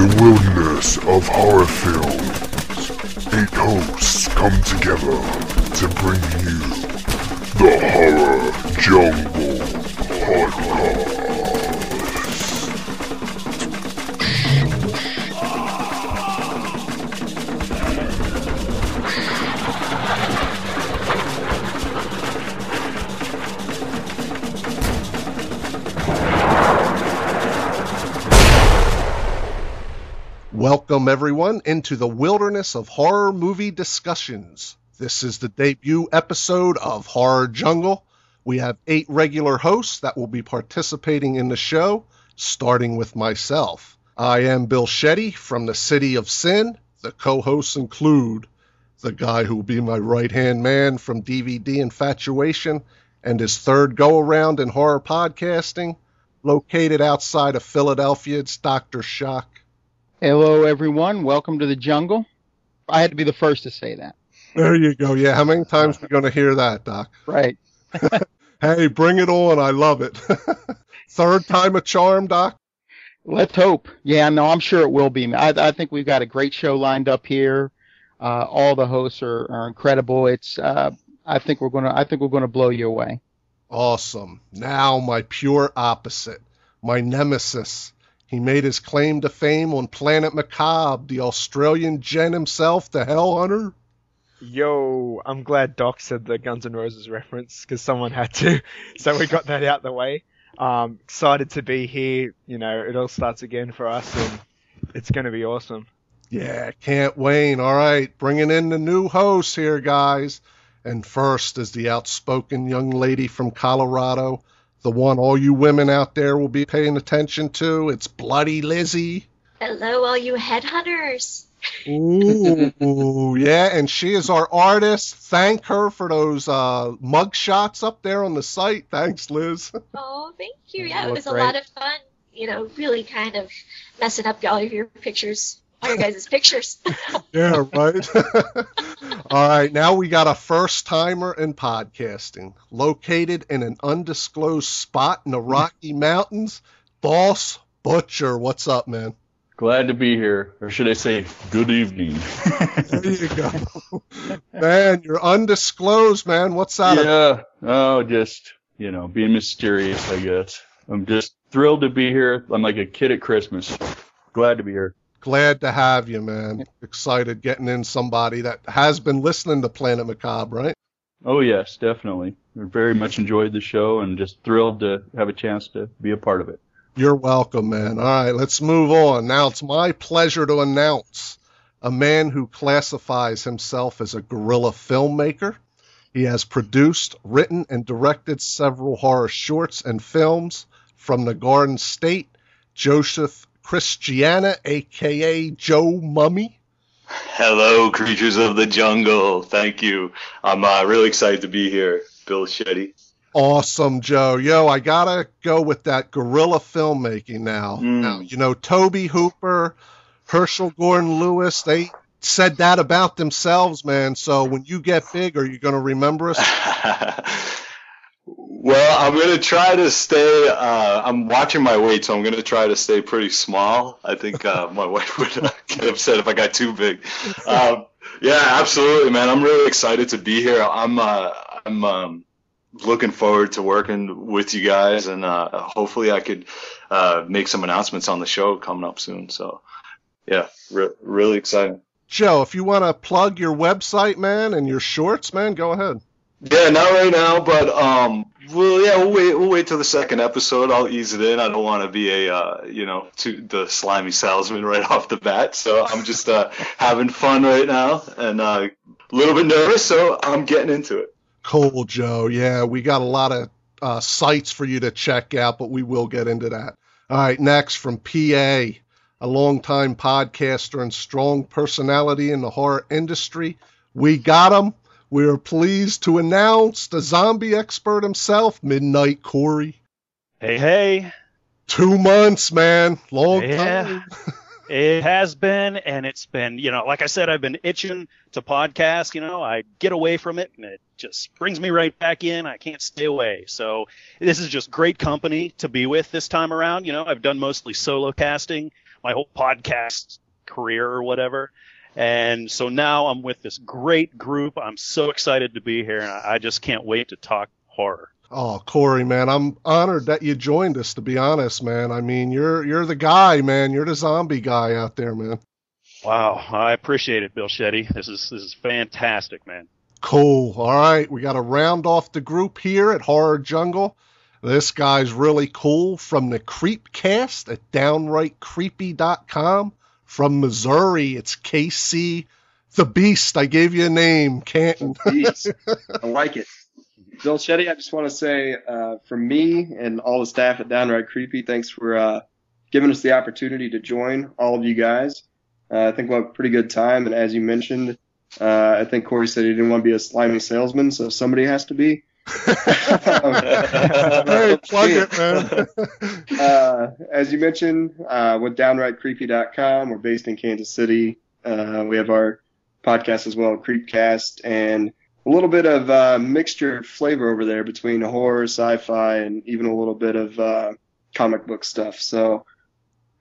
the wilderness of horror films, eight hosts come together to bring you the Horror Jungle Podcast. Welcome, everyone, into the wilderness of horror movie discussions. This is the debut episode of Horror Jungle. We have eight regular hosts that will be participating in the show, starting with myself. I am Bill Shetty from the City of Sin. The co hosts include the guy who will be my right hand man from DVD Infatuation and his third go around in horror podcasting. Located outside of Philadelphia, it's Dr. Shock. Hello, everyone. Welcome to the jungle. I had to be the first to say that. There you go. Yeah, how many times are we going to hear that, Doc? Right. Hey, bring it on. I love it. Third time a charm, Doc? Let's hope. Yeah, no, I'm sure it will be. I, I think we've got a great show lined up here. Uh, all the hosts are, are incredible. It's. Uh, I think we're gonna. I think we're gonna blow you away. Awesome. Now, my pure opposite, my nemesis. He made his claim to fame on Planet Macabre, the Australian gen himself, the Hell Hunter. Yo, I'm glad Doc said the Guns N' Roses reference because someone had to, so we got that out the way. Um, excited to be here. You know, it all starts again for us, and it's going to be awesome. Yeah, can't wait. All right, bringing in the new host here, guys. And first is the outspoken young lady from Colorado, the one all you women out there will be paying attention to. It's Bloody Lizzie. Hello, all you headhunters. Ooh, yeah, and she is our artist. Thank her for those uh, mug shots up there on the site. Thanks, Liz. Oh, thank you. Yeah, it was a lot of fun. You know, really kind of messing up all of your pictures, all your guys' pictures. Yeah, right. All right, now we got a first timer in podcasting, located in an undisclosed spot in the Rocky Mountains. Boss Butcher, what's up, man? Glad to be here, or should I say, good evening. There you go. man, you're undisclosed, man. What's that? yeah, oh, just you know, being mysterious, I guess. I'm just thrilled to be here. I'm like a kid at Christmas. Glad to be here. Glad to have you, man. Excited getting in somebody that has been listening to Planet Macabre, right? Oh yes, definitely. I very much enjoyed the show, and just thrilled to have a chance to be a part of it. You're welcome, man. All right, let's move on. Now it's my pleasure to announce a man who classifies himself as a guerrilla filmmaker. He has produced, written, and directed several horror shorts and films from the Garden State. Joseph Christiana, aka Joe Mummy. Hello, creatures of the jungle. Thank you. I'm uh, really excited to be here, Bill Shetty. Awesome, Joe. Yo, I gotta go with that guerrilla filmmaking now. Mm. Now, you know, Tobe Hooper, Herschell Gordon Lewis, they said that about themselves, man. So when you get big, are you gonna remember us? well, I'm gonna try to stay. Uh, I'm watching my weight, so I'm gonna try to stay pretty small. I think uh, my wife would get upset if I got too big. Um, yeah, absolutely, man. I'm really excited to be here. I'm. Uh, I'm. Um, looking forward to working with you guys, and uh, hopefully, I could uh, make some announcements on the show coming up soon. So, yeah, re- really exciting. Joe, if you want to plug your website, man, and your shorts, man, go ahead. Yeah, not right now, but um, well, yeah, we'll wait. We'll wait till the second episode. I'll ease it in. I don't want to be a, uh, you know, to the slimy salesman right off the bat. So I'm just uh, having fun right now, and uh, a little bit nervous. So I'm getting into it. Cool, Joe. Yeah, we got a lot of uh, sites for you to check out, but we will get into that. All right, next from PA, a longtime podcaster and strong personality in the horror industry. We got him. We are pleased to announce the zombie expert himself, Midnight Corey. Hey, hey. Two months, man. Long Yeah. time. It has been, and it's been, you know, like I said, I've been itching to podcast. You know, I get away from it, and it just brings me right back in. I can't stay away. So this is just great company to be with this time around. You know, I've done mostly solo casting my whole podcast career or whatever. And so now I'm with this great group. I'm so excited to be here, and I just can't wait to talk horror. Oh, Corey, man, I'm honored that you joined us. To be honest, man, I mean, you're you're the guy, man. You're the zombie guy out there, man. Wow, I appreciate it, Bill Shetty. This is this is fantastic, man. Cool. All right, we got to round off the group here at Horror Jungle. This guy's really cool from the Creepcast at downrightcreepy.com. From Missouri, it's KC the Beast. I gave you a name, Canton. Beast. I like it. Bill Shetty, I just want to say, uh, from me and all the staff at Downright Creepy, thanks for uh, giving us the opportunity to join all of you guys. Uh, I think we'll have a pretty good time. And as you mentioned, uh, I think Corey said he didn't want to be a slimy salesman, so somebody has to be. hey, plug it, man. uh, as you mentioned, uh, with downrightcreepy.com, we're based in Kansas City. Uh, we have our podcast as well, Creepcast, and a little bit of uh, mixture flavor over there between horror, sci-fi, and even a little bit of uh, comic book stuff. So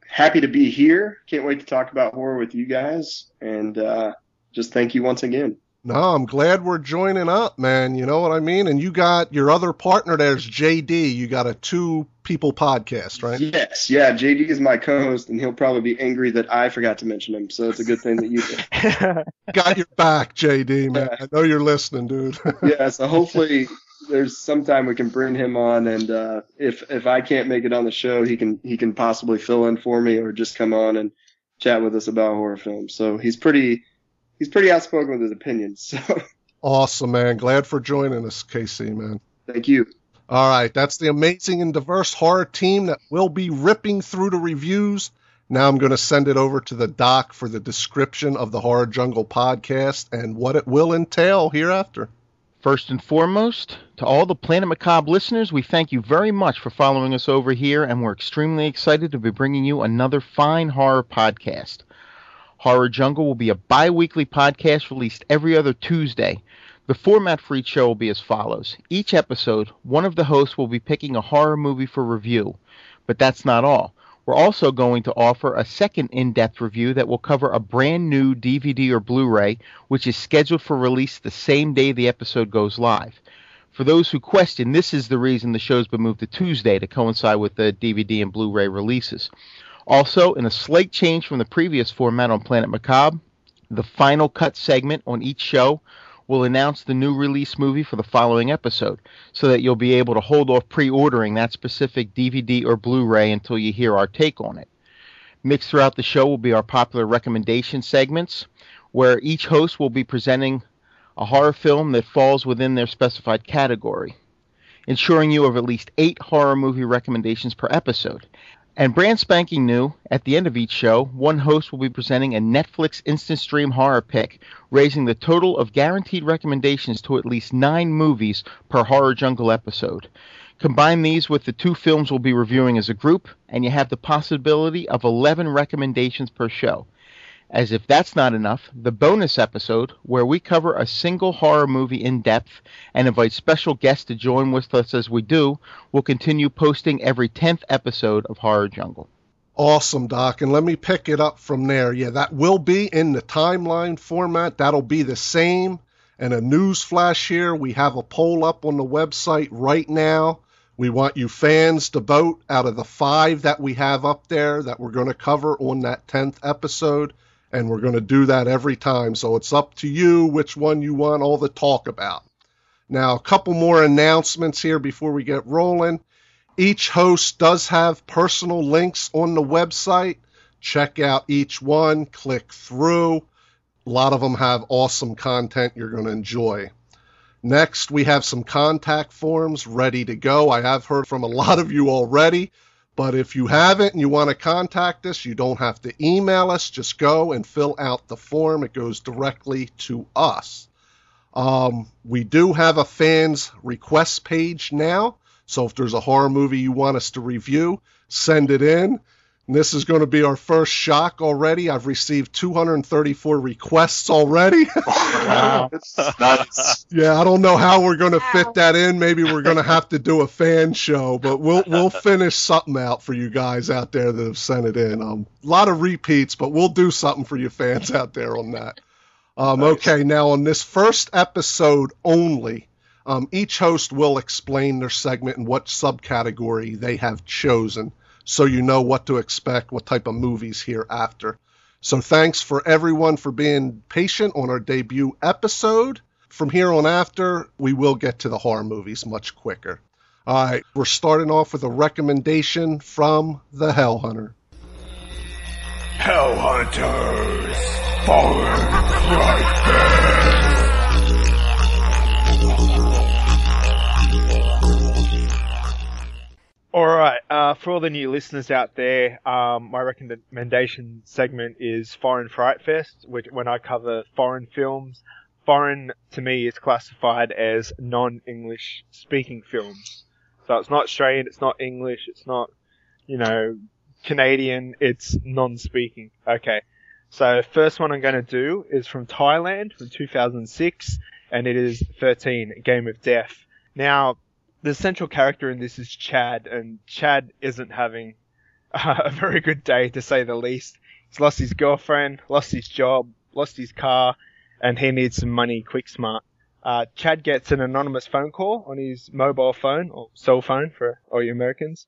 happy to be here. Can't wait to talk about horror with you guys, and uh, just thank you once again. No, I'm glad we're joining up, man. You know what I mean? And you got your other partner there's JD. You got a two people podcast, right? Yes, yeah. JD is my co-host, and he'll probably be angry that I forgot to mention him. So it's a good thing that you did. got your back, JD, man. I know you're listening, dude. yeah. So hopefully there's sometime we can bring him on, and uh, if if I can't make it on the show, he can he can possibly fill in for me, or just come on and chat with us about horror films. So he's pretty he's pretty outspoken with his opinions. So. Awesome, man. Glad for joining us, KC, man. Thank you. All right, that's the amazing and diverse horror team that will be ripping through the reviews. Now I'm going to send it over to the doc for the description of the Horror Jungle podcast and what it will entail hereafter. First and foremost, to all the Planet Macabre listeners, we thank you very much for following us over here, and we're extremely excited to be bringing you another fine horror podcast. Horror Jungle will be a bi weekly podcast released every other Tuesday. The format for each show will be as follows each episode, one of the hosts will be picking a horror movie for review. But that's not all. We're also going to offer a second in depth review that will cover a brand new DVD or Blu ray, which is scheduled for release the same day the episode goes live. For those who question, this is the reason the show's been moved to Tuesday to coincide with the DVD and Blu ray releases. Also, in a slight change from the previous format on Planet Macabre, the final cut segment on each show will announce the new release movie for the following episode so that you'll be able to hold off pre ordering that specific DVD or Blu ray until you hear our take on it. Mixed throughout the show will be our popular recommendation segments, where each host will be presenting a horror film that falls within their specified category, ensuring you have at least eight horror movie recommendations per episode. And brand spanking new, at the end of each show, one host will be presenting a Netflix instant stream horror pick, raising the total of guaranteed recommendations to at least nine movies per Horror Jungle episode. Combine these with the two films we'll be reviewing as a group, and you have the possibility of 11 recommendations per show. As if that's not enough, the bonus episode, where we cover a single horror movie in depth and invite special guests to join with us as we do, will continue posting every 10th episode of Horror Jungle. Awesome, Doc. And let me pick it up from there. Yeah, that will be in the timeline format. That'll be the same. And a news flash here we have a poll up on the website right now. We want you fans to vote out of the five that we have up there that we're going to cover on that 10th episode and we're going to do that every time. So it's up to you which one you want all the talk about. Now, a couple more announcements here before we get rolling. Each host does have personal links on the website. Check out each one, click through. A lot of them have awesome content you're going to enjoy. Next, we have some contact forms ready to go. I have heard from a lot of you already. But if you haven't and you want to contact us, you don't have to email us. Just go and fill out the form. It goes directly to us. Um, we do have a fans request page now. So if there's a horror movie you want us to review, send it in. And this is going to be our first shock already. I've received 234 requests already. Wow. Yeah, I don't know how we're going to fit that in. Maybe we're going to have to do a fan show, but we'll we'll finish something out for you guys out there that have sent it in. Um, a lot of repeats, but we'll do something for you fans out there on that. Um, okay, now on this first episode only, um, each host will explain their segment and what subcategory they have chosen, so you know what to expect, what type of movies hereafter. So thanks for everyone for being patient on our debut episode. From here on after, we will get to the horror movies much quicker. All right, we're starting off with a recommendation from the Hell Hunter. Hell Hunters, Fallen All right. Uh, for all the new listeners out there, um, my recommendation segment is Foreign Fright Fest, which when I cover foreign films, foreign to me is classified as non-English speaking films. So it's not Australian, it's not English, it's not, you know, Canadian, it's non-speaking. Okay. So first one I'm going to do is from Thailand from 2006, and it is 13 Game of Death. Now, the central character in this is Chad, and Chad isn't having a very good day to say the least. He's lost his girlfriend, lost his job, lost his car, and he needs some money quick smart. Uh, Chad gets an anonymous phone call on his mobile phone, or cell phone for all you Americans.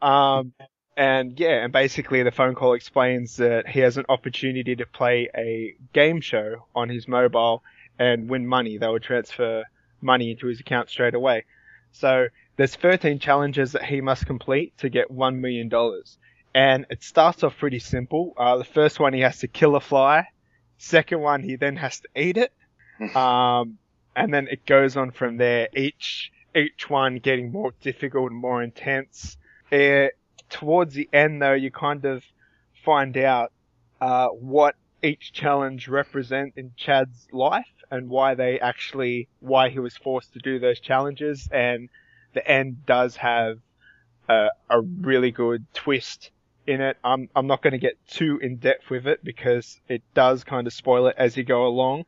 Um, and yeah, and basically the phone call explains that he has an opportunity to play a game show on his mobile and win money. They will transfer money into his account straight away. So there's 13 challenges that he must complete to get $1 million. And it starts off pretty simple. Uh, the first one, he has to kill a fly. Second one, he then has to eat it. Um, and then it goes on from there, each, each one getting more difficult and more intense. Eh, towards the end though, you kind of find out, uh, what each challenge represent in Chad's life and why they actually, why he was forced to do those challenges. And the end does have a, a really good twist in it. I'm, I'm not going to get too in depth with it because it does kind of spoil it as you go along,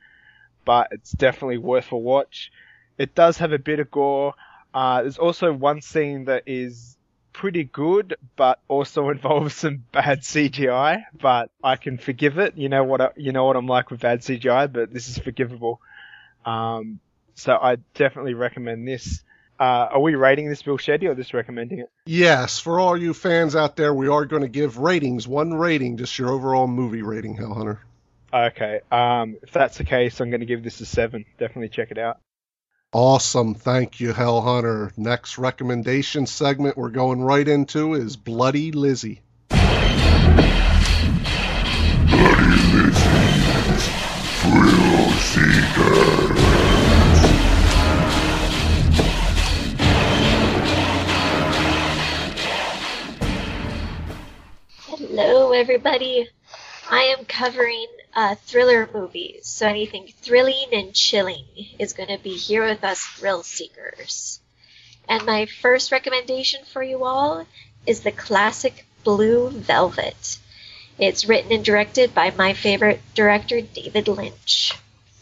but it's definitely worth a watch. It does have a bit of gore. Uh, there's also one scene that is pretty good, but also involves some bad CGI. But I can forgive it. You know what? I, you know what I'm like with bad CGI, but this is forgivable. Um, so I definitely recommend this. Uh, are we rating this Bill Shetty or just recommending it? Yes, for all you fans out there, we are going to give ratings, one rating, just your overall movie rating, Hell Hunter. Okay. Um, if that's the case, I'm going to give this a seven. Definitely check it out. Awesome. Thank you, Hell Hunter. Next recommendation segment we're going right into is Bloody Lizzie. Thrill Seeker. Hello, everybody. I am covering uh, thriller movies, so anything thrilling and chilling is going to be here with us thrill seekers. And my first recommendation for you all is the classic Blue Velvet. It's written and directed by my favorite director, David Lynch.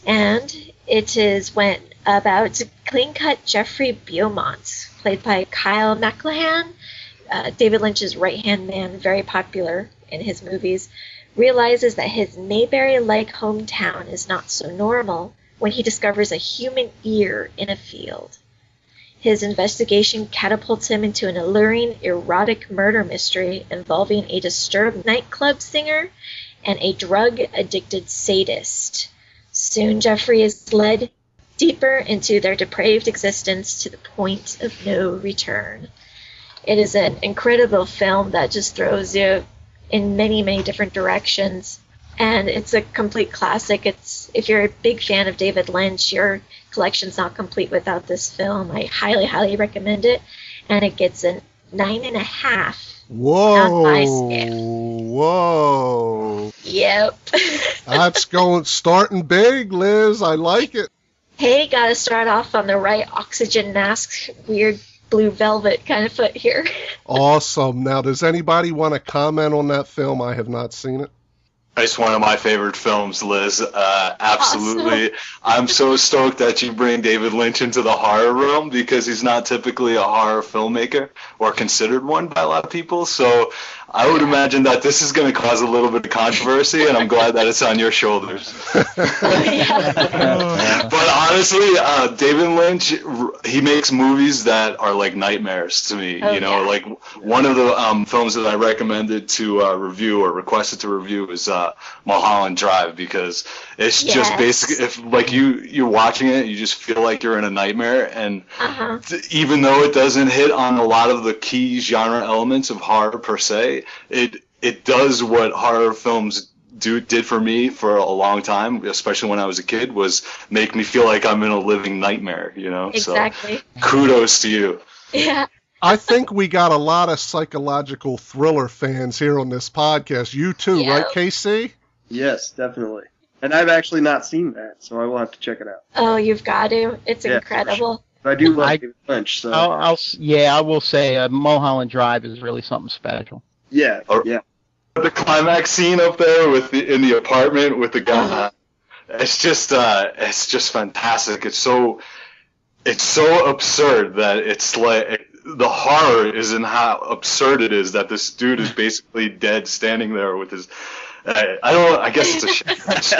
And it is when about clean cut Jeffrey Beaumont, played by Kyle MacLachlan, uh, David Lynch's right hand man, very popular in his movies, realizes that his Mayberry like hometown is not so normal when he discovers a human ear in a field. His investigation catapults him into an alluring, erotic murder mystery involving a disturbed nightclub singer and a drug addicted sadist. Soon, Jeffrey is led deeper into their depraved existence to the point of no return. It is an incredible film that just throws you in many, many different directions. And it's a complete classic. It's if you're a big fan of David Lynch, your collection's not complete without this film. I highly, highly recommend it. And it gets a nine and a half. Whoa. Whoa. Yep. That's going starting big, Liz. I like it. hey, gotta start off on the right oxygen mask. Weird blue velvet kind of foot here. Awesome. Now, does anybody want to comment on that film? I have not seen it. It's one of my favorite films, Liz. Uh, absolutely. I'm so stoked that you bring David Lynch into the horror realm because he's not typically a horror filmmaker or considered one by a lot of people. So I would imagine that this is going to cause a little bit of controversy, and I'm glad that it's on your shoulders. but honestly, uh, David Lynch, he makes movies that are like nightmares to me. Oh, you know, yeah. like one of the um, films that I recommended to uh, review or requested to review is uh, Mulholland Drive because it's just basically if like you you're watching it, you just feel like you're in a nightmare, and Uh-huh. th- even though it doesn't hit on a lot of the key genre elements of horror per se, it it does what horror films do did for me for a long time, especially when I was a kid, was make me feel like I'm in a living nightmare. You know, Exactly. so kudos to you. Yeah. I think we got a lot of psychological thriller fans here on this podcast. You too, Yeah. right, KC? Yes, definitely. And I've actually not seen that, so I will have to check it out. Oh, you've got to. It's Yeah, incredible. But I do love I- David Lynch, so I'll, I'll yeah, I will say uh, Mulholland Drive is really something special. yeah, Or- yeah. The climax scene up there with the in the apartment with the guy. It's just uh, it's just fantastic. It's so it's so absurd that it's like the horror is in how absurd it is that this dude is basically dead standing there with his. I I don't. I guess it's a. sh-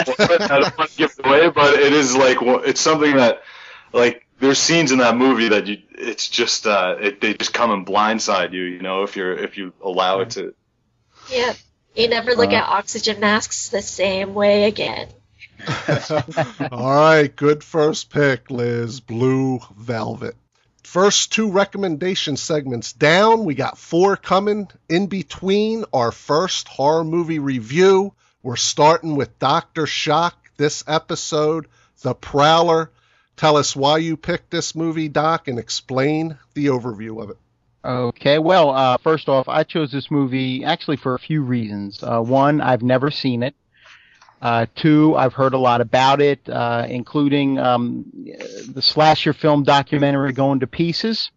I don't want to give it away, but it is like one- it's something that like there's scenes in that movie that you. It's just uh, it, they just come and blindside you. You know, if you're if you allow it to. Yeah. You never look Uh. at oxygen masks the same way again. All right, good first pick, Liz. Blue Velvet. First two recommendation segments down. We got four coming in between our first horror movie review. We're starting with Dr. Shock this episode, The Prowler. Tell us why you picked this movie, Doc, and explain the overview of it. Okay, well, uh, first off, I chose this movie actually for a few reasons. Uh, one, I've never seen it. Uh, two, I've heard a lot about it, uh, including um, the slasher film documentary Going to Pieces.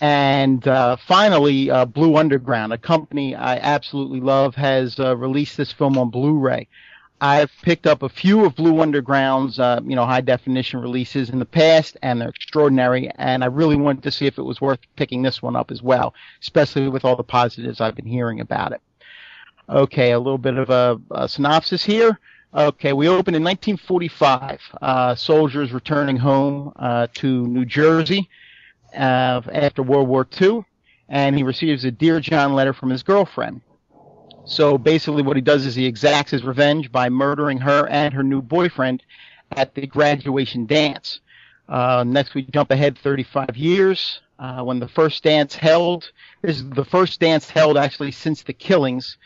And uh, finally, uh, Blue Underground, a company I absolutely love, has uh, released this film on Blu-ray. I've picked up a few of Blue Underground's, uh, you know, high definition releases in the past, and they're extraordinary. And I really wanted to see if it was worth picking this one up as well, especially with all the positives I've been hearing about it. Okay, a little bit of a, a synopsis here. Okay, we opened in 1945. Uh, soldiers returning home uh, to New Jersey uh, after World War II, and he receives a Dear John letter from his girlfriend. So basically, what he does is he exacts his revenge by murdering her and her new boyfriend at the graduation dance. Uh, next, we jump ahead 35 years uh, when the first dance held. This is the first dance held actually since the killings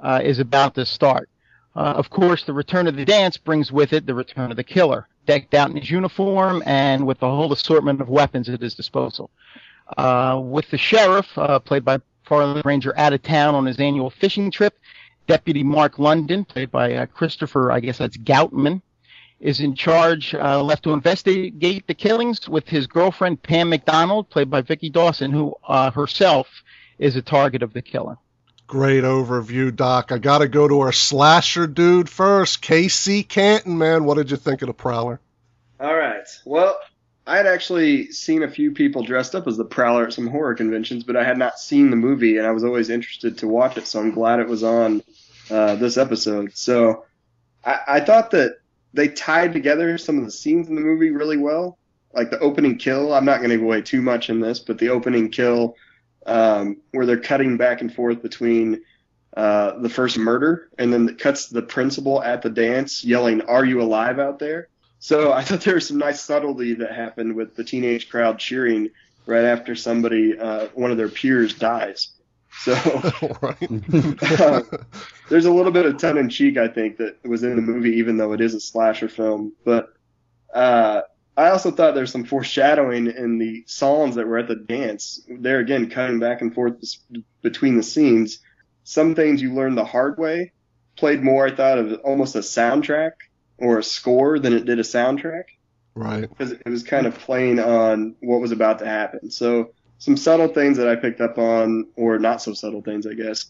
uh, is about to start. Uh, of course, the return of the dance brings with it the return of the killer, decked out in his uniform and with a whole assortment of weapons at his disposal. Uh, with the sheriff, uh, played by Farley Granger, out of town on his annual fishing trip, Deputy Mark London, played by uh, Christopher, I guess that's Goutman, is in charge, uh, left to investigate the killings with his girlfriend Pam McDonald, played by Vicki Dawson, who uh, herself is a target of the killer. Great overview, Doc. I got to go to our slasher dude first. KC Canton, man. What did you think of The Prowler? All right. Well, I had actually seen a few people dressed up as the Prowler at some horror conventions, but I had not seen the movie, and I was always interested to watch it. So I'm glad it was on uh, this episode. So I, I thought that they tied together some of the scenes in the movie really well. Like the opening kill. I'm not going to give away too much in this, but the opening kill um, where they're cutting back and forth between uh, the first murder and then it cuts the principal at the dance yelling, "Are you alive out there?" So I thought there was some nice subtlety that happened with the teenage crowd cheering right after somebody, uh, one of their peers, dies. So uh, there's a little bit of tongue in cheek, I think, that was in the movie, even though it is a slasher film. But uh, I also thought there's some foreshadowing in the songs that were at the dance. There again, cutting back and forth between the scenes. Some things you learn the hard way played more, I thought, of almost a soundtrack or a score than it did a soundtrack right. because it was kind of playing on what was about to happen. So some subtle things that I picked up on, or not so subtle things, I guess,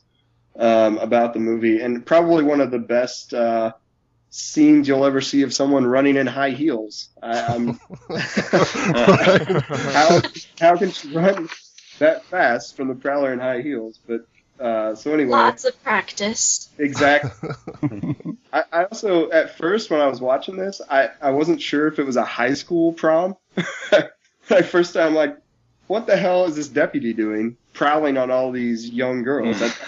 um, about the movie, and probably one of the best uh, scenes you'll ever see of someone running in high heels. I, I'm how how can she run that fast from the Prowler in high heels? But uh, so anyway, Lots of practice. Exactly. I, I also, at first, when I was watching this, I, I wasn't sure if it was a high school prom. At first time, I'm like, what the hell is this deputy doing, prowling on all these young girls?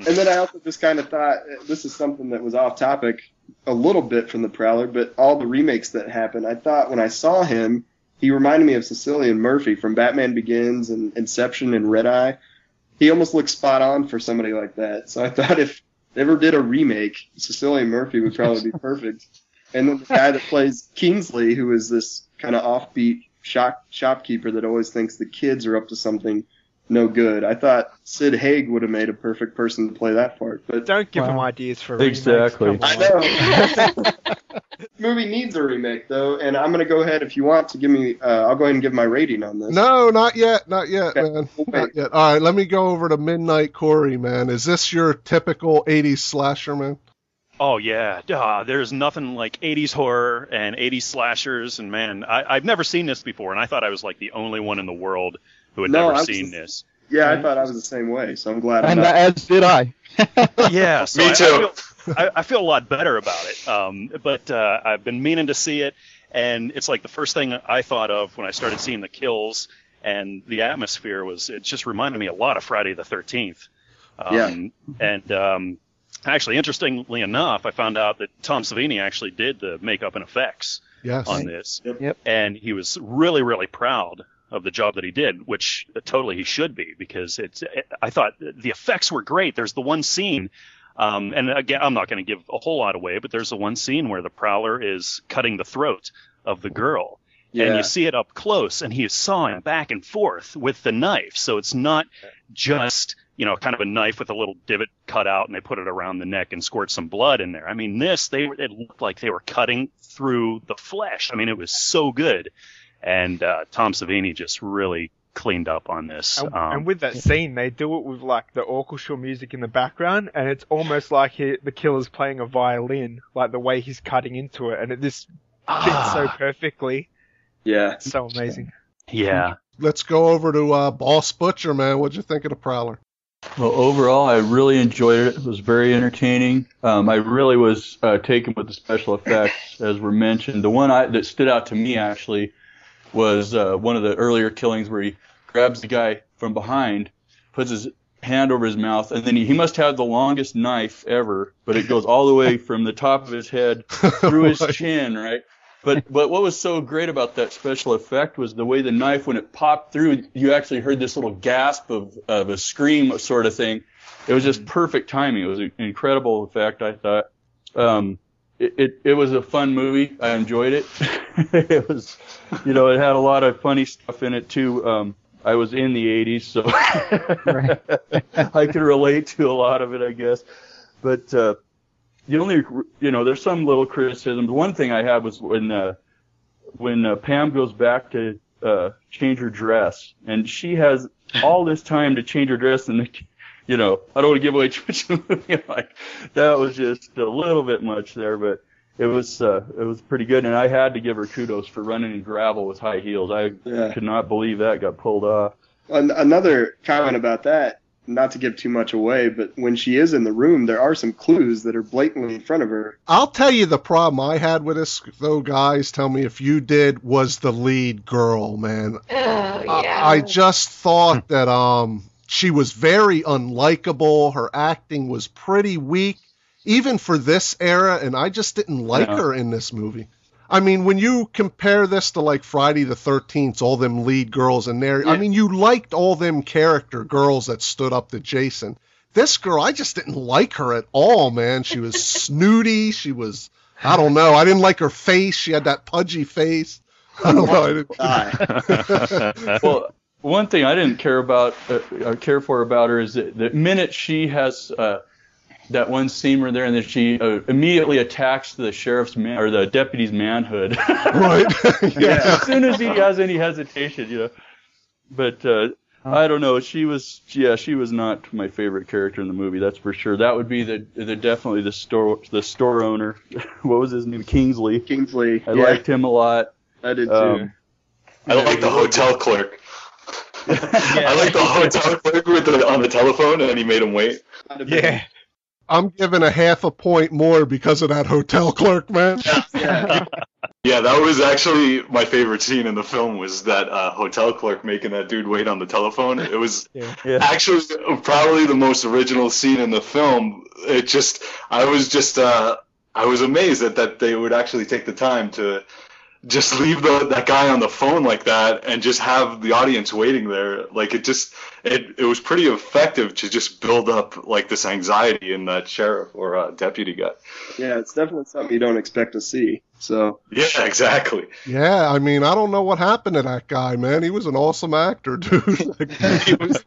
And then I also just kind of thought this is something that was off topic a little bit from the Prowler, but all the remakes that happened, I thought when I saw him, he reminded me of Cecilian Murphy from Batman Begins and Inception and Red Eye. He almost looked spot on for somebody like that. So I thought if they ever did a remake, Cecilian Murphy would probably be perfect. And then the guy that plays Kingsley, who is this kind of offbeat shop, shopkeeper that always thinks the kids are up to something no good. I thought Sid Haig would have made a perfect person to play that part, but Don't give them Wow. ideas for remakes, Exactly. I know. this movie needs a remake though, and I'm gonna go ahead if you want to give me. Uh, I'll go ahead and give my rating on this. No, not yet, not yet, Okay, man. we'll Not yet. All right, let me go over to Midnight Corey, man. Is this your typical 80s slasher, man? Oh yeah, uh, there's nothing like 80s horror and 80s slashers, and man, I, I've never seen this before, and I thought I was like the only one in the world who had No, I never seen the- this. Yeah, I thought I was the same way, so I'm glad. I'm And not. as did I. Yeah, so Me I- too. I feel, I, I feel a lot better about it. Um, but uh, I've been meaning to see it, and it's like the first thing I thought of when I started seeing the kills and the atmosphere was. It just reminded me a lot of Friday the Thirteenth. Um, Yeah. And um, actually, interestingly enough, I found out that Tom Savini actually did the makeup and effects Yes. on this. Yep. Yep. And he was really, really proud of the job that he did, which totally he should be because it's. I thought the effects were great. There's the one scene, um, and again, I'm not going to give a whole lot away, but there's the one scene where the prowler is cutting the throat of the girl. And you see it up close, and he is sawing back and forth with the knife. So it's not just, you know, kind of a knife with a little divot cut out, and they put it around the neck and squirt some blood in there. I mean, this they it looked like they were cutting through the flesh. I mean, it was so good, and uh, Tom Savini just really cleaned up on this. And, Um, and with that scene, they do it with like the orchestral music in the background, and it's almost like he, the killer's playing a violin, like the way he's cutting into it, and it just fits so ah, perfectly. yeah. It's so amazing. yeah. Let's go over to uh, Boss Butcher, man. What'd you think of the Prowler? Well, overall, I really enjoyed it. It was very entertaining. Um, I really was uh, taken with the special effects, as were mentioned. The one I, that stood out to me actually was uh, one of the earlier killings where he grabs the guy from behind, puts his hand over his mouth, and then he, he must have the longest knife ever, but it goes all the way from the top of his head through his chin, right? But but what was so great about that special effect was the way the knife, when it popped through, you actually heard this little gasp of, of a scream sort of thing. It was just perfect timing. It was an incredible effect, I thought. Um, it, it, it was a fun movie. I enjoyed it. it was, you know, it had a lot of funny stuff in it too. Um, I was in the 80s, so I could relate to a lot of it, I guess. But, uh, the only, you know, there's some little criticisms. One thing I had was when, uh, when uh, Pam goes back to, uh, change her dress and she has all this time to change her dress and, you know, I don't want to give away too much of the movie. Like, that was just a little bit much there, but it was, uh, it was pretty good. And I had to give her kudos for running in gravel with high heels. I Yeah. could not believe that got pulled off. Another comment about that, not to give too much away, but when she is in the room, there are some clues that are blatantly in front of her. I'll tell you the problem I had with this, though, guys. Tell me if you did, was the lead girl, man. Oh, yeah. I, I just thought that um she was very unlikable. Her acting was pretty weak, even for this era, and I just didn't like Yeah. her in this movie. I mean, when you compare this to like Friday the Thirteenth, all them lead girls in there. I mean, you liked all them character girls that stood up to Jason. This girl, I just didn't like her at all, man. She was snooty. She was, I don't know. I didn't like her face. She had that pudgy face. I don't know. I didn't- well, one thing I didn't care about, uh, or care for about her is that the minute she has uh, that one scene where they're and then she uh, immediately attacks the sheriff's man or the deputy's manhood. Right. yeah. as soon as he has any hesitation, you know. But uh, I don't know. She was, yeah, she was not my favorite character in the movie. That's for sure. That would be the, the definitely the store, the store owner. what was his name? Kingsley. Kingsley. I yeah, liked him a lot. I did too. Um, I like the hotel clerk. I like the hotel clerk with the, on the telephone, and he made him wait. Yeah. I'm giving a half a point more because of that hotel clerk, man. yeah. Yeah, that was actually my favorite scene in the film was that uh, hotel clerk making that dude wait on the telephone. It was Yeah. Yeah. actually probably the most original scene in the film. It just, I was just, uh, I was amazed that that they would actually take the time to just leave the, that guy on the phone like that and just have the audience waiting there. Like it just, it, it was pretty effective to just build up like this anxiety in that sheriff or uh, deputy guy. yeah, it's definitely something you don't expect to see. So Yeah, exactly. Yeah, I mean, I don't know what happened to that guy, man. He was an awesome actor, dude. Was-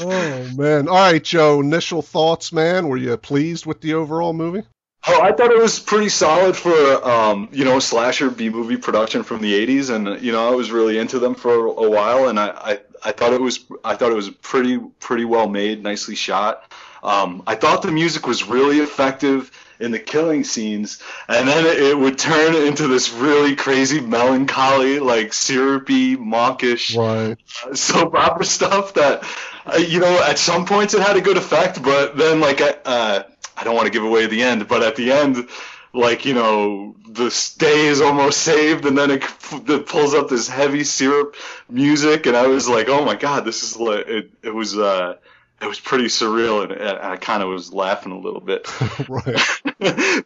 oh man. All right, Joe. Initial thoughts, man. Were you pleased with the overall movie? Oh, I thought it was pretty solid for um, you know slasher B movie production from the '80s, and you know I was really into them for a while, and I, I, I thought it was I thought it was pretty pretty well made, nicely shot. Um, I thought the music was really effective in the killing scenes, and then it, it would turn into this really crazy melancholy, like syrupy, mawkish Right. soap opera stuff that uh, you know at some points it had a good effect but then like I- uh, i don't want to give away the end but at the end like you know the day is almost saved and then it, it pulls up this heavy syrup music and i was like oh my god this is like it, it was uh it was pretty surreal and, and i kind of was laughing a little bit right.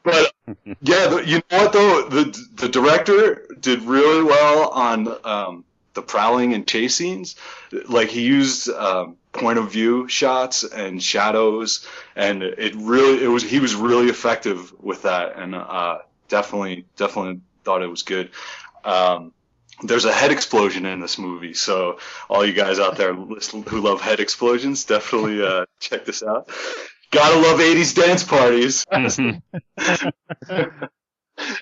but yeah, the, you know what though, the the director did really well on um, the prowling and chase scenes. Like he used um, point of view shots and shadows, and it really it was he was really effective with that, and uh, definitely definitely thought it was good. Um, there's a head explosion in this movie, so all you guys out there who love head explosions, definitely uh, check this out. Gotta love 80s dance parties.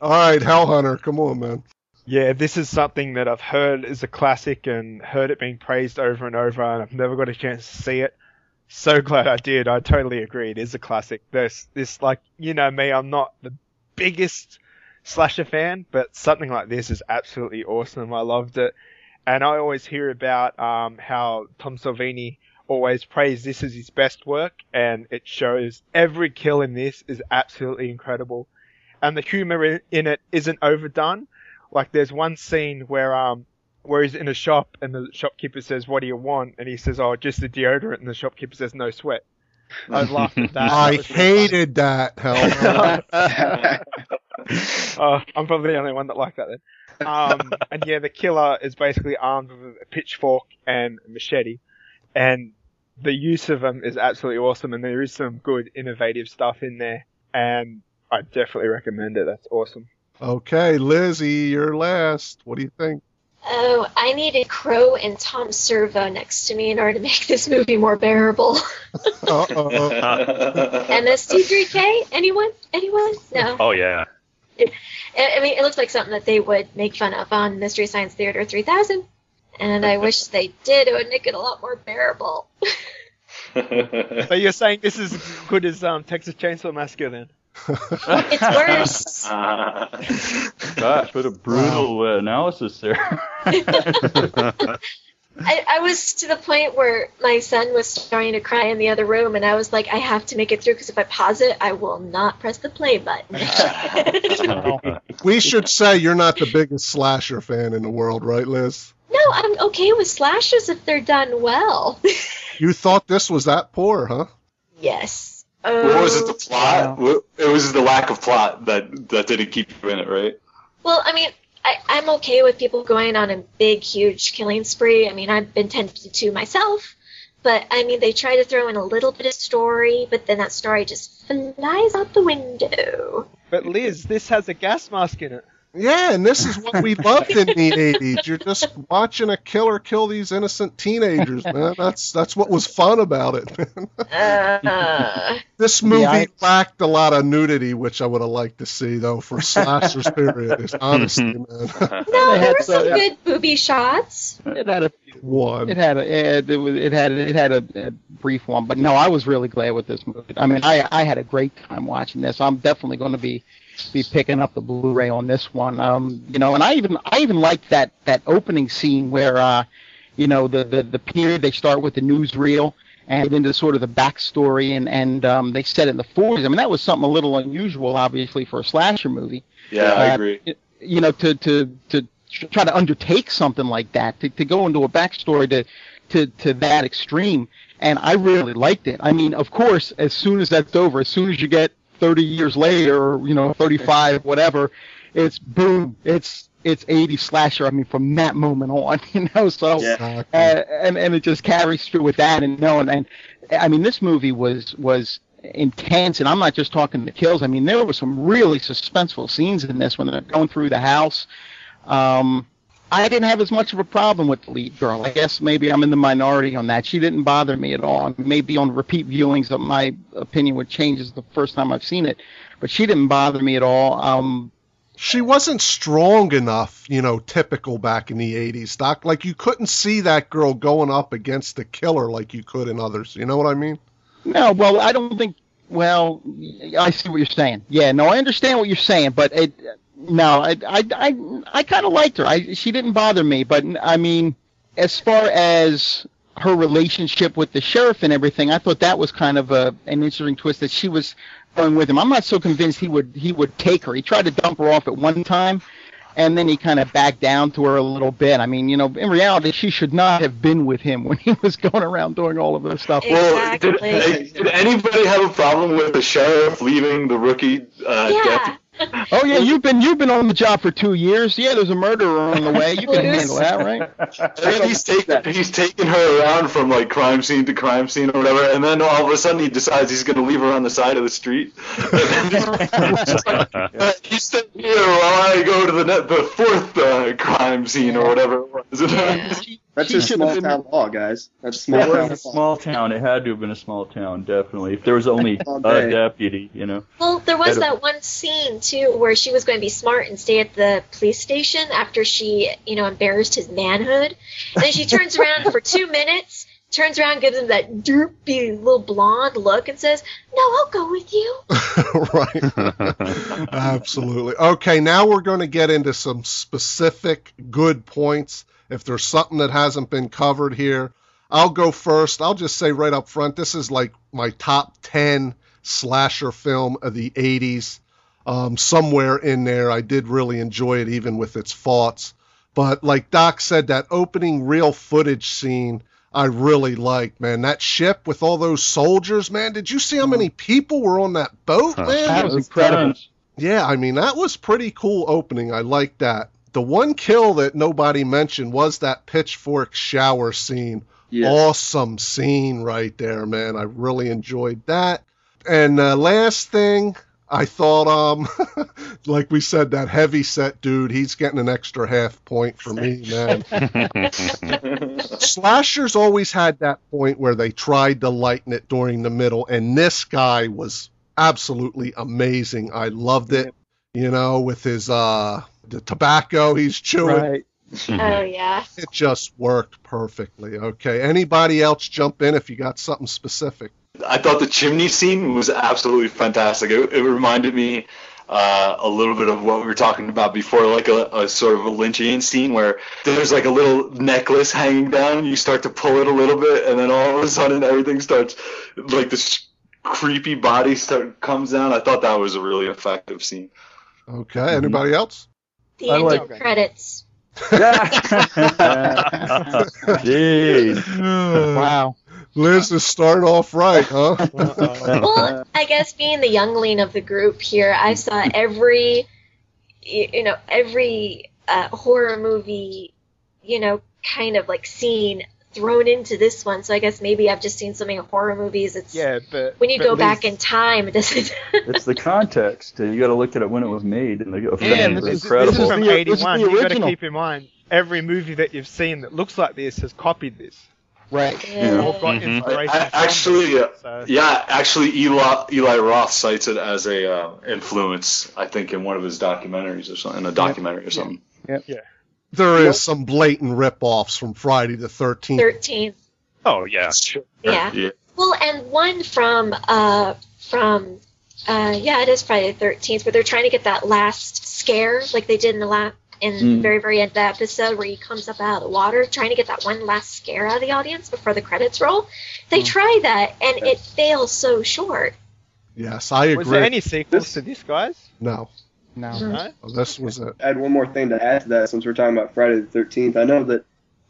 All right, Hell Hunter. Come on, man. Yeah, this is something that I've heard is a classic and heard it being praised over and over, and I've never got a chance to see it. So glad I did. I totally agree. It is a classic. This, this, like, you know me, I'm not the biggest slasher fan, but something like this is absolutely awesome. I loved it. And I always hear about, um, how Tom Savini always praised this as his best work, and it shows every kill in this is absolutely incredible. And the humor in, in it isn't overdone. Like there's one scene where um where he's in a shop and the shopkeeper says, "What do you want?" and he says, "Oh, just the deodorant," and the shopkeeper says, "No sweat." I laughed at that. I That was really hated that, Hell Uh, I'm probably the only one that liked that then. Um, and yeah, the killer is basically armed with a pitchfork and a machete, and the use of them is absolutely awesome. And there is some good, innovative stuff in there, and I definitely recommend it. That's awesome. Okay, Lizzie, you're last. What do you think? Oh, I needed Crow and Tom Servo next to me in order to make this movie more bearable. Uh-oh. MST3K? Anyone? Anyone? No. oh yeah. I I mean, it looks like something that they would make fun of on Mystery Science Theater 3000. And I wish they did. It would make it a lot more bearable. So you're saying this is as good as um, Texas Chainsaw Massacre then? It's worse. Gosh, what a brutal uh, analysis there. I, I was to the point where my son was starting to cry in the other room, and I was like, I have to make it through because if I pause it, I will not press the play button. we should say you're not the biggest slasher fan in the world, right, Liz? no, I'm okay with slashers if they're done well. You thought this was that poor, huh? yes. What was it? The um, plot? What- It was the lack of plot that that didn't keep you in it, right? Well, I mean, I, I'm okay with people going on a big, huge killing spree. I mean, I've been tempted to myself. But, I mean, they try to throw in a little bit of story, but then that story just flies out the window. But Liz, this has a gas mask in it. Yeah, and this is what we loved in the '80s. You're just watching a killer kill these innocent teenagers, man. That's that's what was fun about it. Uh, This movie Yeah, I- lacked a lot of nudity, which I would have liked to see, though, for slashers. period. Is honestly, man. no, there were some to- good booby shots. It had a One. It had a it, it was it had it had a, a brief one, but no, I was really glad with this movie. I mean, I I had a great time watching this. I'm definitely going to be be picking up the Blu-ray on this one. Um, you know, and I even I even like that that opening scene where uh, you know, the the the period they start with the newsreel and into sort of the backstory and and um, they set it in the 40s. I mean, that was something a little unusual, obviously, for a slasher movie Yeah, I Uh, agree. you know, to to to tr- try to undertake something like that, to, to go into a backstory to to to that extreme, and I really liked it. I mean, of course, as soon as that's over, as soon as you get 30 years later, or you know, 35, whatever, it's boom, it's it's 80 slasher. I mean, from that moment on, you know, so Yeah. Uh, and and it just carries through with that and no and, and I mean this movie was was intense and I'm not just talking the kills I mean there were some really suspenseful scenes in this when they're going through the house um I didn't have as much of a problem with the lead girl I guess maybe I'm in the minority on that she didn't bother me at all maybe on repeat viewings that my opinion would change as the first time I've seen it but she didn't bother me at all um she wasn't strong enough, you know, typical back in the 80s, Doc. Like, you couldn't see that girl going up against the killer like you could in others. You know what I mean? No, well, I don't think. Well, I see what you're saying. Yeah, no, I understand what you're saying, but it. No, I, I, I, I kind of liked her. I, she didn't bother me, but I mean, as far as her relationship with the sheriff and everything, I thought that was kind of a an interesting twist that she was going with him. I'm not so convinced he would he would take her. He tried to dump her off at one time, and then he kind of backed down to her a little bit. I mean, you know, in reality, she should not have been with him when he was going around doing all of this stuff. Well, did, Exactly. did anybody have a problem with the sheriff leaving the rookie uh, Yeah. Deputy? Oh yeah, you've been you've been on the job for two years. Yeah, there's a murderer on the way. You can handle that, right? And he's taking he's taking her around from like crime scene to crime scene or whatever, and then all of a sudden he decides he's going to leave her on the side of the street. And then he's, uh, he's here while I go to the net, the fourth uh, crime scene or whatever it was. Yeah. That's She just small been- town law, guys. That's small It town was a small town. It had to have been a small town, definitely. If there was only a deputy, you know. Well, there was that one scene too where she was going to be smart and stay at the police station after she, you know, embarrassed his manhood. And then she turns around for two minutes, turns around, gives him that droopy little blonde look, and says, "No, I'll go with you." right. Absolutely. Okay, now we're going to get into some specific good points. If there's something that hasn't been covered here, I'll go first. I'll just say right up front this is like my top 10 slasher film of the 80s. Um, somewhere in there, I did really enjoy it, even with its faults. But like Doc said, that opening real footage scene, I really liked, man. That ship with all those soldiers, man. Did you see how many people were on that boat, man? That was incredible. times. Yeah, I mean that was pretty cool opening. I like that. The one kill that nobody mentioned was that pitchfork shower scene. Yes. Awesome scene right there, man. I really enjoyed that. And uh, last thing, I thought, um, like we said, that heavy set dude, he's getting an extra half point for me, man. Slashers always had that point where they tried to lighten it during the middle, and this guy was absolutely amazing. I loved it, you know, with his uh the tobacco he's chewing. Right. oh yeah. It just worked perfectly. Okay. Anybody else jump in if you got something specific? I thought the chimney scene was absolutely fantastic. It, it reminded me uh, a little bit of what we were talking about before, like a, a sort of a Lynchian scene where there's like a little necklace hanging down, and you start to pull it a little bit, and then all of a sudden everything starts like this creepy body start comes down. I thought that was a really effective scene. Okay. Anybody else? The I ending like- credits. Jeez. Wow. Liz is start off right, huh? Well, I guess being the youngling of the group here, I saw every, you know, every uh, horror movie, you know, kind of like scene thrown into this one, so I guess maybe I've just seen so many horror movies. It's Yeah, but when you but go at back in time, it doesn't. It's the context. You got to look at it when it was made, and the Yeah, effects and this is, incredible. this is from The- this is the 81. You got to keep in mind every movie that you've seen that looks like this has copied this. Right. Yeah. Or got Mhm. I- I- actually, this, uh, so- Yeah, actually, Eli, Eli Roth cites it as a uh, influence. I think in one of his documentaries or something, in a documentary or something. There is some blatant rip-offs from Friday the 13th. Thirteen. Oh yeah. Yeah. Yeah. Well, and one from uh from uh yeah, it is Friday the Thirteenth, where they're trying to get that last scare, like they did in the la- in the Mm. very very end of the episode, where he comes up out of the water, trying to get that one last scare out of the audience before the credits roll. They try that, and it fails so short. Yes, I agree. Was there any sequels to this, guys? no, No. No. this was it. I had one more thing to add to that since we're talking about Friday the 13th. I know that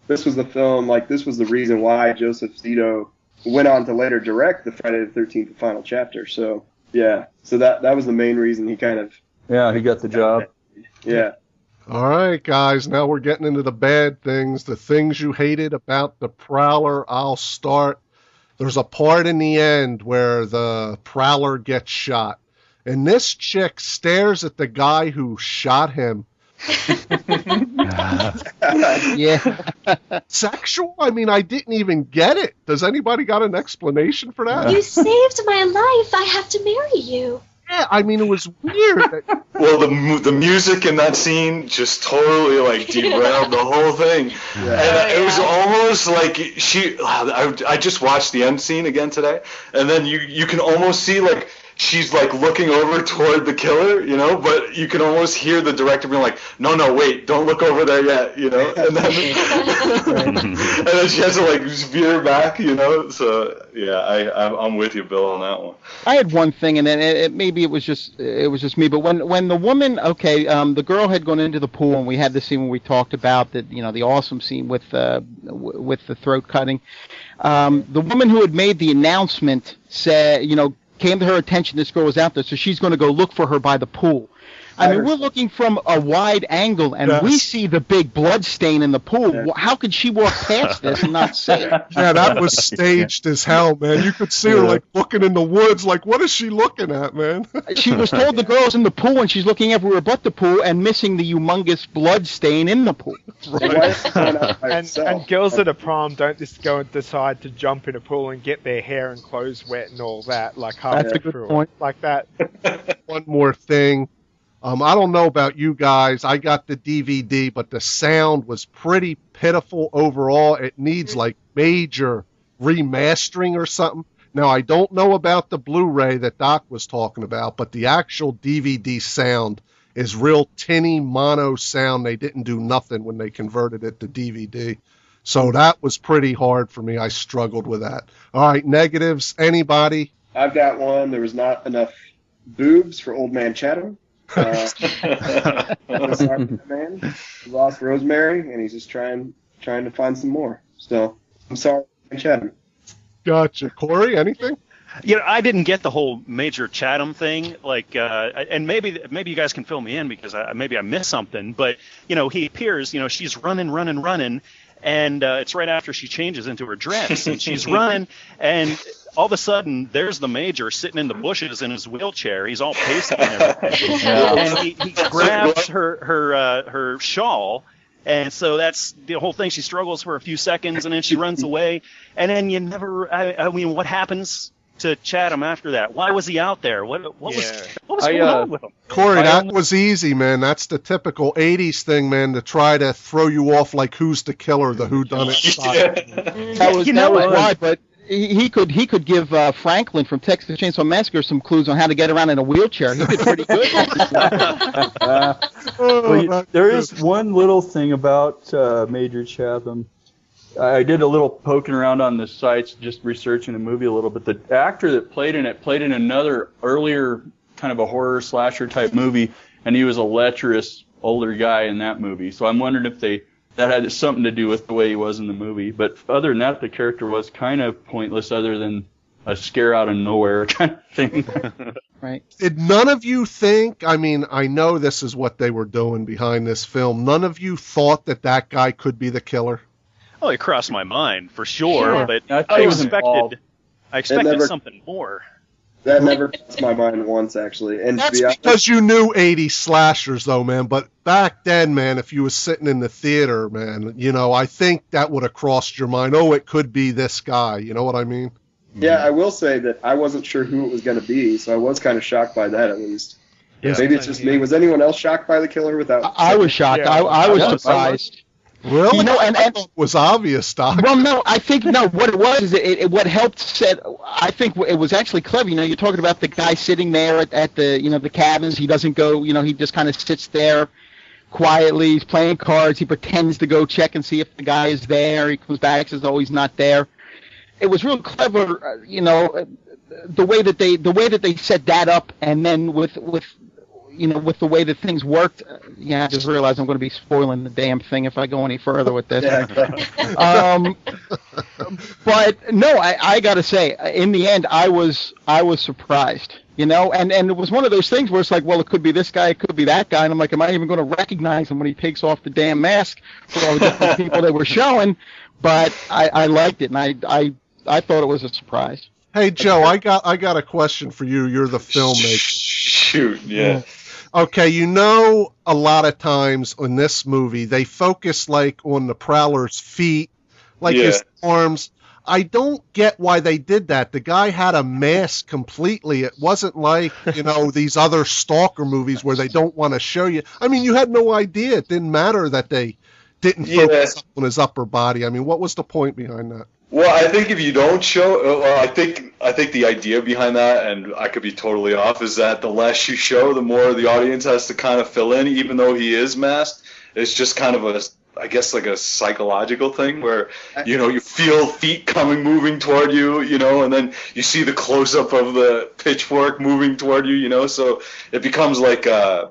this was the film, like, this was the reason why Joseph Zito went on to later direct the Friday the 13th final chapter. So, yeah. So that, that was the main reason he kind of, Yeah, he got the job. yeah. All right, guys. Now we're getting into the bad things, the things you hated about the Prowler. I'll start. There's a part in the end where the Prowler gets shot, and this chick stares at the guy who shot him. Yeah. Sexual? I mean, I didn't even get it. Does anybody got an explanation for that? You saved my life. I have to marry you. Yeah, I mean, it was weird. Well, the the music in that scene just totally like derailed the whole thing, and oh, it was almost like she. I, I just watched the end scene again today, and then you you can almost see like she's like looking over toward the killer, you know, but you can almost hear the director being like, "No, no, wait, don't look over there yet," you know, and then and then she has to like veer back, you know. So yeah, I I'm, I'm with you, Bill, on that one. I had one thing, and then it, it, maybe it was just it was just me. But when when the woman, okay, um, the girl had gone into the pool, and we had the scene where we talked about that, you know, the awesome scene with uh, w- with the throat cutting. Um, the woman who had made the announcement said, you know, came to her attention this girl was out there, so she's going to go look for her by the pool. I mean, we're looking from a wide angle, and we see the big blood stain in the pool. Yeah. How could she walk past this and not see it? yeah, that was staged as hell, man. You could see her like looking in the woods, like, what is she looking at, man? She was told the girl's in the pool, and she's looking everywhere but the pool and missing the humongous blood stain in the pool. Why is she going out by And, and girls at a prom don't just go and decide to jump in a pool and get their hair and clothes wet and all that, like halfway That's a good through point. it. Like that. One more thing. Um, I don't know about you guys. I got the DVD, but the sound was pretty pitiful overall. It needs like major remastering or something. Now, I don't know about the Blu ray that Doc was talking about, but the actual DVD sound is real tinny mono sound. They didn't do nothing when they converted it to DVD. So that was pretty hard for me. I struggled with that. All right, negatives. Anybody? I've got one. There was not enough boobs for Old Man Chatham. Uh, I'm sorry man. He lost Rosemary, and he's just trying trying to find some more. So I'm sorry, Chatham. Gotcha. Corey, anything? You know, I didn't get the whole Major Chatham thing. Like, uh, and maybe maybe you guys can fill me in because I, maybe I missed something. But you know, he appears. You know, she's running, running, running, and uh, it's right after she changes into her dress, and she's running, and all of a sudden, there's the Major sitting in the bushes in his wheelchair. He's all pasty and everything, and he, he grabs her her uh, her shawl. And so that's the whole thing. She struggles for a few seconds and then she runs away. And then you never, I, I mean, what happens to Chatham after that? Why was he out there? What, what Yeah. was, what was I, going uh, on with him? Corey, that only- was easy, man. That's the typical '80s thing, man, to try to throw you off like who's the killer, the who done it. style. That was You that know was what? why, but he, he could he could give uh, Franklin from Texas Chainsaw Massacre some clues on how to get around in a wheelchair. He did pretty good. Uh, well, you- that's there good. is one little thing about uh, Major Chatham. I did a little poking around on the sites, just researching the movie a little bit. The actor that played in it played in another earlier kind of a horror slasher type movie, and he was a lecherous older guy in that movie. So I'm wondering if they that had something to do with the way he was in the movie. But other than that, the character was kind of pointless, other than a scare out of nowhere kind of thing. right. Did none of you think? I mean, I know this is what they were doing behind this film. None of you thought that that guy could be the killer. Oh, it crossed my mind for sure, Yeah. but I I he was involved. expected I expected never- something more. That never crossed my mind once, actually. And to That's be honest, because you knew 80 slashers, though, man. But back then, man, if you was sitting in the theater, man, you know, I think that would have crossed your mind. Oh, it could be this guy. You know what I mean? yeah, I will say that I wasn't sure who it was going to be, so I was kind of shocked by that at least. Yeah. Maybe it's just me. Was anyone else shocked by the killer without? I, I was shocked. Yeah, I, I I was. surprised. Really? You know, and- I and- it was obvious, Doc. Well, no, I think no. What it was is it, it what helped set. I think it was actually clever. You know, you're talking about the guy sitting there at, at the you know the cabins. He doesn't go. You know, he just kind of sits there quietly. He's playing cards. He pretends to go check and see if the guy is there. He comes back says, "Oh, he's not there." It was real clever. uh, You know, uh, the way that they the way that they set that up, and then with with you know with the way that things worked. uh, Yeah, I just realized I'm going to be spoiling the damn thing if I go any further with this Yeah, um, but no, I, I got to say, in the end, I was I was surprised, you know, and and it was one of those things where it's like, well, it could be this guy, it could be that guy, and I'm like, am I even going to recognize him when he takes off the damn mask for all the different people they were showing? But I, I liked it, and I I I thought it was a surprise. Hey, Joe, I got I got a question for you. You're the filmmaker. Shoot, yeah. Okay, you know, a lot of times in this movie they focus like on the prowler's feet, like his arms. I don't get why they did that. The guy had a mask completely. It wasn't like, you know, these other stalker movies where they don't want to show you. I mean, you had no idea. It didn't matter that they didn't Yeah. focus on his upper body. I mean, what was the point behind that? Well, I think if you don't show, uh, well, I think I think the idea behind that, and I could be totally off, is that the less you show, the more the audience has to kind of fill in, even though he is masked. It's just kind of a, I guess, like a psychological thing where, you know, you feel feet coming, moving toward you, you know, and then you see the close up of the pitchfork moving toward you, you know, so it becomes like, uh,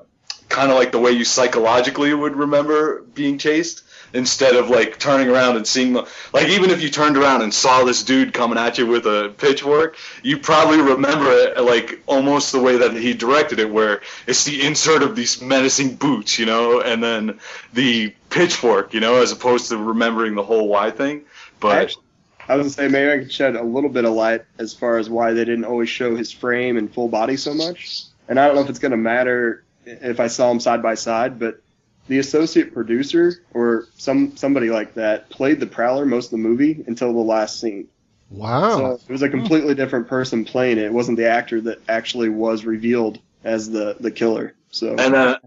kind of like the way you psychologically would remember being chased instead of like turning around and seeing the like even if you turned around and saw this dude coming at you with a pitchfork you probably remember it like almost the way that he directed it where it's the insert of these menacing boots you know and then the pitchfork you know as opposed to remembering the whole y thing but Actually, I was gonna say maybe I could shed a little bit of light as far as why they didn't always show his frame and full body so much. And I don't know if it's gonna matter if I saw him side by side, but the associate producer or some somebody like that played the Prowler most of the movie until the last scene. Wow. So it was a completely different person playing it. It wasn't the actor that actually was revealed as the the killer. So and uh,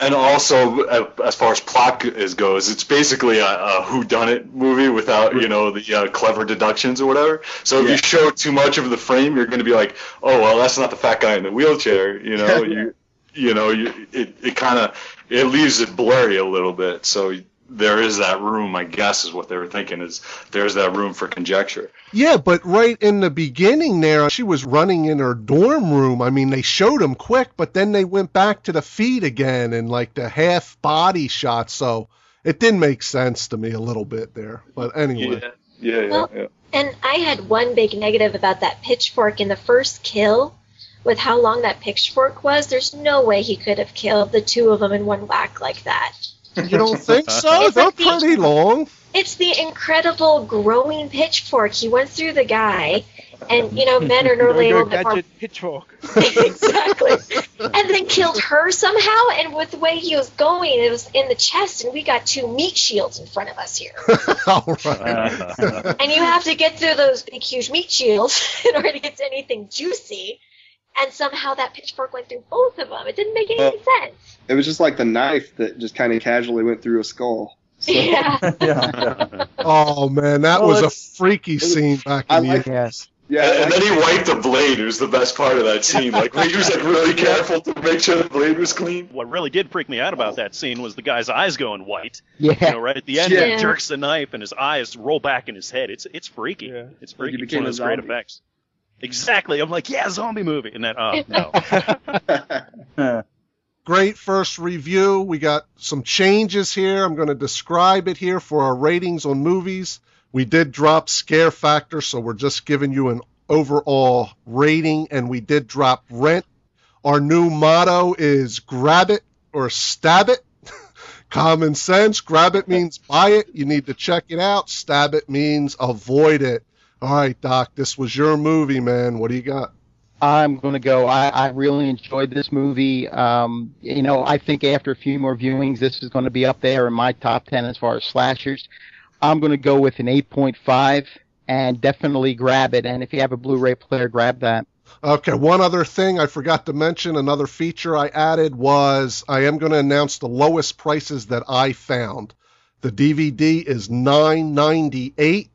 and also uh, as far as plot is goes, it's basically a, a who done it movie without you know the uh, clever deductions or whatever. So if Yeah. you show too much of the frame, you're going to be like, oh well, that's not the fat guy in the wheelchair. You know, you you know, you, it it kind of it leaves it blurry a little bit. So there is that room, I guess, is what they were thinking. Is there's that room for conjecture. Yeah, but right in the beginning there, she was running in her dorm room. I mean, they showed him quick, but then they went back to the feet again and like the half body shot. So it didn't make sense to me a little bit there. But anyway. Yeah, yeah, yeah. Well- yeah. And I had one big negative about that pitchfork in the first kill. With how long that pitchfork was, there's no way he could have killed the two of them in one whack like that. You don't think so? It's They're like the- pretty long. It's the incredible growing pitchfork. He went through the guy, and you know men are normally a Go little bit more gadget pitchfork. exactly. And then killed her somehow, and with the way he was going, it was in the chest, and we got two meat shields in front of us here. All right. and you have to get through those big, huge meat shields in order to get to anything juicy. And somehow that pitchfork went through both of them. It didn't make any sense. it was just like the knife that just kind of casually went through a skull. So, Yeah. yeah. Oh man, that Well, was a it's- freaky scene back I in the like- Yes. yeah, And, and then he wiped the blade. It was the best part of that scene. Like he was like really careful to make sure the blade was clean. What really did freak me out about that scene was the guy's eyes going white. Yeah. You know, right at the end, Yeah. he jerks the knife and his eyes roll back in his head. It's it's freaky. Yeah. It's freaky. It's one of a those great effects. Exactly. I'm like, yeah, zombie movie. And then, oh no. great first review. We got some changes here. I'm going to describe it here for our ratings on movies. We did drop scare factor, so we're just giving you an overall rating, and we did drop rent. Our new motto is grab it or stab it. Common sense. Grab it means buy it. You need to check it out. Stab it means avoid it. All right, Doc, this was your movie, man. What do you got? I'm going to go. I, I really enjoyed this movie. Um, you know, I think after a few more viewings, this is going to be up there in my top 10 as far as slashers. I'm going to go with an 8.5 and definitely grab it. And if you have a Blu-ray player, grab that. Okay, one other thing I forgot to mention, another feature I added was I am going to announce the lowest prices that I found. The DVD is 9.98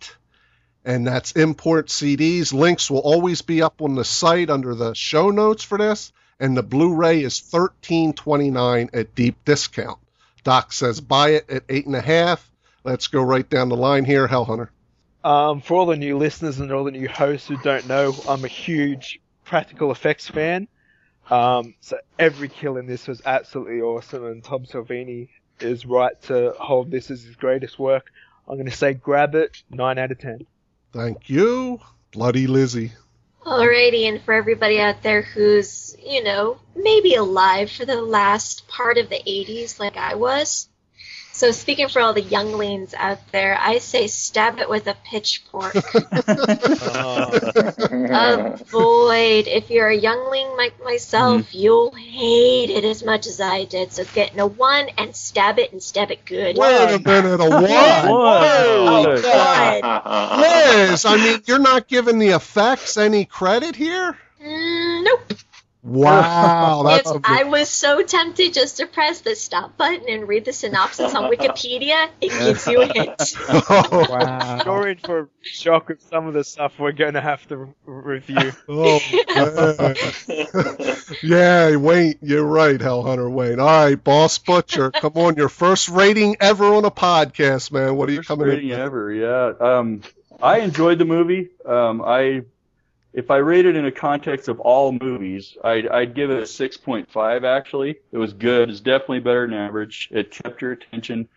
and that's import CDs. Links will always be up on the site under the show notes for this, and the Blu-ray is 13.29 at deep discount. Doc says buy it at eight and a half. Let's go right down the line here, Hellhunter. Um, for all the new listeners and all the new hosts who don't know, I'm a huge practical effects fan. Um, so every kill in this was absolutely awesome, and Tom Savini is right to hold this as his greatest work. I'm going to say grab it, 9 out of 10. Thank you, Bloody Lizzie. Alrighty, and for everybody out there who's, you know, maybe alive for the last part of the 80s like I was. So speaking for all the younglings out there, I say stab it with a pitchfork. Avoid. If you're a youngling like myself, you'll hate it as much as I did. So get in a one and stab it and stab it good. Wait a minute, a one. Oh, God. Liz, I mean, you're not giving the effects any credit here? Mm, nope. Wow, that's if a I was so tempted just to press the stop button and read the synopsis on Wikipedia, it gives you a hint. Wow. You're for shock with some of the stuff we're going to have to review. Oh, yeah, Wayne, you're right, Hellhunter Wayne. All right, Boss Butcher, come on, your first rating ever on a podcast, man. What are you First coming rating in? with? ever, yeah. Um, I enjoyed the movie. Um, I, if I rate it in a context of all movies, I'd, I'd give it a 6.5. Actually, it was good. It's definitely better than average. It kept your attention.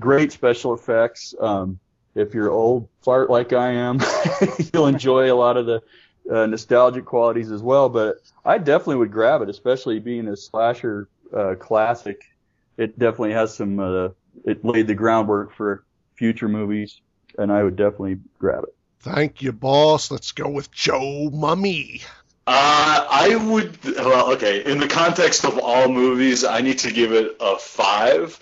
Great special effects. Um, if you're old fart like I am, you'll enjoy a lot of the uh, nostalgic qualities as well. But I definitely would grab it, especially being a slasher uh, classic. It definitely has some. Uh, it laid the groundwork for future movies, and I would definitely grab it. Thank you, boss. Let's go with Joe Mummy. Uh, I would. Well, okay. In the context of all movies, I need to give it a five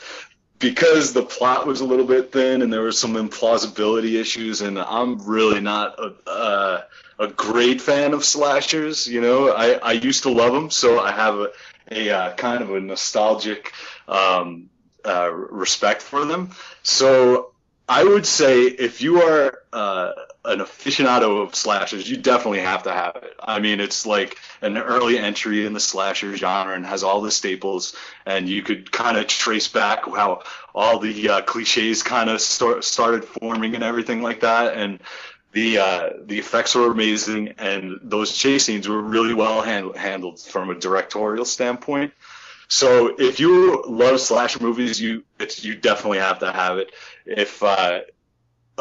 because the plot was a little bit thin and there were some implausibility issues, and I'm really not a, a great fan of slashers. You know, I, I used to love them, so I have a, a uh, kind of a nostalgic um, uh, respect for them. So I would say if you are uh, an aficionado of slashers, you definitely have to have it. I mean, it's like an early entry in the slasher genre and has all the staples, and you could kind of trace back how all the uh, cliches kind of start, started forming and everything like that. And the uh, the effects were amazing, and those chase scenes were really well hand- handled from a directorial standpoint. So if you love slasher movies, you you definitely have to have it. If uh,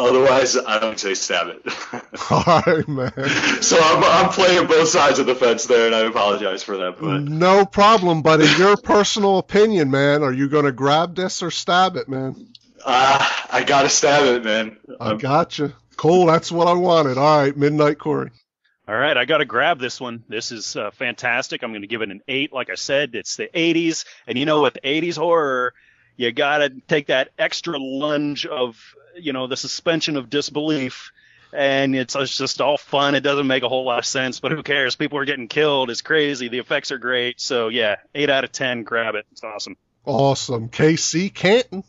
otherwise, I would say stab it. All right, man. so I'm I'm playing both sides of the fence there, and I apologize for that. But No problem, but in your personal opinion, man, are you going to grab this or stab it, man? uh, I gotta stab it, man. I gotcha. Cool, that's what I wanted. All right, Midnight Corey. All right, I got to grab this one. This is uh, fantastic. I'm going to give it an eight. Like I said, it's the 80s, and you know, with 80s horror, you got to take that extra lunge of, you know, the suspension of disbelief. And it's, it's just all fun. It doesn't make a whole lot of sense, but who cares? People are getting killed. It's crazy. The effects are great. So yeah, eight out of ten. Grab it. It's awesome. Awesome. KC Canton.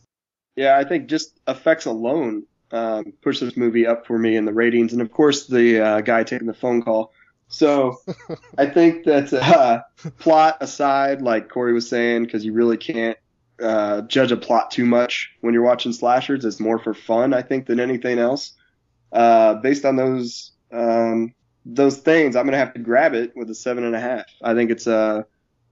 Yeah, I think just effects alone um, push this movie up for me in the ratings, and of course the uh, guy taking the phone call. So I think that uh, plot aside, like Corey was saying, because you really can't uh, judge a plot too much when you're watching slashers. It's more for fun, I think, than anything else. Uh, based on those um, those things, I'm gonna have to grab it with a seven and a half. I think it's a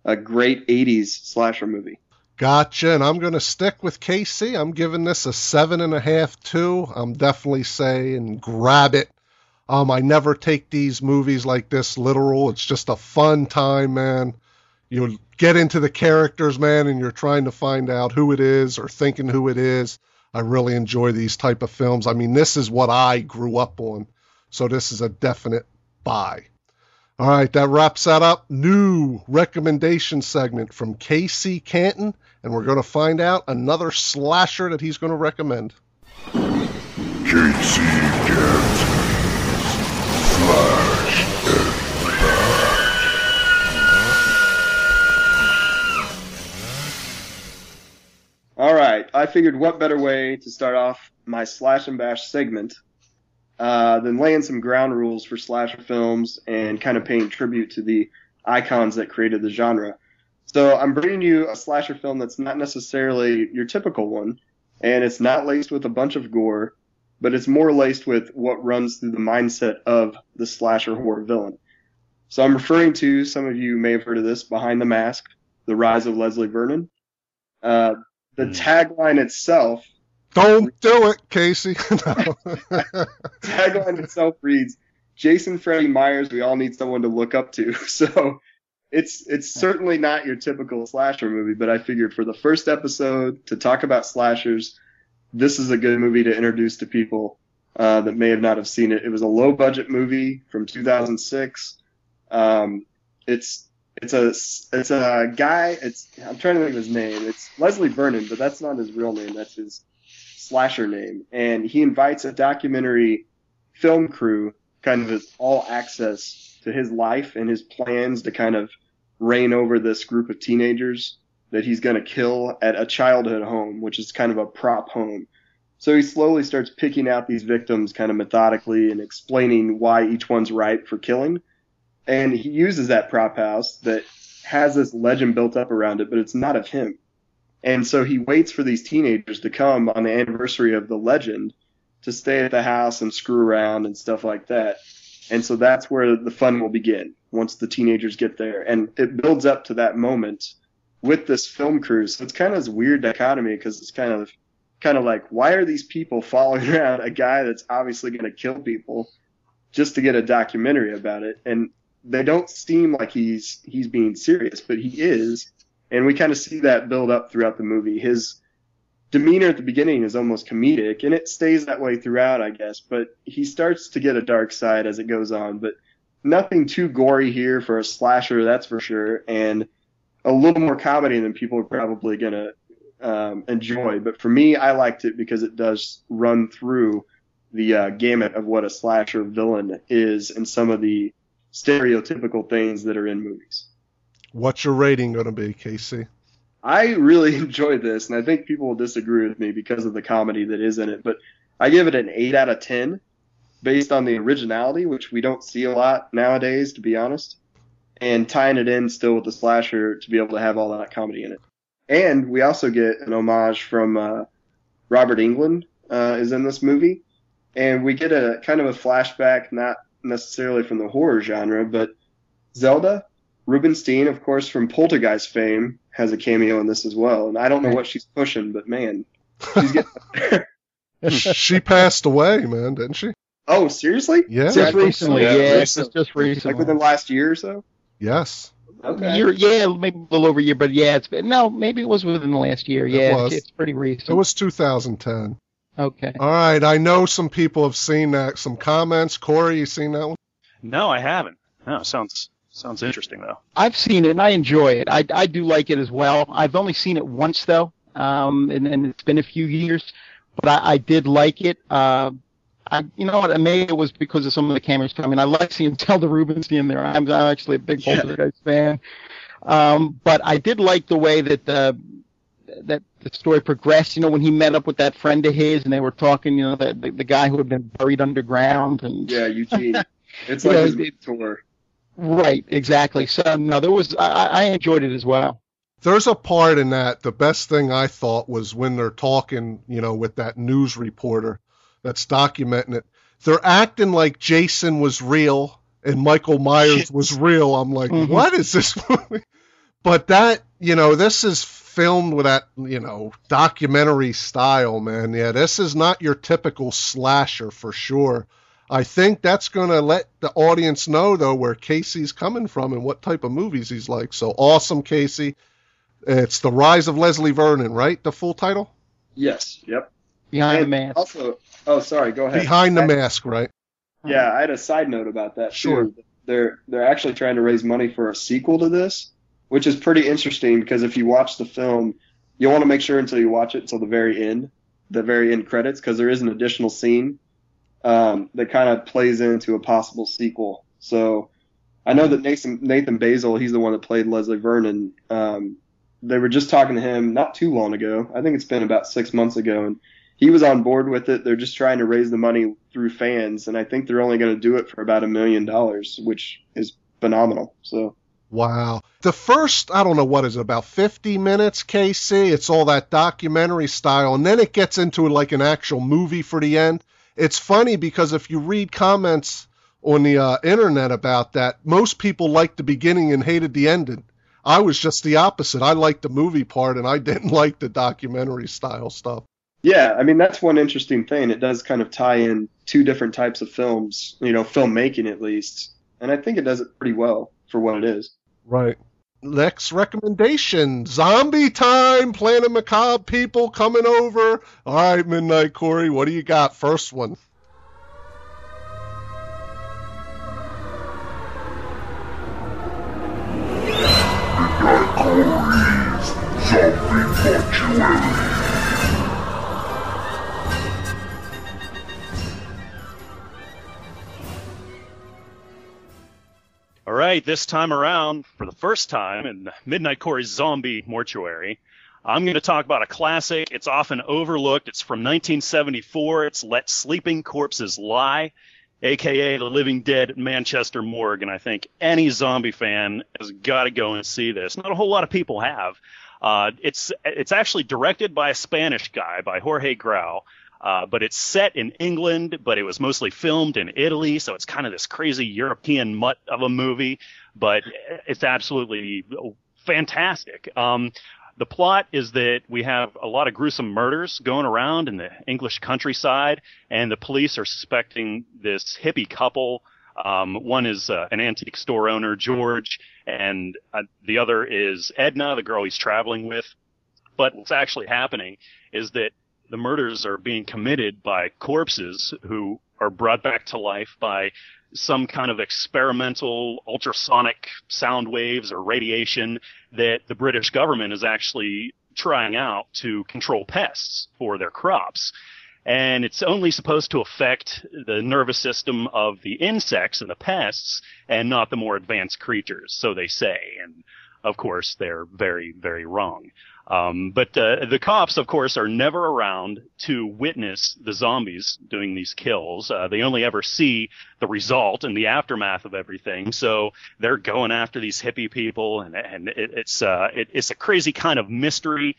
a great '80s slasher movie. Gotcha. And I'm to stick with Casey. I'm giving this a seven and a half, too. I'm definitely saying grab it. Um, I never take these movies like this literal. It's just a fun time, man. You get into the characters, man, and you're trying to find out who it is or thinking who it is. I really enjoy these type of films. I mean, this is what I grew up on, so this is a definite buy. All right, that wraps that up. New recommendation segment from KC Canton, and we're going to find out another slasher that he's going to recommend. KC Canton's Flash All right, I figured what better way to start off my slash and bash segment uh, than laying some ground rules for slasher films and kind of paying tribute to the icons that created the genre. So I'm bringing you a slasher film that's not necessarily your typical one, and it's not laced with a bunch of gore, but it's more laced with what runs through the mindset of the slasher horror villain. So I'm referring to some of you may have heard of this, Behind the Mask, The Rise of Leslie Vernon. Uh, the tagline itself Don't do it, Casey. Tagline itself reads Jason Freddy Myers, we all need someone to look up to. So it's it's certainly not your typical slasher movie, but I figured for the first episode to talk about slashers, this is a good movie to introduce to people uh, that may have not have seen it. It was a low budget movie from 2006. Um, it's it's a it's a guy. It's I'm trying to think of his name. It's Leslie Vernon, but that's not his real name. That's his slasher name. And he invites a documentary film crew, kind of as all access to his life and his plans to kind of reign over this group of teenagers that he's going to kill at a childhood home, which is kind of a prop home. So he slowly starts picking out these victims kind of methodically and explaining why each one's right for killing. And he uses that prop house that has this legend built up around it, but it's not of him. And so he waits for these teenagers to come on the anniversary of the legend to stay at the house and screw around and stuff like that. And so that's where the fun will begin once the teenagers get there. And it builds up to that moment with this film crew. So it's kind of this weird dichotomy because it's kind of, kind of like, why are these people following around a guy that's obviously going to kill people just to get a documentary about it? And they don't seem like he's, he's being serious, but he is. And we kind of see that build up throughout the movie. His demeanor at the beginning is almost comedic, and it stays that way throughout, I guess. But he starts to get a dark side as it goes on. But nothing too gory here for a slasher, that's for sure. And a little more comedy than people are probably gonna um, enjoy. But for me, I liked it because it does run through the uh, gamut of what a slasher villain is and some of the stereotypical things that are in movies. What's your rating going to be, Casey? I really enjoyed this, and I think people will disagree with me because of the comedy that is in it, but I give it an 8 out of 10 based on the originality, which we don't see a lot nowadays, to be honest, and tying it in still with the slasher to be able to have all that comedy in it. And we also get an homage from uh, Robert Englund uh, is in this movie, and we get a kind of a flashback, not necessarily from the horror genre, but Zelda Rubinstein, of course, from Poltergeist fame, has a cameo in this as well. And I don't know what she's pushing, but man, she's getting she passed away, man, didn't she? Oh, seriously? Yeah. Just recently, Yeah, yeah, recent. just, just recently. Like within the last year or so? Yes. Okay. Year, yeah, maybe a little over a year, but yeah, it's been, no, maybe it was within the last year. It Yeah, was. it's, it's pretty recent. It was 2010. Okay. All right. I know some people have seen that. Some comments. Corey, you seen that one? No, I haven't. No, sounds sounds interesting though. I've seen it and I enjoy it. I, I do like it as well. I've only seen it once though, um, and, and it's been a few years, but I, I did like it. Uh, I, you know what? Maybe it was because of some of the cameras. I mean, I like seeing Zelda Rubinstein in there. I'm, I'm actually a big Yeah. Poltergeist fan. Um, but I did like the way that the that the story progressed. You know, when he met up with that friend of his and they were talking. You know, the the, the guy who had been buried underground and Yeah, Eugene. It's Yeah, like his it- tour. right, exactly. So no, there was I, I enjoyed it as well. There's a part in that. The best thing I thought was when they're talking, you know, with that news reporter that's documenting it. They're acting like Jason was real and Michael Myers was real. I'm like, Mhm. what is this movie? But that, you know, this is filmed with that, you know, documentary style, man. Yeah, this is not your typical slasher for sure. I think that's going to let the audience know, though, where Casey's coming from and what type of movies he's like. So awesome, Casey. It's The Rise of Leslie Vernon, right? The full title? Yes. Yep. Behind the mask. Also, oh, sorry. Go ahead. Behind the I- Mask, right? Yeah, I had a side note about that Sure. too. They're they're actually trying to raise money for a sequel to this, which is pretty interesting because if you watch the film, you'll want to make sure until you watch it until the very end, the very end credits, because there is an additional scene um, that kind of plays into a possible sequel. So I know that Nathan Nathan Baesel, he's the one that played Leslie Vernon. Um, they were just talking to him not too long ago. I think it's been about six months ago, and he was on board with it. They're just trying to raise the money through fans, and I think they're only going to do it for about a million dollars, which is phenomenal. So Wow. The first, I don't know what is it, about 50 minutes, KC. It's all that documentary style. And then it gets into like an actual movie for the end. It's funny because if you read comments on the uh, internet about that, most people liked the beginning and hated the ending. I was just the opposite. I liked the movie part and I didn't like the documentary style stuff. yeah, I mean that's one interesting thing. It does kind of tie in two different types of films, you know, filmmaking at least, and I think it does it pretty well for what it is. Right. Next recommendation Zombie Time, Planet Macabre people coming over. All right, Midnight Corey, what do you got? First one. Midnight Corey's Zombie Mortuary. Right, this time around, for the first time in Midnight Corey's Zombie Mortuary, I'm going to talk about a classic. It's often overlooked. It's from 1974. It's Let Sleeping Corpses Lie, aka The Living Dead Manchester Morgue. And I think any zombie fan has got to go and see this. Not a whole lot of people have. Uh, it's it's actually directed by a Spanish guy, by Jorge Grau. Uh, but it's set in England, but it was mostly filmed in Italy, so it's kind of this crazy European mutt of a movie, but it's absolutely fantastic. Um, the plot is that we have a lot of gruesome murders going around in the English countryside, and the police are suspecting this hippie couple. Um, one is uh, an antique store owner, George, and uh, the other is Edna, the girl he's traveling with. But what's actually happening is that the murders are being committed by corpses who are brought back to life by some kind of experimental ultrasonic sound waves or radiation that the British government is actually trying out to control pests for their crops. And it's only supposed to affect the nervous system of the insects and the pests and not the more advanced creatures, so they say. And of course, they're very, very wrong. Um, but uh, the cops, of course, are never around to witness the zombies doing these kills. Uh, they only ever see the result and the aftermath of everything. So they're going after these hippie people, and and it, it's uh, it, it's a crazy kind of mystery,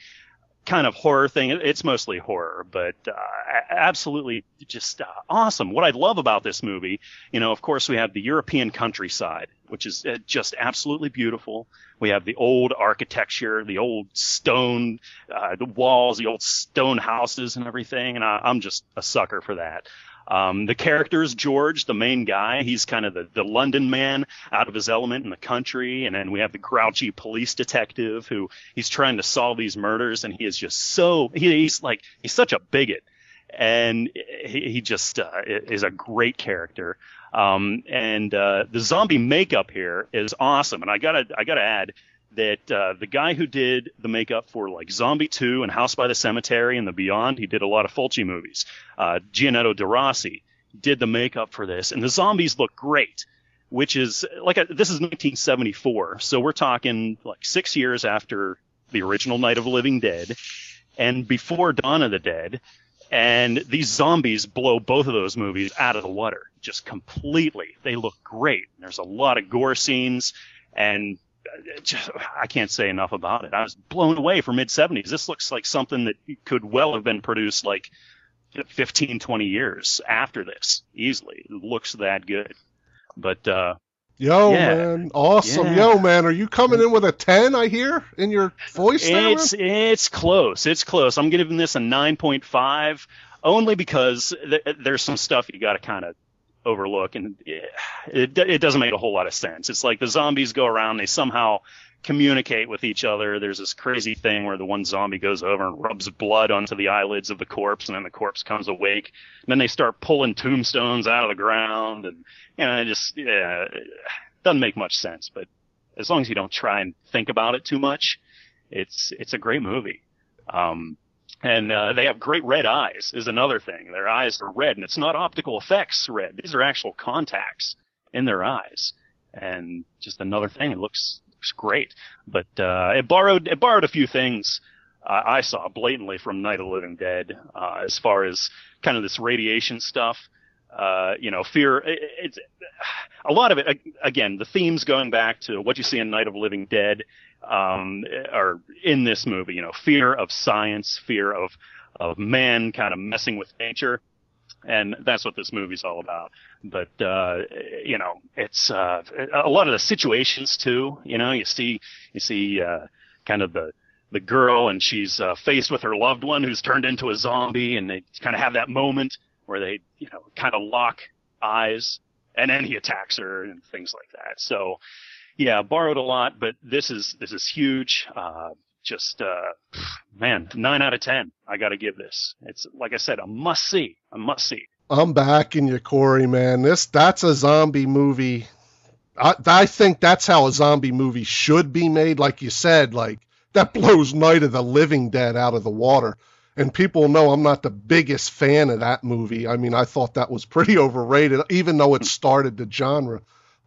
kind of horror thing. It's mostly horror, but uh, absolutely just uh, awesome. What I love about this movie, you know, of course, we have the European countryside, which is uh, just absolutely beautiful. We have the old architecture, the old stone, uh, the walls, the old stone houses and everything. And I, I'm just a sucker for that. Um, the characters, George, the main guy, he's kind of the, the London man out of his element in the country. And then we have the grouchy police detective who he's trying to solve these murders. And he is just so, he, he's like, he's such a bigot. And he, he just uh, is a great character. Um, and uh, the zombie makeup here is awesome. And I gotta I gotta add that uh, the guy who did the makeup for like Zombie 2 and House by the Cemetery and the Beyond, he did a lot of Fulci movies. Uh, Giannetto De Rossi did the makeup for this, and the zombies look great. Which is like a, this is 1974, so we're talking like six years after the original Night of the Living Dead, and before Dawn of the Dead. And these zombies blow both of those movies out of the water, just completely. They look great. There's a lot of gore scenes, and uh, just, I can't say enough about it. I was blown away for mid 70s. This looks like something that could well have been produced like 15, 20 years after this, easily. It looks that good. But uh, Yo, Yeah. man. Awesome. Yeah. Yo, man. Are you coming in with a 10, I hear, in your voice there, man? It's it's close. It's close. I'm giving this a 9.5 only because th- there's some stuff you got to kind of overlook, and it it doesn't make a whole lot of sense. It's like the zombies go around, they somehow communicate with each other. There's this crazy thing where the one zombie goes over and rubs blood onto the eyelids of the corpse, and then the corpse comes awake. And then they start pulling tombstones out of the ground, and you know, it just yeah, it doesn't make much sense. But as long as you don't try and think about it too much, it's it's a great movie. Um, and uh, they have great red eyes is another thing. Their eyes are red, and it's not optical effects red. These are actual contacts in their eyes. And just another thing, it looks looks great. But uh, it borrowed it borrowed a few things uh, I saw blatantly from Night of the Living Dead uh, as far as kind of this radiation stuff. Uh, you know, fear. It, it's a lot of it. Again, the themes going back to what you see in Night of the Living Dead um, are in this movie. You know, fear of science, fear of of man kind of messing with nature, and that's what this movie's all about. But uh, you know, it's uh, a lot of the situations too. You know, you see you see uh, kind of the the girl and she's uh, faced with her loved one who's turned into a zombie, and they kind of have that moment where they you know kind of lock eyes, and then he attacks her and things like that. So yeah, borrowed a lot, but this is this is huge. Uh, just uh, man, nine out of ten. I got to give this. It's like I said, a must see, a must see. I'm backing you, Corey. Man, this that's a zombie movie. I, I think that's how a zombie movie should be made. Like you said, like that blows Night of the Living Dead out of the water. And people know I'm not the biggest fan of that movie. I mean, I thought that was pretty overrated, even though it started the genre.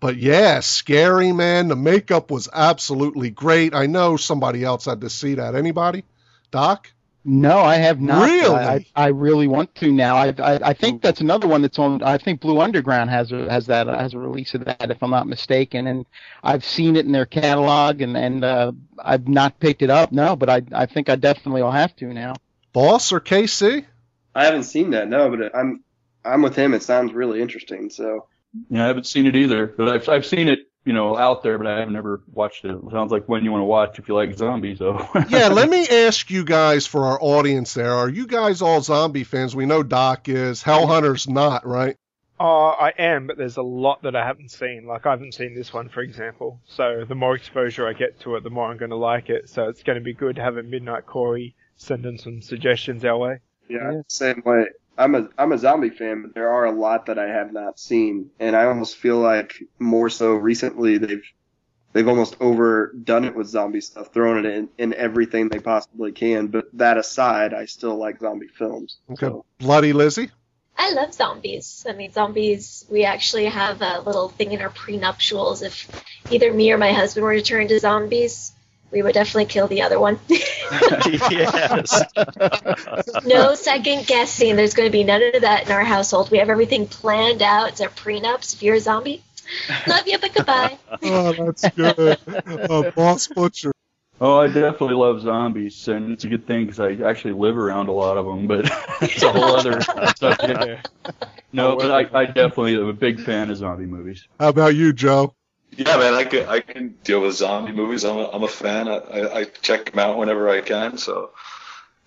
But yeah, scary man. The makeup was absolutely great. I know somebody else had to see that. Anybody? Doc? No, I have not. Really? I, I really want to now. I, I, I think that's another one that's on. I think Blue Underground has a, has that has a release of that, if I'm not mistaken. And I've seen it in their catalog, and and uh, I've not picked it up. No, but I I think I definitely will have to now. Boss or KC? I haven't seen that. No, but I'm I'm with him. It sounds really interesting. So yeah, I haven't seen it either, but I've I've seen it, you know, out there, but I have never watched it. it sounds like one you want to watch if you like zombies. though. yeah, let me ask you guys for our audience there: Are you guys all zombie fans? We know Doc is. Hellhunter's not, right? Uh, I am, but there's a lot that I haven't seen. Like I haven't seen this one, for example. So the more exposure I get to it, the more I'm going to like it. So it's going to be good having Midnight Corey send in some suggestions our way. Yeah, yeah. same way. I'm a I'm a zombie fan, but there are a lot that I have not seen, and I almost feel like more so recently they've they've almost overdone it with zombie stuff, throwing it in, in everything they possibly can. But that aside, I still like zombie films. Okay, so. Bloody Lizzie. I love zombies. I mean, zombies. We actually have a little thing in our prenuptials. If either me or my husband were to turn into zombies, we would definitely kill the other one. yes. no second guessing. There's going to be none of that in our household. We have everything planned out. It's our prenups. If you're a zombie, love you, but goodbye. oh, that's good. Uh, Boss Butcher. Oh, I definitely love zombies, and it's a good thing because I actually live around a lot of them. But it's a whole other subject. No, but I, I definitely am a big fan of zombie movies. How about you, Joe? Yeah, man, I can I can deal with zombie movies. I'm a, I'm a fan. I, I, I check them out whenever I can. So,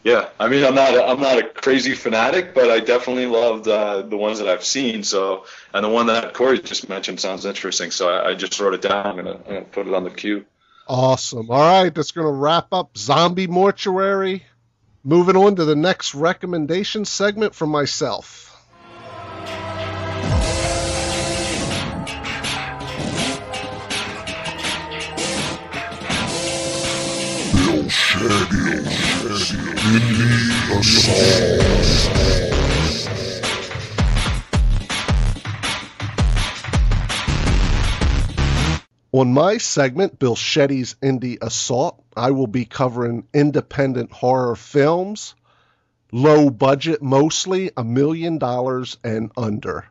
yeah, I mean, I'm not a, I'm not a crazy fanatic, but I definitely loved uh, the ones that I've seen. So, and the one that Corey just mentioned sounds interesting. So I, I just wrote it down. Gonna, I'm gonna put it on the queue. Awesome. All right, that's gonna wrap up Zombie Mortuary. Moving on to the next recommendation segment from myself. On my segment, Bill Shetty's Indie Assault, I will be covering independent horror films, low budget mostly, a million dollars and under.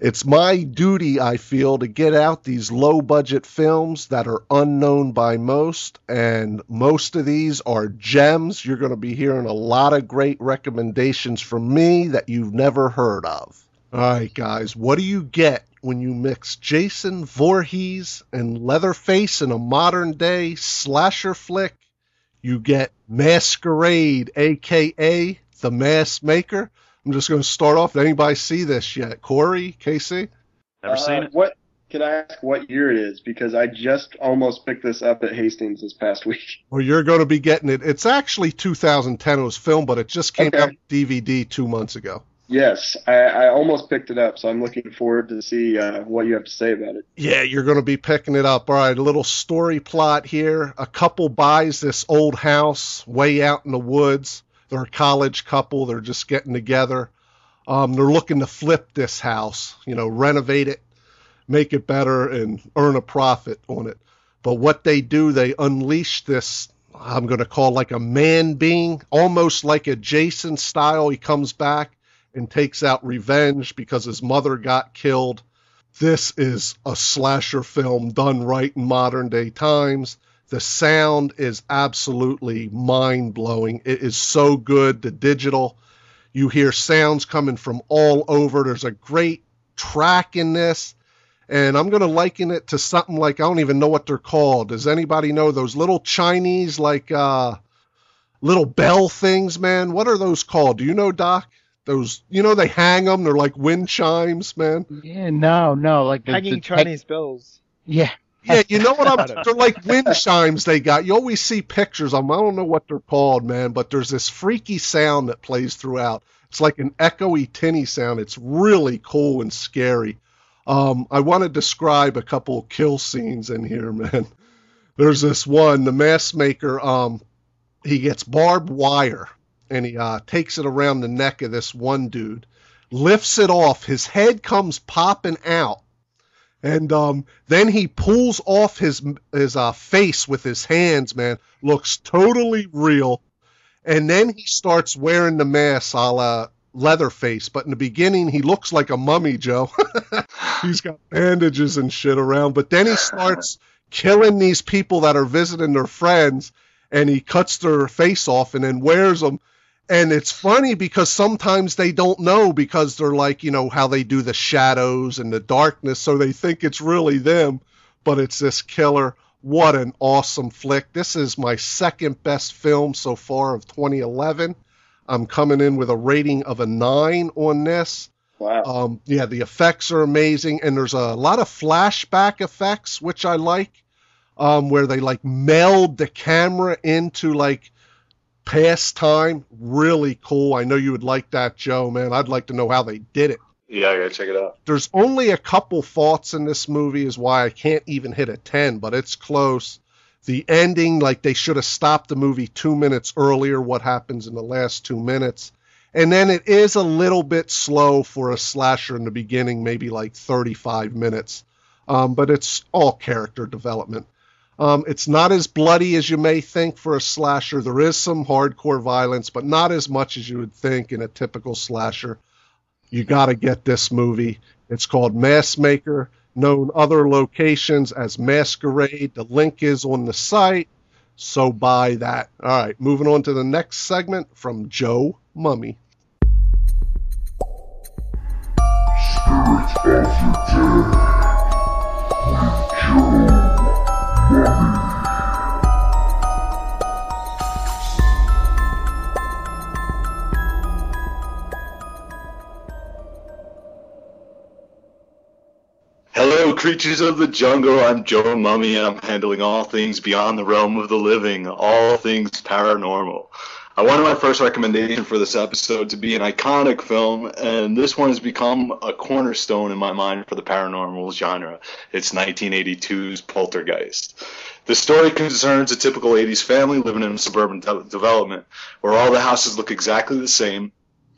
It's my duty, I feel, to get out these low budget films that are unknown by most, and most of these are gems. You're going to be hearing a lot of great recommendations from me that you've never heard of. All right, guys, what do you get when you mix Jason Voorhees and Leatherface in a modern day slasher flick? You get Masquerade, aka The Mask Maker I'm just going to start off. Did anybody see this yet? Corey, Casey? Never seen Uh, it. What can I ask what year it is? Because I just almost picked this up at Hastings this past week. Well, you're going to be getting it. It's actually 2010 it was filmed, but it just came Okay. out DVD two months ago. Yes, I, I almost picked it up, so I'm looking forward to see uh, what you have to say about it. Yeah, you're going to be picking it up. All right, a little story plot here. A couple buys this old house way out in the woods. They're a college couple. They're just getting together. Um, they're looking to flip this house, you know, renovate it, make it better, and earn a profit on it. But what they do, they unleash this, I'm going to call like a man being, almost like a Jason style. He comes back and takes out revenge because his mother got killed this is a slasher film done right in modern day times. The sound is absolutely mind blowing. It is so good. The digital, you hear sounds coming from all over. There's a great track in this. And I'm going to liken it to something like I don't even know what they're called. Does anybody know those little Chinese, like, uh, little bell things, man? What are those called? Do you know, Doc? Those, you know, they hang them. They're like wind chimes, man. Yeah, no, no, like the, Hanging the tech- Chinese bells. yeah, Yeah, you know what I'm. They're like wind chimes they got. You always see pictures of them. I don't know what they're called, man, but there's this freaky sound that plays throughout. It's like an echoey, tinny sound. It's really cool and scary. Um, I want to describe a couple of kill scenes in here, man. There's this one, the mask maker. Um, he gets barbed wire and he uh, takes it around the neck of this one dude, lifts it off. His head comes popping out and um, then he pulls off his his uh, face with his hands. Man, looks totally real. And then he starts wearing the mask, a la Leatherface. But in the beginning, he looks like a mummy, Joe. He's got bandages and shit around. But then he starts killing these people that are visiting their friends, and he cuts their face off and then wears them. And it's funny because sometimes they don't know because they're like, you know, how they do the shadows and the darkness, so they think it's really them, but it's this killer. What an awesome flick. This is my second best film so far of 2011. I'm coming in with a rating of a 9 on this. Wow. Um, yeah, the effects are amazing, and there's a lot of flashback effects, which I like, um, where they like meld the camera into like past time. Really cool. I know you would like that, Joe, man. I'd like to know how they did it. Yeah, I gotta check it out. There's only a couple faults in this movie, is why I can't even hit a 10, but it's close. The ending, like they should have stopped the movie two minutes earlier, what happens in the last two minutes. And then it is a little bit slow for a slasher in the beginning, maybe like 35 minutes. Um, but it's all character development. Um, it's not as bloody as you may think for a slasher. There is some hardcore violence, but not as much as you would think in a typical slasher. You got to get this movie. It's called Mask Maker, known other locations as Masquerade. The link is on the site, so buy that. All right, moving on to the next segment from Joe Mummy. Spirit of the Dead with Joe creatures of the jungle. I'm Joe Mummy, and I'm handling all things beyond the realm of the living, all things paranormal. I wanted my first recommendation for this episode to be an iconic film, and this one has become a cornerstone in my mind for the paranormal genre. It's 1982's Poltergeist. The story concerns a typical 80s family living in a suburban de- development where all the houses look exactly the same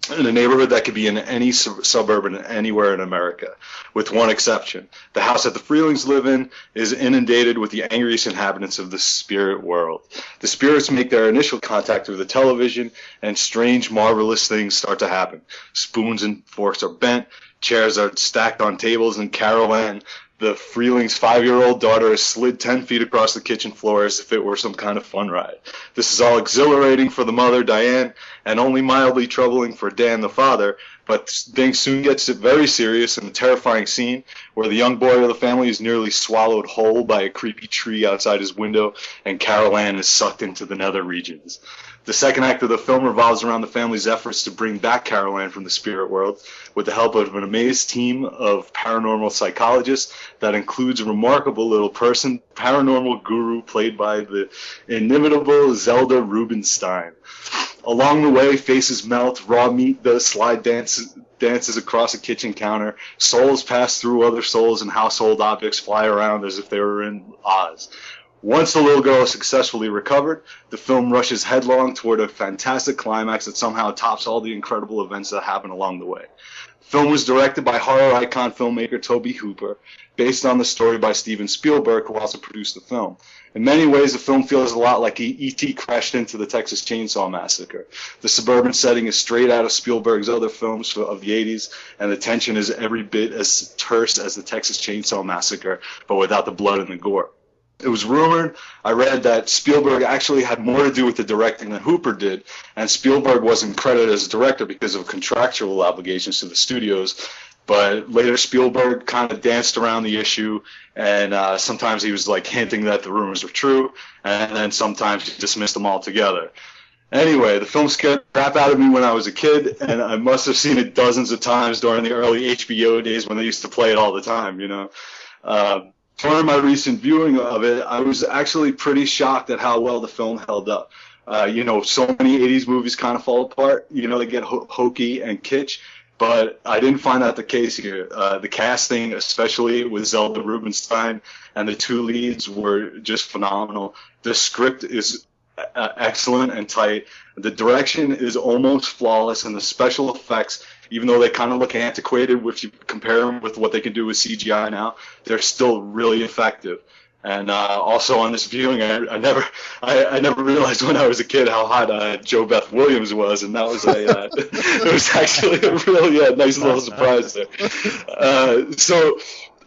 in a neighborhood that could be in any sub- suburban anywhere in America, with one exception. The house that the Freelings live in is inundated with the angriest inhabitants of the spirit world. The spirits make their initial contact through the television, and strange, marvelous things start to happen. Spoons and forks are bent, chairs are stacked on tables, and Carol Anne, the Freeling's five-year-old daughter slid 10 feet across the kitchen floor as if it were some kind of fun ride. This is all exhilarating for the mother, Diane, and only mildly troubling for Dan, the father, but things soon gets very serious in a terrifying scene where the young boy of the family is nearly swallowed whole by a creepy tree outside his window, and Carol Anne is sucked into the nether regions. The second act of the film revolves around the family's efforts to bring back Carol from the spirit world with the help of an amazed team of paranormal psychologists that includes a remarkable little person, paranormal guru played by the inimitable Zelda Rubinstein. Along the way, faces melt, raw meat does slide dances, dances across a kitchen counter, souls pass through other souls, and household objects fly around as if they were in Oz. Once the little girl is successfully recovered, the film rushes headlong toward a fantastic climax that somehow tops all the incredible events that happen along the way. The film was directed by horror icon filmmaker Tobe Hooper, based on the story by Steven Spielberg, who also produced the film. In many ways, the film feels a lot like E.T. crashed into the Texas Chainsaw Massacre. The suburban setting is straight out of Spielberg's other films of the 80s, and the tension is every bit as terse as the Texas Chainsaw Massacre, but without the blood and the gore. It was rumored, I read that Spielberg actually had more to do with the directing than Hooper did, and Spielberg wasn't credited as a director because of contractual obligations to the studios. But later, Spielberg kind of danced around the issue, and uh, sometimes he was like hinting that the rumors were true, and then sometimes he dismissed them altogether. Anyway, the film scared the crap out of me when I was a kid, and I must have seen it dozens of times during the early HBO days when they used to play it all the time, you know. Um, during my recent viewing of it, I was actually pretty shocked at how well the film held up. Uh, you know, so many 80s movies kind of fall apart. You know, they get ho- hokey and kitsch, but I didn't find that the case here. Uh, the casting, especially with Zelda Rubinstein and the two leads, were just phenomenal. The script is uh, excellent and tight. The direction is almost flawless, and the special effects even though they kind of look antiquated if you compare them with what they can do with CGI now, they're still really effective. And uh, also on this viewing, I, I never, I, I, never realized when I was a kid how hot uh, JoBeth Williams was, and that was a, uh, it was actually a really uh, nice little surprise there. Uh, so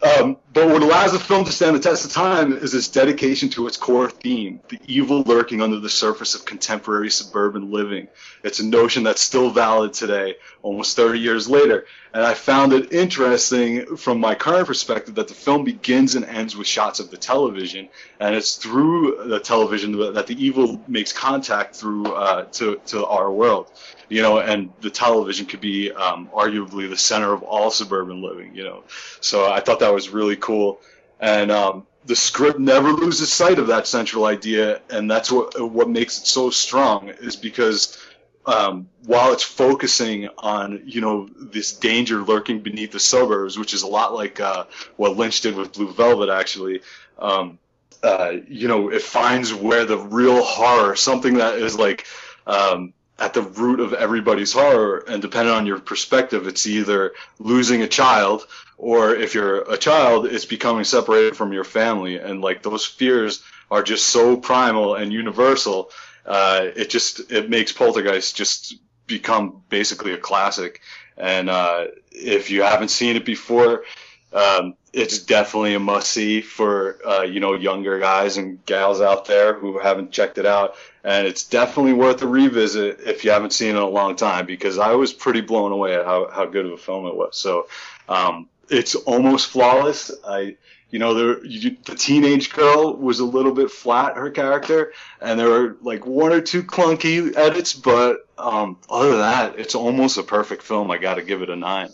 um, but what allows the film to stand the test of time is its dedication to its core theme, the evil lurking under the surface of contemporary suburban living. It's a notion that's still valid today, almost 30 years later. And I found it interesting from my current perspective that the film begins and ends with shots of the television, and it's through the television that the evil makes contact through uh, to to our world you know, and the television could be um, arguably the center of all suburban living, you know. So I thought that was really cool, and um, the script never loses sight of that central idea, and that's what what makes it so strong is because um, while it's focusing on you know this danger lurking beneath the suburbs, which is a lot like uh, what Lynch did with Blue Velvet, actually. Um, uh, you know, it finds where the real horror, something that is like um, at the root of everybody's horror and depending on your perspective it's either losing a child or if you're a child it's becoming separated from your family. And like those fears are just so primal and universal uh, it just it makes poltergeist just become basically a classic. And uh, if you haven't seen it before um, it's definitely a must see for uh, you know younger guys and gals out there who haven't checked it out and it's definitely worth a revisit if you haven't seen it in a long time because I was pretty blown away at how, how good of a film it was. So um, it's almost flawless. I you know the you, the teenage girl was a little bit flat her character and there were like one or two clunky edits but um, other than that it's almost a perfect film. I got to give it a nine.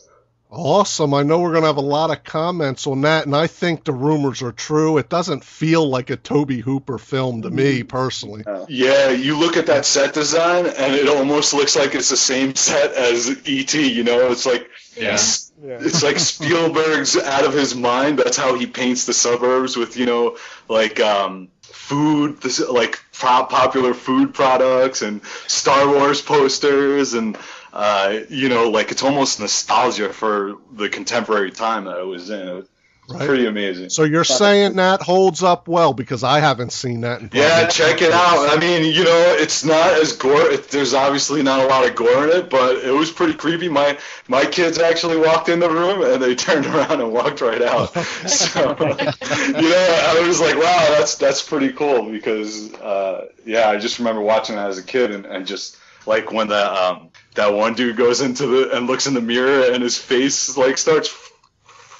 Awesome. I know we're going to have a lot of comments on that, and I think the rumors are true. It doesn't feel like a Tobe Hooper film to me, personally. Yeah, you look at that set design, and it almost looks like it's the same set as E.T., you know? It's like. Yeah. It's, it's like Spielberg's out of his mind. That's how he paints the suburbs with, you know, like um, food, this, like popular food products and Star Wars posters and uh, you know, like it's almost nostalgia for the contemporary time that I was in. It was right. pretty amazing. So you're saying that holds up well because I haven't seen that. In yeah, check it out. I mean, you know, it's not as gore. It, there's obviously not a lot of gore in it, but it was pretty creepy. My my kids actually walked in the room and they turned around and walked right out. so, you know, I was like, wow, that's that's pretty cool because, uh, yeah, I just remember watching that as a kid and, and just like when the um, that one dude goes into the and looks in the mirror and his face like starts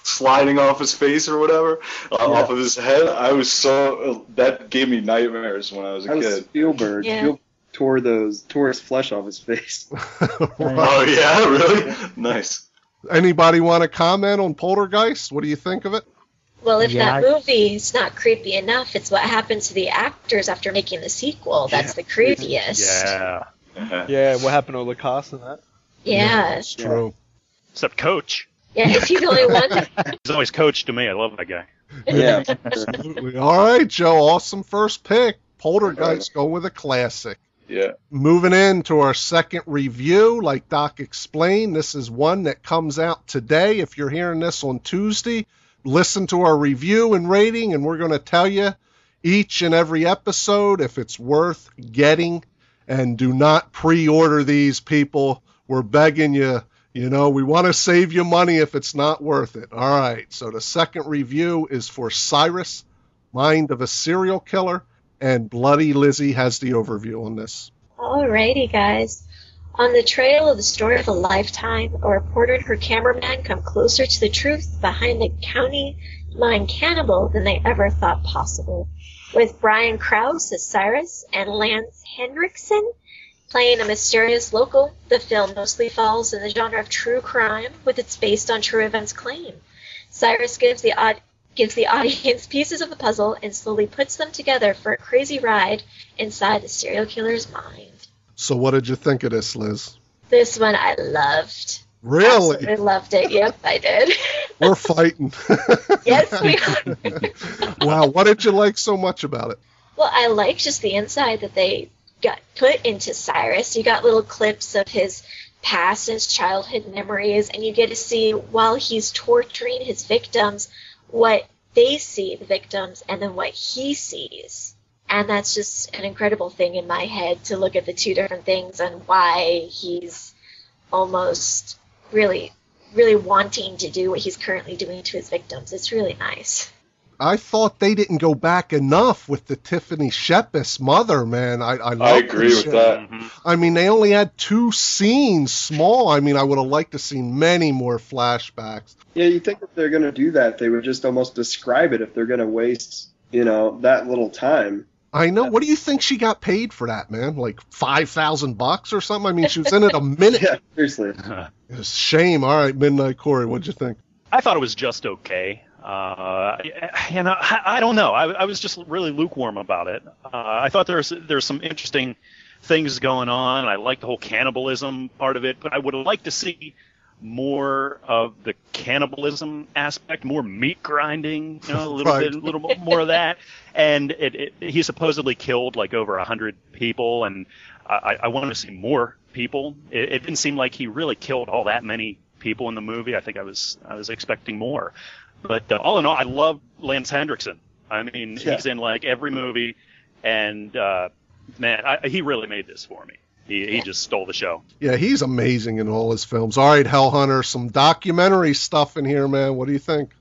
sliding off his face or whatever uh, yeah. off of his head. I was so that gave me nightmares when I was a that kid. Spielberg. Yeah. tore those tore his flesh off his face. Oh yeah, really? Nice. Anybody want to comment on Poltergeist? What do you think of it? Well, if Yeah, that I- movie is not creepy enough, it's what happens to the actors after making the sequel. That's the creepiest. Yeah. Uh-huh. Yeah, what happened to all the cast and that? Yeah. It's true. Except Coach. Yeah, is he the only one? He's always Coach to me. I love that guy. Yeah. Absolutely. All right, Joe. Awesome first pick. Poltergeist. Go with a classic. Yeah. Moving into our second review, like Doc explained, this is one that comes out today. If you're hearing this on Tuesday, listen to our review and rating, and we're going to tell you each and every episode if it's worth getting. And do not pre order these people. We're begging you. You know, we want to save you money if it's not worth it. All right. So the second review is for Cyrus, Mind of a Serial Killer, and Bloody Lizzie has the overview on this. Alrighty, guys. On the trail of the story of a lifetime, a reporter and her cameraman come closer to the truth behind the county line cannibal than they ever thought possible. With Brian Krause as Cyrus and Lance Henriksen playing a mysterious local, the film mostly falls in the genre of true crime, with its based on true events claim. Cyrus gives the odd gives the audience pieces of the puzzle and slowly puts them together for a crazy ride inside the serial killer's mind. So, what did you think of this, Liz? This one I loved. Really? Absolutely loved it. Yep, I did. We're fighting. yes, we are. wow, what did you like so much about it? Well, I like just the insight that they got put into Cyrus. You got little clips of his past, his childhood memories, and you get to see while he's torturing his victims what they see, the victims, and then what he sees. And that's just an incredible thing in my head to look at the two different things and why he's almost really, really wanting to do what he's currently doing to his victims. It's really nice. I thought they didn't go back enough with the Tiffany Shepis mother, man. I I, I agree with shit. that. Mhm. I mean, they only had two scenes, small. I mean, I would have liked to seen many more flashbacks. Yeah, you think if they're going to do that, they would just almost describe it if they're going to waste, you know, that little time. I know. What do you think she got paid for that, man? Like five thousand bucks or something? I mean, she was in it a minute. Yeah, seriously. It's a shame. All right, Midnight Corey, what'd you think? I thought it was just okay. Uh, you know, I, I don't know. I, I was just really lukewarm about it. Uh, I thought there's there's some interesting things going on. I like the whole cannibalism part of it, but I would like to see more of the cannibalism aspect, more meat grinding, you know, a little Right. bit, a little more of that. And it, it, he supposedly killed like over a hundred people, and I, I wanted to see more people. It, it didn't seem like he really killed all that many people in the movie. I think I was I was expecting more. But uh, all in all, I love Lance Henriksen. I mean, Yeah. he's in like every movie, and uh, man, I, he really made this for me. He, he just stole the show. Yeah, he's amazing in all his films. All right, Hellhunter, some documentary stuff in here, man. What do you think?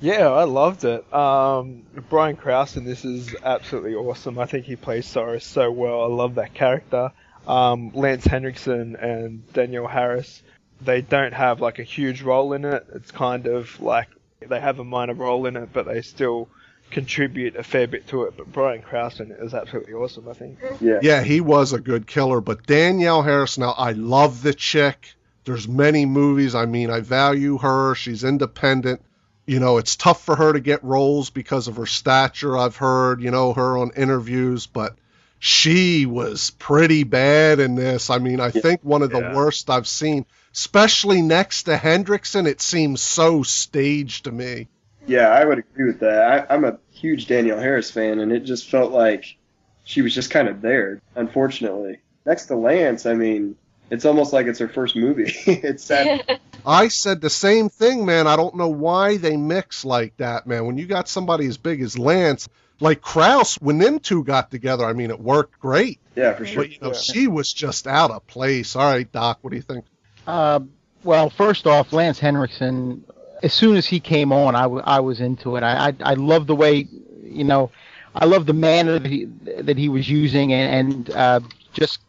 Yeah, I loved it. Um, Brian Krause in this is absolutely awesome. I think he plays Cyrus so well. I love that character. Um, Lance Henriksen and Danielle Harris, they don't have like a huge role in it. It's kind of like they have a minor role in it, but they still contribute a fair bit to it. But Brian Krause in it is absolutely awesome. I think. Yeah. Yeah, he was a good killer, but Danielle Harris. Now, I love the chick. There's many movies. I mean, I value her. She's independent. You know, it's tough for her to get roles because of her stature. I've heard, you know, her on interviews, but she was pretty bad in this. I mean, I think one of the Yeah. worst I've seen, especially next to Henriksen. It seems so staged to me. Yeah, I would agree with that. I, I'm a huge Danielle Harris fan, and it just felt like she was just kind of there, unfortunately. Next to Lance, I mean, it's almost like it's her first movie. it's sad. I said the same thing, man. I don't know why they mix like that, man. When you got somebody as big as Lance, like Krause, when them two got together, I mean, it worked great. Yeah, for sure. But, you know, she was just out of place. All right, Doc, what do you think? Uh, well, first off, Lance Henriksen. As soon as he came on, I, w- I was into it. I, I I love the way, you know, I love the manner that he that he was using and, and uh, just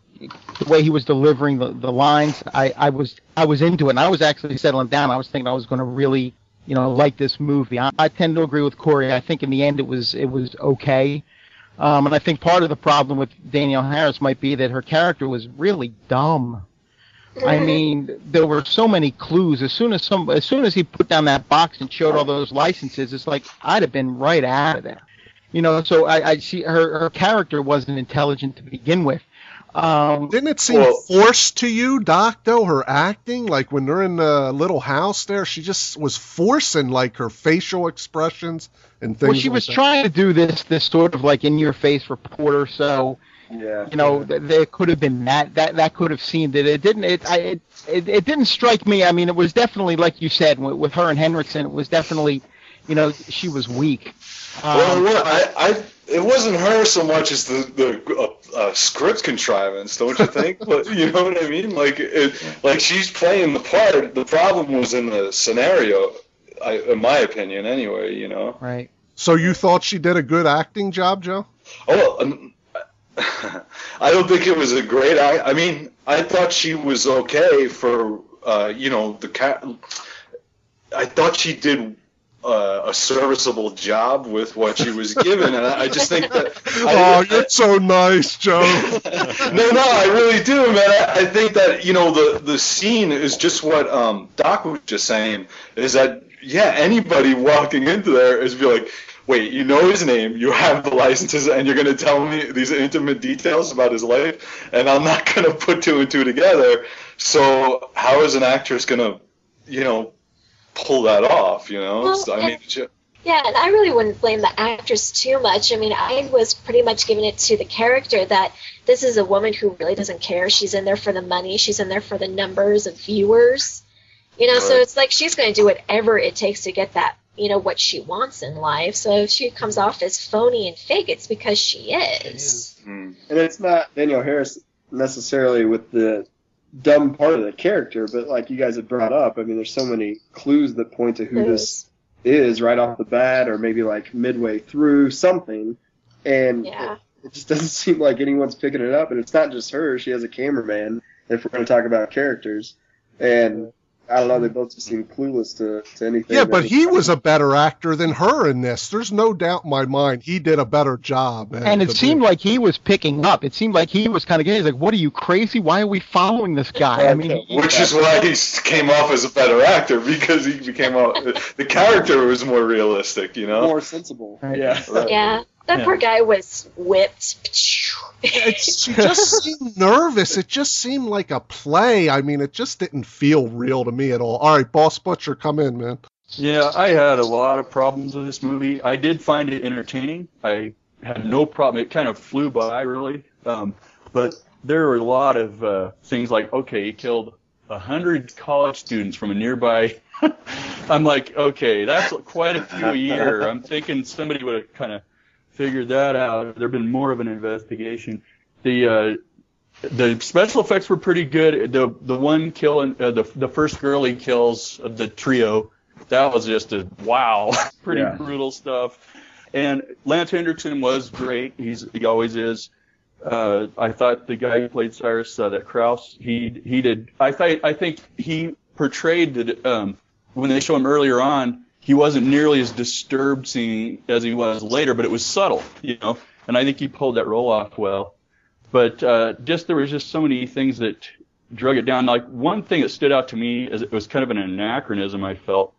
the way he was delivering the, the lines. I, I was I was into it. And I was actually settling down. I was thinking I was going to really, you know, like this movie. I, I tend to agree with Corey. I think in the end it was it was okay. Um, and I think part of the problem with Danielle Harris might be that her character was really dumb. I mean, there were so many clues. As soon as some, as soon as he put down that box and showed all those licenses, it's like I'd have been right out of there. You know, so I, I see her her character wasn't intelligent to begin with. Um, Didn't it seem Well- forced to you, Doc? Though her acting, like when they're in the little house there, she just was forcing like her facial expressions and things. well, she like was that. trying to do this this sort of like in your face reporter, so Yeah. you know th- there could have been that that that could have seemed it. It didn't. It I it, it, it didn't strike me. I mean, it was definitely like you said with, with her and Henriksen. It was definitely, you know, she was weak. Well, Um, what, I, I, it wasn't her so much as the the uh, uh, script contrivance, don't you think? but you know what I mean? Like it, like she's playing the part. The problem was in the scenario, I, in my opinion, anyway. You know. right. So you thought she did a good acting job, Joe? Oh, um, I don't think it was a great. I, I mean, I thought she was okay for uh, you know the cat. I thought she did uh, a serviceable job with what she was given, and I, I just think that. I, oh, you're so nice, Joe. no, no, I really do, man. I, I think that you know the the scene is just what um, Doc was just saying. Is that yeah? Anybody walking into there is be like, wait, you know his name, you have the licenses, and you're gonna tell me these intimate details about his life, and I'm not gonna put two and two together. So how is an actress gonna, you know, pull that off? You know, Well, So, I mean, she- Yeah, and I really wouldn't blame the actress too much. I mean, I was pretty much giving it to the character that this is a woman who really doesn't care. She's in there for the money. She's in there for the numbers of viewers. You know, so it's like she's going to do whatever it takes to get that, you know, what she wants in life. So if she comes off as phony and fake, it's because she is. hmm. And it's not Danielle Harris necessarily with the dumb part of the character, but like you guys have brought up, I mean, there's so many clues that point to who this is right off the bat, or maybe like midway through something, and Yeah. it just doesn't seem like anyone's picking it up. And it's not just her; she has a cameraman. If we're going to talk about characters, and I don't know, they both just seem clueless to, to anything. Yeah, but he was a better actor than her in this. There's no doubt in my mind he did a better job. And it The- seemed like he was picking up. It seemed like he was kind of getting. He's like, "What are you crazy? Why are we following this guy?" I mean, Which is why he came off as a better actor because he became out. The character was more realistic, you know. more sensible. Right. Yeah. Right. Yeah. That Yeah. poor guy was whipped. it's, she just seemed nervous. It just seemed like a play. I mean, it just didn't feel real to me at all. All right, Boss Butcher, come in, man. Yeah, I had a lot of problems with this movie. I did find it entertaining. I had no problem. It kind of flew by, really. Um, but there were a lot of uh, things like, okay, he killed a hundred college students from a nearby. I'm like, okay, that's quite a few a year. I'm thinking somebody would have kind of figured that out. There'd been more of an investigation. The uh, the special effects were pretty good. The the one kill, in, uh, the the first girl he kills, of the trio, that was just a wow, pretty Yeah. brutal stuff. And Lance Henriksen was great. He's he always is. Uh, I thought the guy who played Cyrus, uh, that Krause, he he did. I thought I think he portrayed that um, when they show him earlier on, he wasn't nearly as disturbed seeing as he was later, but it was subtle, you know. And I think he pulled that role off well. But uh, just there was just so many things that drug it down. Like one thing that stood out to me is it was kind of an anachronism I felt,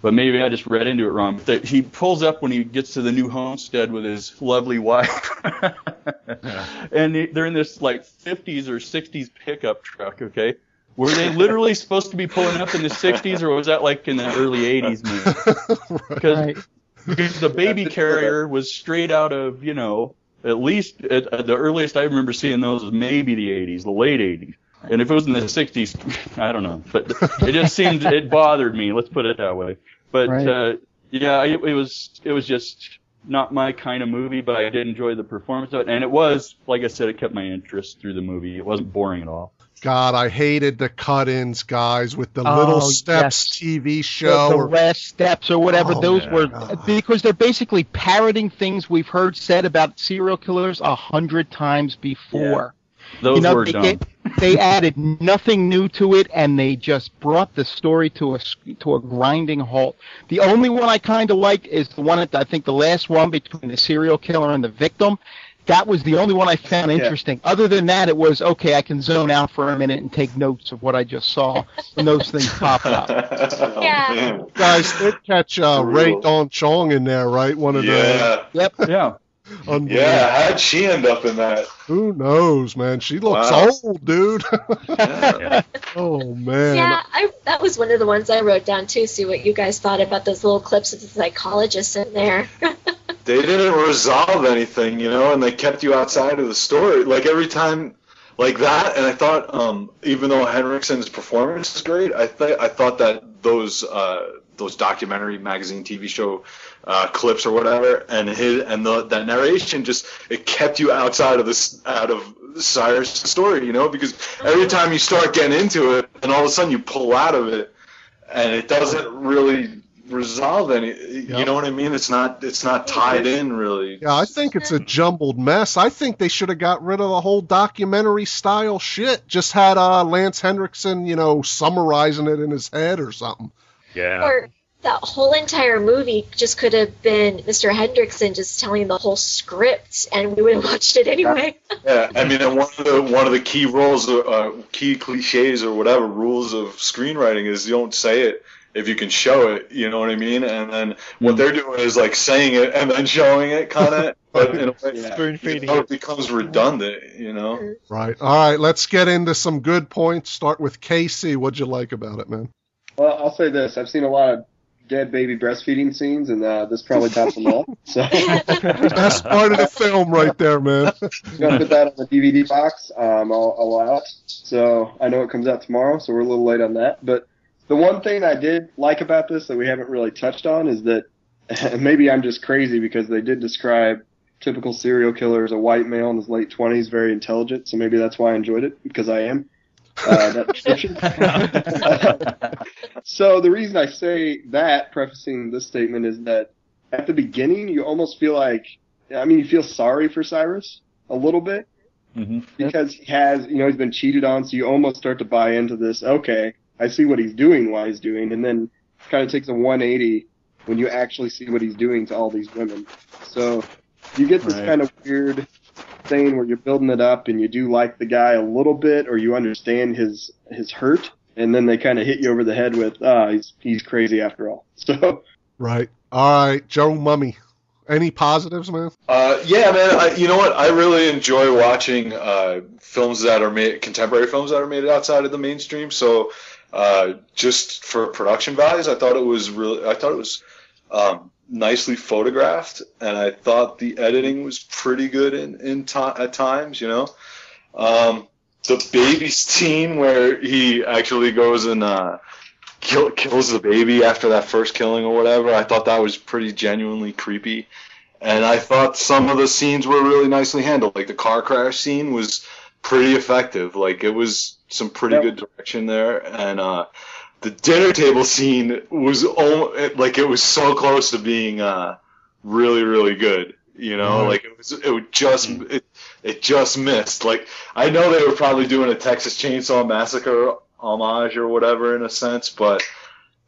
but maybe I just read into it wrong. But that he pulls up when he gets to the new homestead with his lovely wife, and they're in this like 50s or 60s pickup truck. Okay, were they literally supposed to be pulling up in the 60s, or was that like in the early 80s? Maybe? Because right. because the baby carrier was straight out of you know at least at, at the earliest I remember seeing those was maybe the 80s, the late 80s. And if it was in the 60s, I don't know, but it just seemed it bothered me. Let's put it that way. But Right. uh, yeah, it, it was it was just not my kind of movie, but I did enjoy the performance of it, and it was like I said, it kept my interest through the movie. It wasn't boring at all. God, I hated the cut-ins, guys, with the Oh, Little Steps yes. TV show. the or- last steps or whatever Oh, those my were God. because they're basically parroting things we've heard said about serial killers a hundred times before Those you know, were they, dumb. get- they added nothing new to it, and they just brought the story to a s- to a grinding halt. The only one I kind of like is the one at I think the last one between the serial killer and the victim. That was the only one I found Yeah. interesting. Other than that, it was okay. I can zone out for a minute and take notes of what I just saw when those things pop up. Oh, Yeah. man. Guys did catch uh, Rae Brutal. Dawn Chong in there, right? One of Yeah. Yep. Yeah. Yeah. How'd she end up in that? Who knows, man? She looks Wow. old, dude. Yeah. oh man. Yeah, I, that was one of the ones I wrote down too. See what you guys thought about those little clips of the psychologist in there. They didn't resolve anything, you know, and they kept you outside of the story. Like every time, like that. And I thought, um, even though Henriksen's performance is great, I th- I thought that those uh, those documentary magazine TV show uh, clips or whatever, and his and the that narration just it kept you outside of this out of Cyrus' story, you know, because every time you start getting into it, and all of a sudden you pull out of it, and it doesn't really resolve any. You Yep. know what I mean? It's not it's not tied in really. Yeah, I think it's a jumbled mess. I think they should have got rid of the whole documentary style shit. Just had uh, Lance Henriksen, you know, summarizing it in his head or something. Yeah. or that whole entire movie just could have been Mr. Henriksen just telling the whole script, and we would have watched it anyway. Yeah, I mean, and one of the one of the key rules, uh, key cliches or whatever rules of screenwriting is you don't say it if you can show it. You know what I mean? And then what they're doing is like saying it and then showing it, kind of. But in a way, Yeah. Spoon you feeding know, it. it becomes redundant. You know? Right. All right, let's get into some good points. Start with Casey. What'd you like about it, man? Well, I'll say this: I've seen a lot of dead baby breastfeeding scenes, and uh, this probably tops them all. So Best part of the film right there, man. I'm gonna put that on the DVD box. Um, I'll, I'll allow it. So I know it comes out tomorrow, so we're a little late on that. But the one thing I did like about this that we haven't really touched on is that maybe I'm just crazy because they did describe typical serial killer as a white male in his late 20s, very intelligent. So maybe that's why I enjoyed it because I am. Uh, that description. so the reason I say that, prefacing this statement, is that at the beginning you almost feel like, I mean, you feel sorry for Cyrus a little bit hmm because he has, you know, he's been cheated on, so you almost start to buy into this. Okay, I see what he's doing, why he's doing, and then it kind of takes a 180 when you actually see what he's doing to all these women. So you get this Right. kind of weird thing where you're building it up and you do like the guy a little bit, or you understand his his hurt, and then they kind of hit you over the head with, ah, he's he's crazy after all. So Right. All right, Joe Mummy. Any positives, man? Uh, yeah, man. I, you know what? I really enjoy watching uh, films that are made, contemporary films that are made outside of the mainstream. So, uh, just for production values, I thought it was really, I thought it was um, nicely photographed, and I thought the editing was pretty good in in ti at times. You know, um, the baby scene where he actually goes and uh, kill, kills the baby after that first killing or whatever. I thought that was pretty genuinely creepy. And I thought some of the scenes were really nicely handled. Like the car crash scene was pretty effective. Like it was some pretty Yep. good direction there. And uh, the dinner table scene was al- like it was so close to being uh, really, really good. You know, Right. like it was. It would just it, it just missed. Like I know they were probably doing a Texas Chainsaw Massacre homage or whatever in a sense, but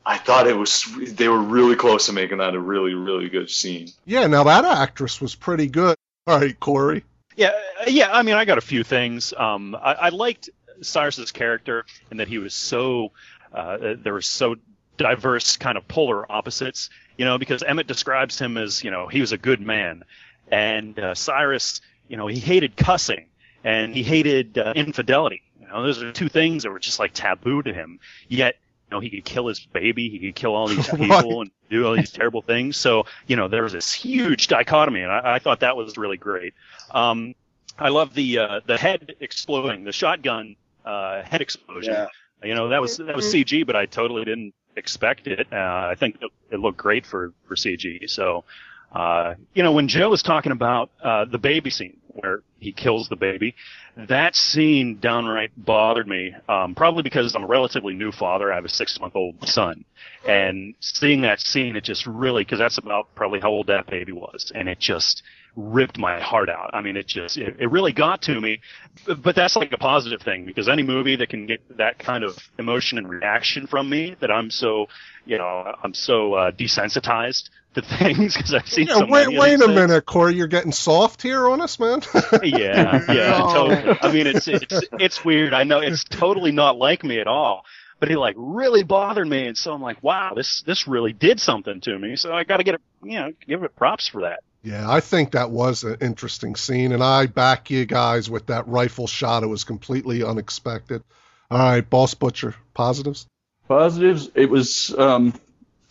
I thought it was they were really close to making that a really really good scene. Yeah, now that actress was pretty good. All right, Corey. Yeah, uh, yeah. I mean, I got a few things. Um, I, I liked Cyrus's character in that he was so uh, there were so diverse kind of polar opposites. You know, because Emmett describes him as you know he was a good man, and uh, Cyrus, you know, he hated cussing and he hated uh, infidelity. You know, those are two things that were just like taboo to him. Yet, you know, he could kill his baby, he could kill all these Right. people and do all these terrible things. So, you know, there was this huge dichotomy, and I, I thought that was really great. Um, I love the uh, the head exploding, the shotgun uh, head explosion. yeah, You know, that was that was CG, but I totally didn't expect it. Uh, I think it, it looked great for for CG. So, uh, you know, when Joe was talking about uh, the baby scene where he kills the baby, that scene downright bothered me. Um, probably because I'm a relatively new father. I have a six month old son, and seeing that scene, it just really because that's about probably how old that baby was, and it just ripped my heart out. I mean, it just it, it really got to me. But, but that's like a positive thing because any movie that can get that kind of emotion and reaction from me that I'm so you know I'm so uh, desensitized to things because I've seen Yeah, so wait, many of wait these a things. minute, Corey. You're getting soft here on us, man. yeah, yeah, Oh. totally. I mean, it's it's it's weird. I know it's totally not like me at all, but it like really bothered me, and so I'm like, wow, this this really did something to me. So I got to get it, you know, give it props for that. Yeah, I think that was an interesting scene, and I back you guys with that rifle shot. It was completely unexpected. All right, Boss Butcher, positives? Positives, it was, um,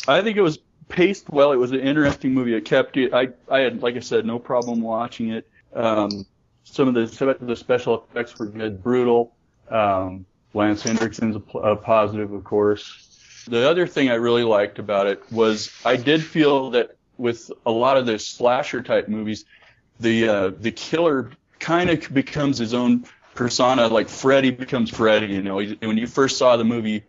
I think it was paced well. It was an interesting movie. It kept you, I, I had, like I said, no problem watching it. Um, some of the, some of the special effects were good, brutal. Um, Lance Henriksen's a, a positive, of course. The other thing I really liked about it was I did feel that with a lot of the slasher type movies, the uh, the killer kind of becomes his own persona. Like Freddy becomes Freddy. You know, He- when you first saw the movie,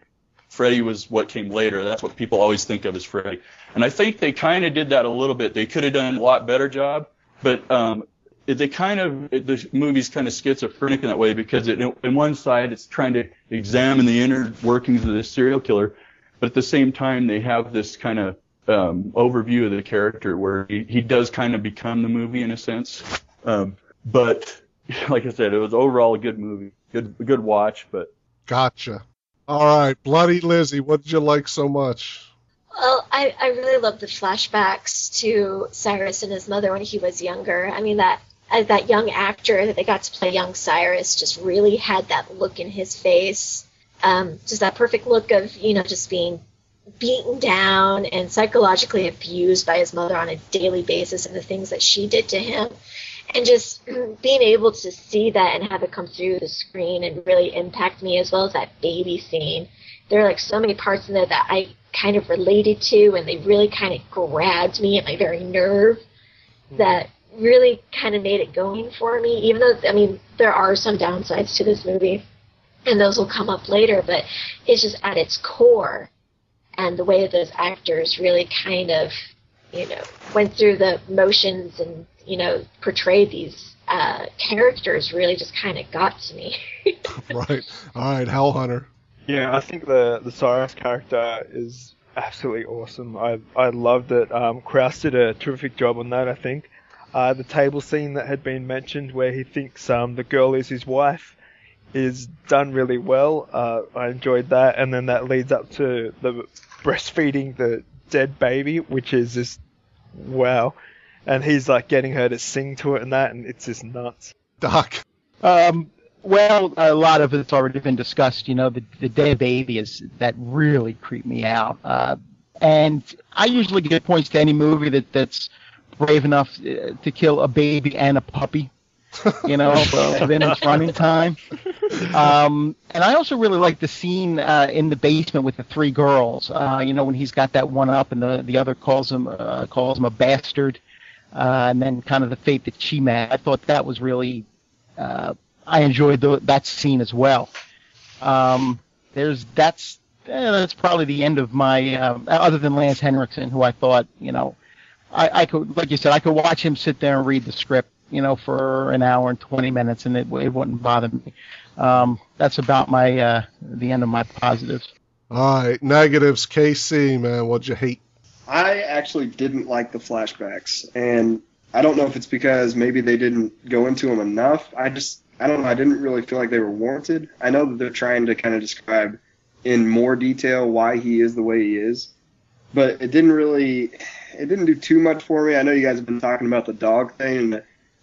Freddy was what came later. That's what people always think of as Freddy. And I think they kind of did that a little bit. They could have done a lot better job, but um, they kind of the movie's kind of schizophrenic in that way because it, in one side it's trying to examine the inner workings of this serial killer, but at the same time they have this kind of um, overview of the character where he, he does kind of become the movie in a sense. Um, but like I said, it was overall a good movie, good good watch. But Gotcha. All right, Bloody Lizzie, what did you like so much? Well, I, I really love the flashbacks to Cyrus and his mother when he was younger. I mean that as that young actor that they got to play young Cyrus just really had that look in his face. Um, just that perfect look of, you know, just being beaten down and psychologically abused by his mother on a daily basis and the things that she did to him. And just being able to see that and have it come through the screen and really impact me as well as that baby scene. There are like so many parts in there that I kind of related to and they really kind of grabbed me at my very nerve hmm. that really kind of made it going for me. Even though, I mean, there are some downsides to this movie and those will come up later, but it's just at its core and the way that those actors really kind of, you know, went through the motions and, you know, portrayed these uh, characters really just kind of got to me. right. All right, Hell Hunter. Yeah, I think the the Cyrus character is absolutely awesome. I I loved it. Um, Krause did a terrific job on that. I think uh, the table scene that had been mentioned, where he thinks um, the girl is his wife, is done really well. Uh, I enjoyed that, and then that leads up to the breastfeeding the dead baby, which is just wow. And he's like getting her to sing to it and that, and it's just nuts. Doc. Um, well, a lot of it's already been discussed. You know, the the dead baby is that really creeped me out. Uh, and I usually give points to any movie that that's brave enough uh, to kill a baby and a puppy. You know, within its running time. Um, and I also really like the scene uh, in the basement with the three girls. Uh, you know, when he's got that one up and the the other calls him uh, calls him a bastard. Uh, and then kind of the fate that she met. I thought that was really uh, I enjoyed the, that scene as well. Um, there's that's eh, that's probably the end of my uh, other than Lance Henriksen, who I thought you know I, I could like you said I could watch him sit there and read the script you know for an hour and 20 minutes and it, it wouldn't bother me. Um, that's about my uh, the end of my positives. All right, negatives. KC, man, what'd you hate? I actually didn't like the flashbacks, and I don't know if it's because maybe they didn't go into them enough. I just, I don't know, I didn't really feel like they were warranted. I know that they're trying to kind of describe in more detail why he is the way he is, but it didn't really, it didn't do too much for me. I know you guys have been talking about the dog thing, and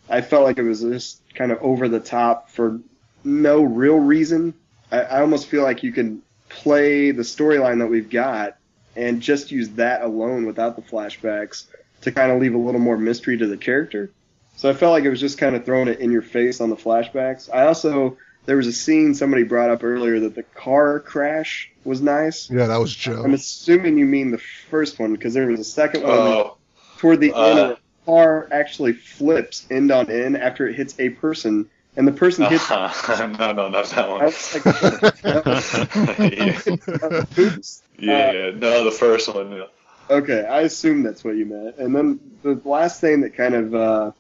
I felt like it was just kind of over the top for no real reason. I, I almost feel like you can play the storyline that we've got and just use that alone without the flashbacks to kind of leave a little more mystery to the character. So I felt like it was just kind of throwing it in your face on the flashbacks. I also there was a scene somebody brought up earlier that the car crash was nice. Yeah, that was Joe. I'm assuming you mean the first one because there was a second one Oh, toward the end. uh, where the car actually flips end on end after it hits a person, and the person hits. uh-huh. no, no, not that I one. was like, yeah, yeah. no, the first one. Yeah. Okay, I assume that's what you meant. And then the last thing that kind of uh,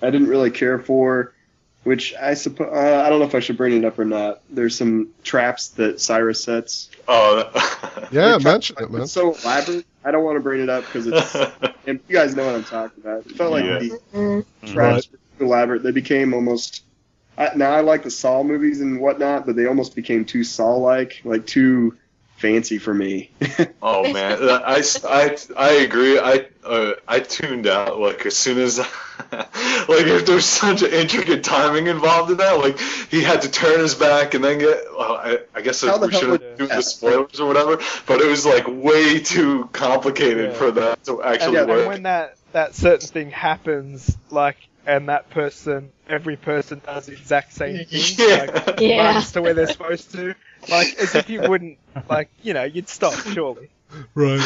I didn't really care for, which I suppose uh, I don't know if I should bring it up or not. There's some traps that Cyrus sets. Oh, Yeah, They're mention it, man. It's so elaborate. I don't want to bring it up because it's. and you guys know what I'm talking about. It felt like Yeah. these Mhm. traps were elaborate. They became almost. I, now I like the Saw movies and whatnot, but they almost became too Saw-like, like too fancy for me. Oh man, I, I, I agree. I uh, I tuned out like as soon as like if there's such an intricate timing involved in that, like he had to turn his back and then get. Well, I, I guess How we hell should would- have do the spoilers or whatever, but it was like way too complicated Yeah. for that to actually Yeah, and work. when that that certain thing happens, like, and that person, every person does the exact same thing, Yeah. like, Yeah. runs to where they're supposed to, like, as if you wouldn't, like, you know, you'd stop surely. Right.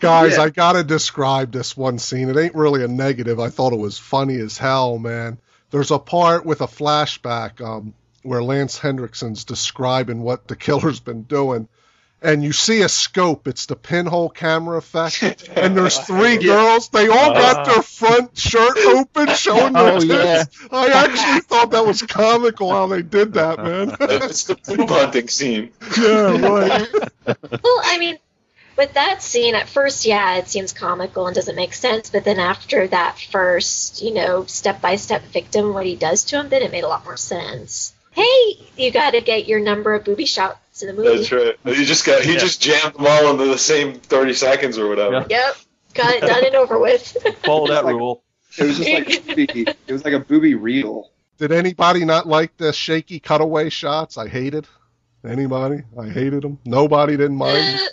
Guys, Yeah. I gotta describe this one scene. It ain't really a negative. I thought it was funny as hell, man. There's a part with a flashback um, where Lance Henriksen's describing what the killer's been doing. And you see a scope. It's the pinhole camera effect. And there's three girls. They all got their front shirt open, showing their Oh, tits. yeah. I actually thought that was comical how they did that, man. it's the boob hunting scene. yeah, right. Well, I mean, with that scene, at first, yeah, it seems comical and doesn't make sense. But then after that first, you know, step by step victim, what he does to him, then it made a lot more sense. Hey, you got to get your number of booby shots in the movie. That's right. He just got he Yeah. just jammed them all into the same 30 seconds or whatever. Yeah. Yep, got it done and over with. Follow that rule. it was just like a booby, it was like a booby reel. Did anybody not like the shaky cutaway shots? I hated. Anybody? I hated them. Nobody didn't mind. Uh,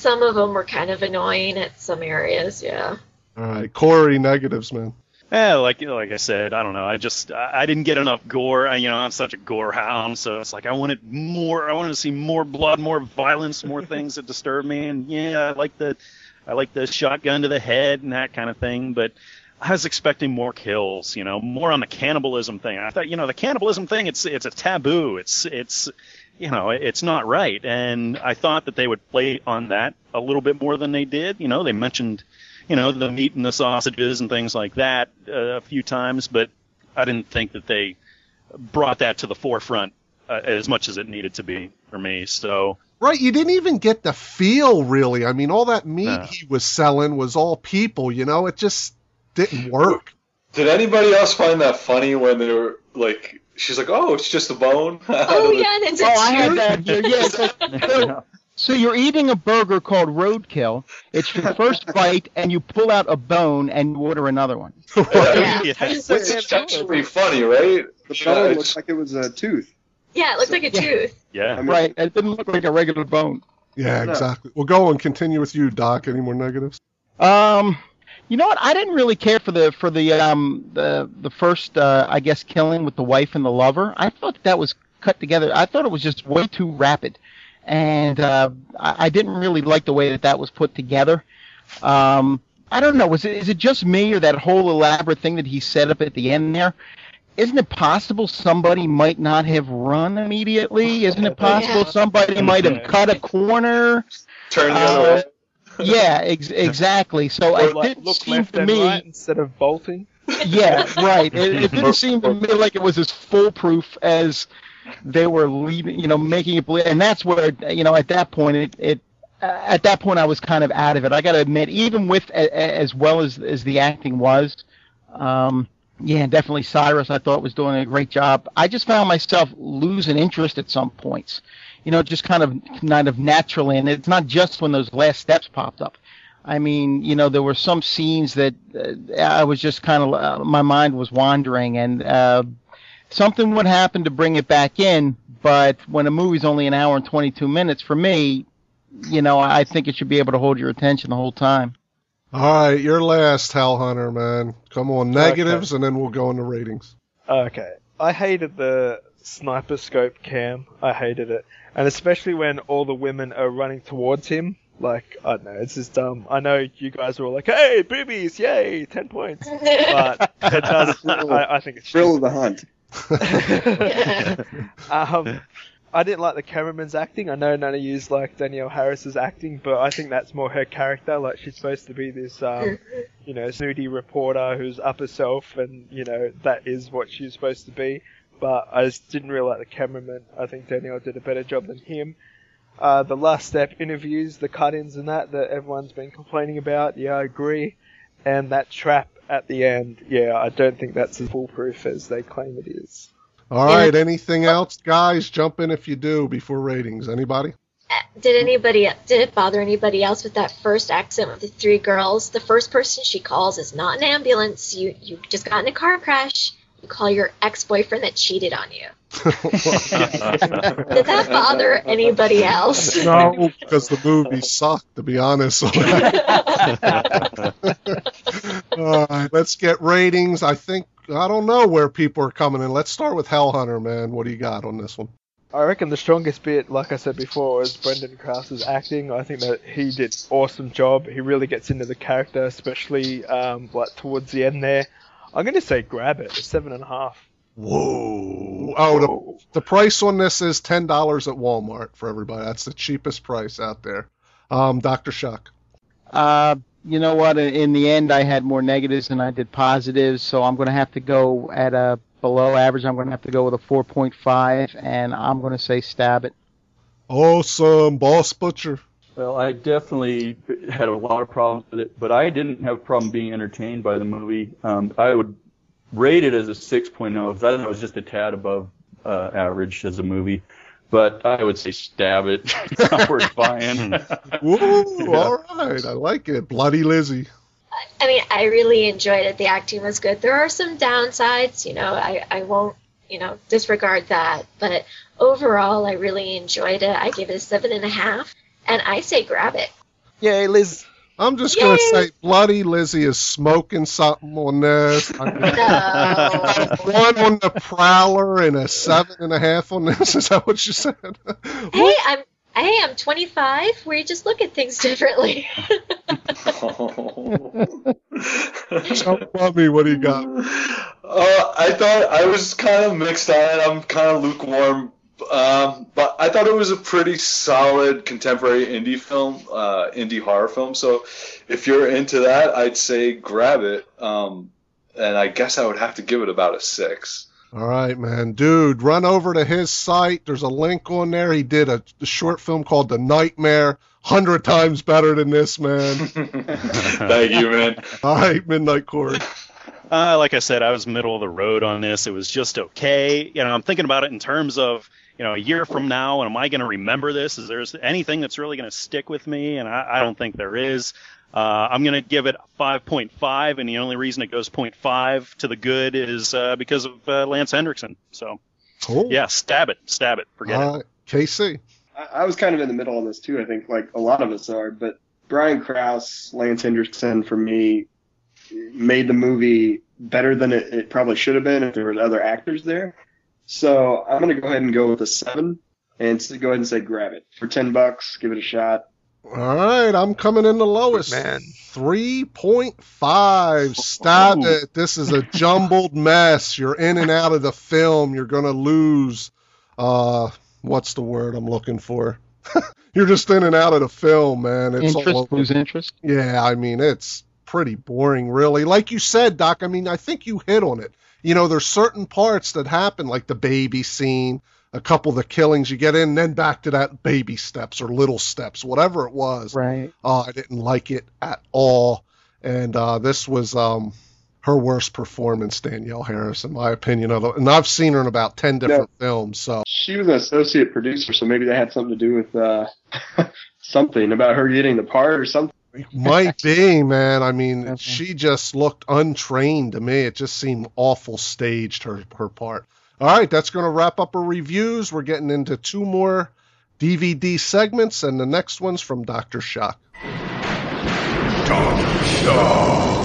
some of them were kind of annoying at some areas. Yeah. All right, Corey negatives, man. Yeah, like like I said, I don't know. I just I I didn't get enough gore. I, you know, I'm such a gore hound, so it's like I wanted more. I wanted to see more blood, more violence, more things that disturb me. And yeah, I like the I like the shotgun to the head and that kind of thing. But I was expecting more kills. You know, more on the cannibalism thing. I thought, you know, the cannibalism thing. It's it's a taboo. It's it's you know, it's not right. And I thought that they would play on that a little bit more than they did. You know, they mentioned you know, the meat and the sausages and things like that uh, a few times, but I didn't think that they brought that to the forefront uh, as much as it needed to be for me. So, Right, you didn't even get the feel, really. I mean, all that meat No. he was selling was all people, you know? It just didn't work. Did anybody else find that funny when they were like, she's like, oh, it's just a bone? Oh yeah, and it's a Oh, I had that here. Yeah, so, so you're eating a burger called Roadkill. It's your first bite, and you pull out a bone and order another one. Yeah. yeah. It's actually funny, right? The bone it's- looked like it was a tooth. Yeah, it looked like a Yeah. tooth. yeah. I mean, Right. It didn't look like a regular bone. Yeah, exactly. We'll go and continue with you, Doc. Any more negatives? Um, you know what? I didn't really care for the for the um the the first uh, I guess killing with the wife and the lover. I thought that was cut together. I thought it was just way too rapid, and uh, I, I didn't really like the way that that was put together. Um, I don't know. Was it is it just me or that whole elaborate thing that he set up at the end there? Isn't it possible somebody might not have run immediately? Isn't it possible Yeah. somebody might have cut a corner? Turn the Uh, other way. Yeah, ex- exactly. So Or it like didn't look seem left to and me. right instead of bolting. Yeah, right. It, it didn't seem to me like it was as foolproof as they were leaving, you know, making it believe. And that's where, you know, at that point, it, it uh, at that point, I was kind of out of it. I got to admit, even with a, a- as well as as the acting was, um, yeah, definitely Cyrus. I thought was doing a great job. I just found myself losing interest at some points. You know, just kind of kind of naturally, and it's not just when those last steps popped up. I mean, you know, there were some scenes that uh, I was just kind of, uh, my mind was wandering, and uh, something would happen to bring it back in. But when a movie's only an hour and 22 minutes, for me, you know, I think it should be able to hold your attention the whole time. All right, your last, Hell Hunter, man. Come on, negatives, and then we'll go into ratings. Okay. I hated the sniper scope cam. I hated it. And especially when all the women are running towards him. Like, I don't know, it's just dumb. I know you guys are all like, hey, boobies, yay, 10 points. But it does, I, I think it's Thrill of the hunt. um, I didn't like the cameraman's acting. I know none of yous like Danielle Harris's acting, but I think that's more her character. Like she's supposed to be this, um, you know, snooty reporter who's up herself, and you know that is what she's supposed to be. But I just didn't really like the cameraman. I think Danielle did a better job than him. Uh, the last step interviews, the cut-ins and that that everyone's been complaining about. Yeah, I agree. And that trap at the end, yeah, I don't think that's as foolproof as they claim it is. All right. Anything else, guys? Jump in if you do before ratings. Anybody? Did anybody did it bother anybody else with that first accident with the three girls? The first person she calls is not an ambulance. You you just got in a car crash. You call your ex boyfriend that cheated on you. Did that bother anybody else? No, because the movie sucked. To be honest. All right, let's get ratings. I think I don't know where people are coming in. Let's start with Hellhunter, man. What do you got on this one? I reckon the strongest bit, like I said before, was Brendan Krause's acting. I think that he did awesome job. He really gets into the character, especially um, like towards the end there. I'm going to say grab it, It's seven and a half. Whoa! Oh, the, the price on this is ten dollars at Walmart for everybody. That's the cheapest price out there. Um, Doctor Shock. Uh, you know what? In the end, I had more negatives than I did positives, so I'm going to have to go at a below average. I'm going to have to go with a 4.5, and I'm going to say stab it. Awesome, Boss Butcher. Well, I definitely had a lot of problems with it, but I didn't have a problem being entertained by the movie. Um, I would rate it as a 6.0 because I thought it was just a tad above uh, average as a movie. But I would say stab it. it's not worth buying. Woo! All right, I like it. Bloody Lizzie. I mean, I really enjoyed it. The acting was good. There are some downsides, you know, I, I won't, you know, disregard that. But overall, I really enjoyed it. I gave it a seven and a half, and I say grab it. Yay, Liz. I'm just gonna say, Bloody Lizzie is smoking something on this. I mean, No. one on the Prowler and a seven and a half on this. Is that what you said? hey, I'm hey, I'm 25. We just look at things differently. so, Bobby, what do you got? Uh, I thought I was kind of mixed on it. I'm kind of lukewarm, um, but I thought it was a pretty solid contemporary indie film, uh, indie horror film. So if you're into that, I'd say grab it. Um, and I guess I would have to give it about a six. All right, man, dude, run over to his site. There's a link on there. He did a, a short film called The Nightmare. Hundred times better than this, man. Thank you, man. All right, Midnight Corey. Uh, like I said, I was middle of the road on this. It was just okay. You know, I'm thinking about it in terms of, you know, a year from now, and am I going to remember this? Is there anything that's really going to stick with me? And I, I don't think there is. Uh, I'm going to give it 5.5, and the only reason it goes 0.5 to the good is uh, because of uh, Lance Henriksen. So, Cool. yeah, stab it, stab it, forget All it. KC. I, I was kind of in the middle on this too. I think like a lot of us are, but Brian Krause, Lance Henriksen, for me, made the movie better than it, it probably should have been if there were other actors there. So I'm gonna go ahead and go with a seven, and s- go ahead and say grab it for ten bucks. Give it a shot. All right, I'm coming in the lowest. Man. 3.5. Stop Ooh. it. This is a jumbled mess. You're in and out of the film. You're going to lose. Uh, what's the word I'm looking for? You're just in and out of the film, man. It's interest, over. lose interest. Yeah, I mean, it's pretty boring, really. Like you said, Doc, I mean, I think you hit on it. You know, there's certain parts that happen, like the baby scene, a couple of the killings you get in, and then back to that baby steps or little steps, whatever it was. Right. Uh, I didn't like it at all. And uh, this was um, her worst performance, Danielle Harris, in my opinion. Of. And I've seen her in about 10 different films. So, She was an associate producer, so maybe that had something to do with uh, something about her getting the part or something. Might be, man. I mean, Okay. she just looked untrained to me. It just seemed awful staged, her, her part. All right, that's going to wrap up our reviews. We're getting into two more DVD segments, and the next one's from Dr. Shock. Dr. Shaw,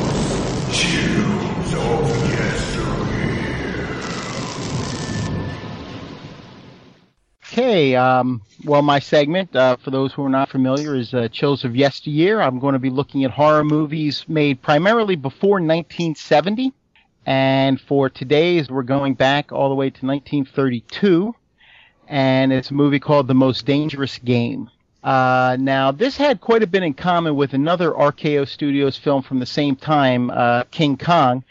Okay, um, well, my segment, uh, for those who are not familiar, is uh, Chills of Yesteryear. I'm going to be looking at horror movies made primarily before 1970. And for today's, we're going back all the way to 1932. and it's a movie called The Most Dangerous Game. Uh, now, this had quite a bit in common with another RKO Studios film from the same time, uh, King Kong.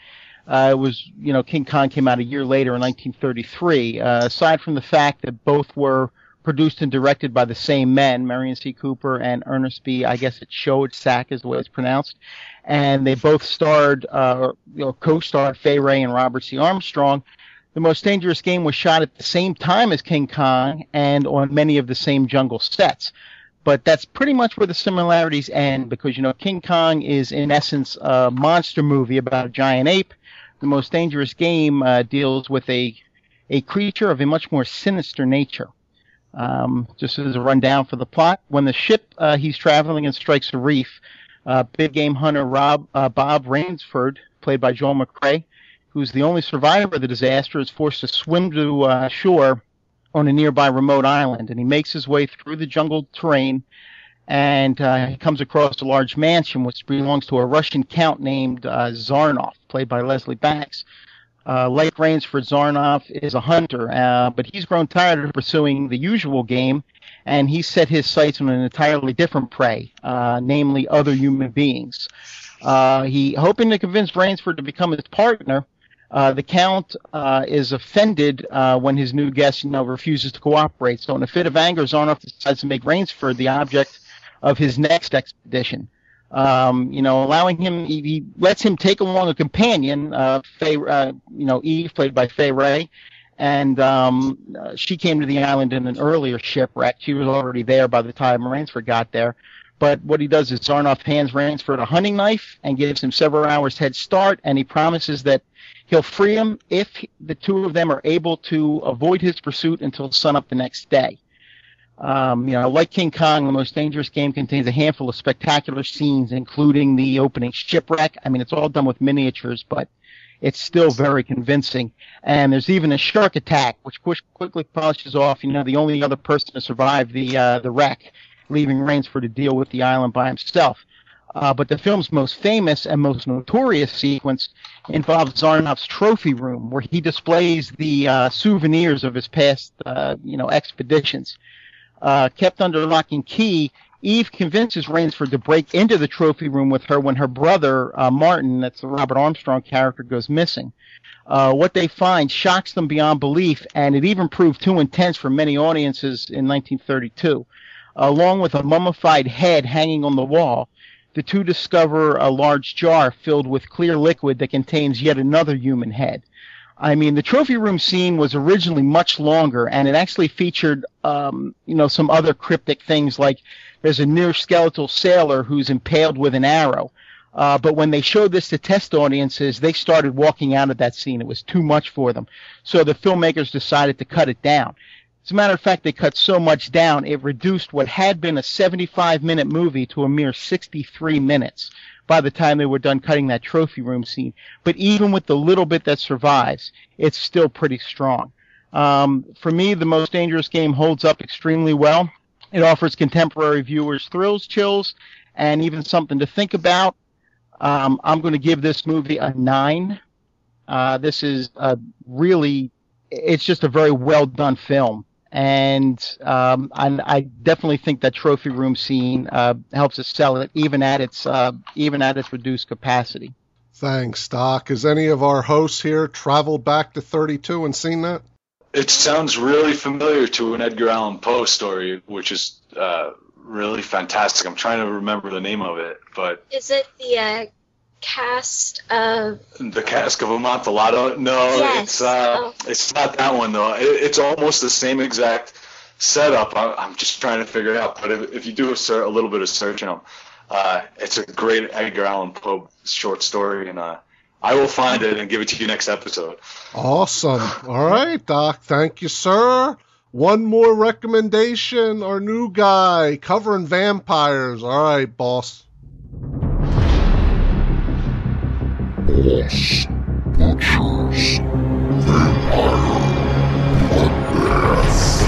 Uh, it was, you know, King Kong came out a year later in 1933. Uh, aside from the fact that both were produced and directed by the same men, Merian C. Cooper and Ernest B. I guess it's Schoedsack is the way it's pronounced, and they both starred, uh, you know, co-starred Fay Wray and Robert C. Armstrong. The Most Dangerous Game was shot at the same time as King Kong and on many of the same jungle sets. But that's pretty much where the similarities end because, you know, King Kong is in essence a monster movie about a giant ape. The Most Dangerous Game uh, deals with a, a creature of a much more sinister nature. Um, just as a rundown for the plot, when the ship uh, he's traveling in strikes a reef, uh, big game hunter Rob uh, Bob Rainsford, played by Joel McCrea, who's the only survivor of the disaster, is forced to swim to uh, shore on a nearby remote island, and he makes his way through the jungle terrain, and uh, he comes across a large mansion which belongs to a Russian count named uh, Zarnov, played by Leslie Banks. Uh, like Rainsford, Zarnov is a hunter, uh, but he's grown tired of pursuing the usual game, and he set his sights on an entirely different prey, uh, namely other human beings. Uh, he hoping to convince Rainsford to become his partner. Uh, the Count uh, is offended uh, when his new guest, you know, refuses to cooperate. So, in a fit of anger, Zarnov decides to make Rainsford the object of his next expedition um, you know, allowing him, he, he, lets him take along a companion, uh, Fay, uh, you know, Eve, played by Fay Wray, and um, uh, she came to the island in an earlier shipwreck. She was already there by the time Rainsford got there. But what he does is Zarnov hands Rainsford a hunting knife and gives him several hours head start, and he promises that he'll free him if the two of them are able to avoid his pursuit until sunup the next day. Um, you know, like King Kong, the most dangerous game contains a handful of spectacular scenes, including the opening shipwreck. I mean, it's all done with miniatures, but it's still very convincing. And there's even a shark attack, which quickly polishes off, you know, the only other person to survive the uh, the wreck, leaving Rainsford to deal with the island by himself. Uh, but the film's most famous and most notorious sequence involves Zarnov's trophy room, where he displays the uh, souvenirs of his past, uh, you know, expeditions uh, kept under lock and key, Eve convinces Rainsford to break into the trophy room with her when her brother, uh, Martin, that's the Robert Armstrong character, goes missing. Uh, what they find shocks them beyond belief, and it even proved too intense for many audiences in 1932. Along with a mummified head hanging on the wall, the two discover a large jar filled with clear liquid that contains yet another human head. I mean, the trophy room scene was originally much longer, and it actually featured, um, you know, some other cryptic things like there's a near skeletal sailor who's impaled with an arrow. Uh, but when they showed this to test audiences, they started walking out of that scene. It was too much for them. So the filmmakers decided to cut it down. As a matter of fact, they cut so much down, it reduced what had been a 75 minute movie to a mere 63 minutes by the time they were done cutting that trophy room scene. But even with the little bit that survives, it's still pretty strong. Um, for me, the most dangerous game holds up extremely well. It offers contemporary viewers thrills, chills, and even something to think about. Um, I'm going to give this movie a nine. Uh, this is a really, it's just a very well done film and um, I, I, definitely think that trophy room scene uh, helps us sell it, even at its uh, even at its reduced capacity. Thanks, Doc. Has any of our hosts here traveled back to 32 and seen that? It sounds really familiar to an Edgar Allan Poe story, which is uh, really fantastic. I'm trying to remember the name of it, but is it the Cask of the Cask of Amontillado. No, yes. it's uh, oh. it's not that one though. It, it's almost the same exact setup. I, am just trying to figure it out. But if, if you do a, ser- a little bit of searching them, uh, it's a great Edgar Allan Poe short story, and uh, I will find it and give it to you next episode. Awesome. All right, Doc. Thank you, sir. One more recommendation. Our new guy covering vampires. All right, boss. Boss Butchers Vampire Bloodbath.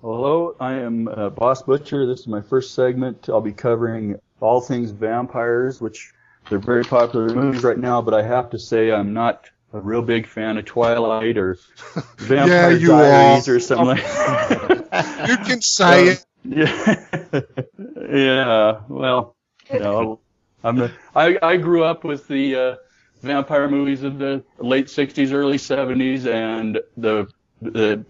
Hello, I am uh, Boss Butcher. This is my first segment. I'll be covering all things vampires, which they're very popular movies right now, but I have to say I'm not a real big fan of Twilight or Vampire you Diaries are. or something. You can say it. Yeah. yeah. Well, no. I'm the, I I grew up with the uh, vampire movies of the late 60s, early 70s, and the the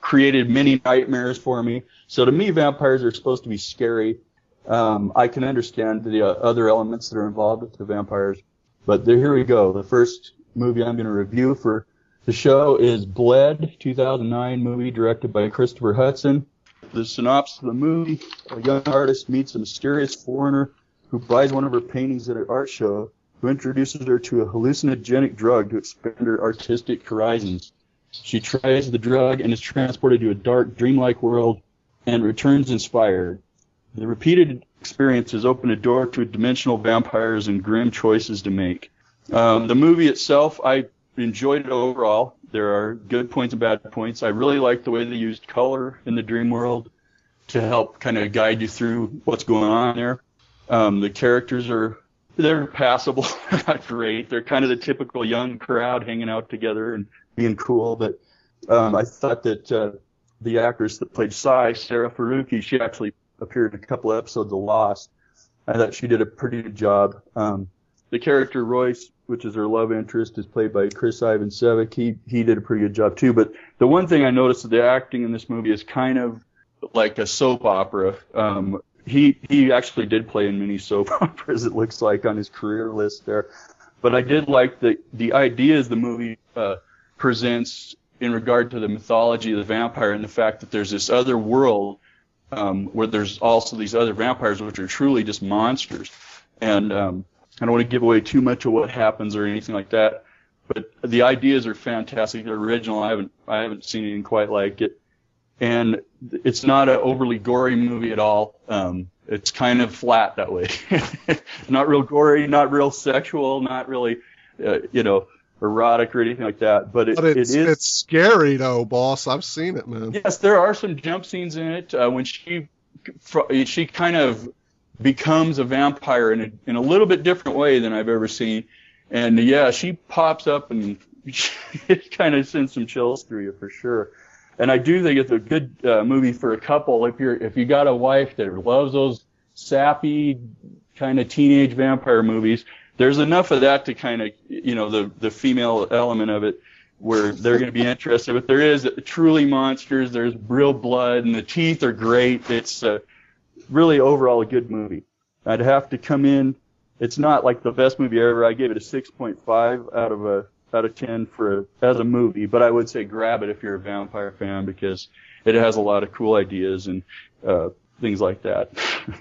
created many nightmares for me. So to me, vampires are supposed to be scary. Um, I can understand the uh, other elements that are involved with the vampires, but there, here we go. The first movie I'm going to review for the show is Bled, 2009 movie directed by Christopher Hutson. The synopsis of the movie: A young artist meets a mysterious foreigner who buys one of her paintings at an art show, who introduces her to a hallucinogenic drug to expand her artistic horizons. She tries the drug and is transported to a dark, dreamlike world and returns inspired. The repeated experiences open a door to dimensional vampires and grim choices to make. Um, the movie itself, I enjoyed it overall. There are good points and bad points. I really liked the way they used color in the dream world to help kind of guide you through what's going on there. Um, the characters are they're passable, they're not great. They're kind of the typical young crowd hanging out together and being cool. But um, I thought that uh, the actress that played Sai, Sarah Farooqui, she actually appeared in a couple episodes of Lost. I thought she did a pretty good job. Um, the character Royce, which is her love interest, is played by Chris Ivan Cevic. He he did a pretty good job too. But the one thing I noticed that the acting in this movie is kind of like a soap opera. Um, he he actually did play in many soap operas. It looks like on his career list there. But I did like the the ideas the movie uh, presents in regard to the mythology of the vampire and the fact that there's this other world um, where there's also these other vampires which are truly just monsters. And um, I don't want to give away too much of what happens or anything like that. But the ideas are fantastic. They're original. I haven't I haven't seen anything quite like it. And it's not an overly gory movie at all. Um, it's kind of flat that way. not real gory, not real sexual, not really, uh, you know, erotic or anything like that. But it, But it's, it is. it's scary though, boss. I've seen it, man. Yes, there are some jump scenes in it uh, when she she kind of becomes a vampire in a in a little bit different way than I've ever seen. And yeah, she pops up and it kind of sends some chills through you for sure. And I do think it's a good uh, movie for a couple if you're if you got a wife that loves those sappy kind of teenage vampire movies. There's enough of that to kind of you know the the female element of it where they're going to be interested. But there is truly monsters. There's real blood, and the teeth are great. It's uh, really overall a good movie. I'd have to come in. It's not like the best movie ever. I gave it a 6.5 out of a out of 10 for a, as a movie, but I would say grab it if you're a vampire fan because it has a lot of cool ideas and uh, things like that.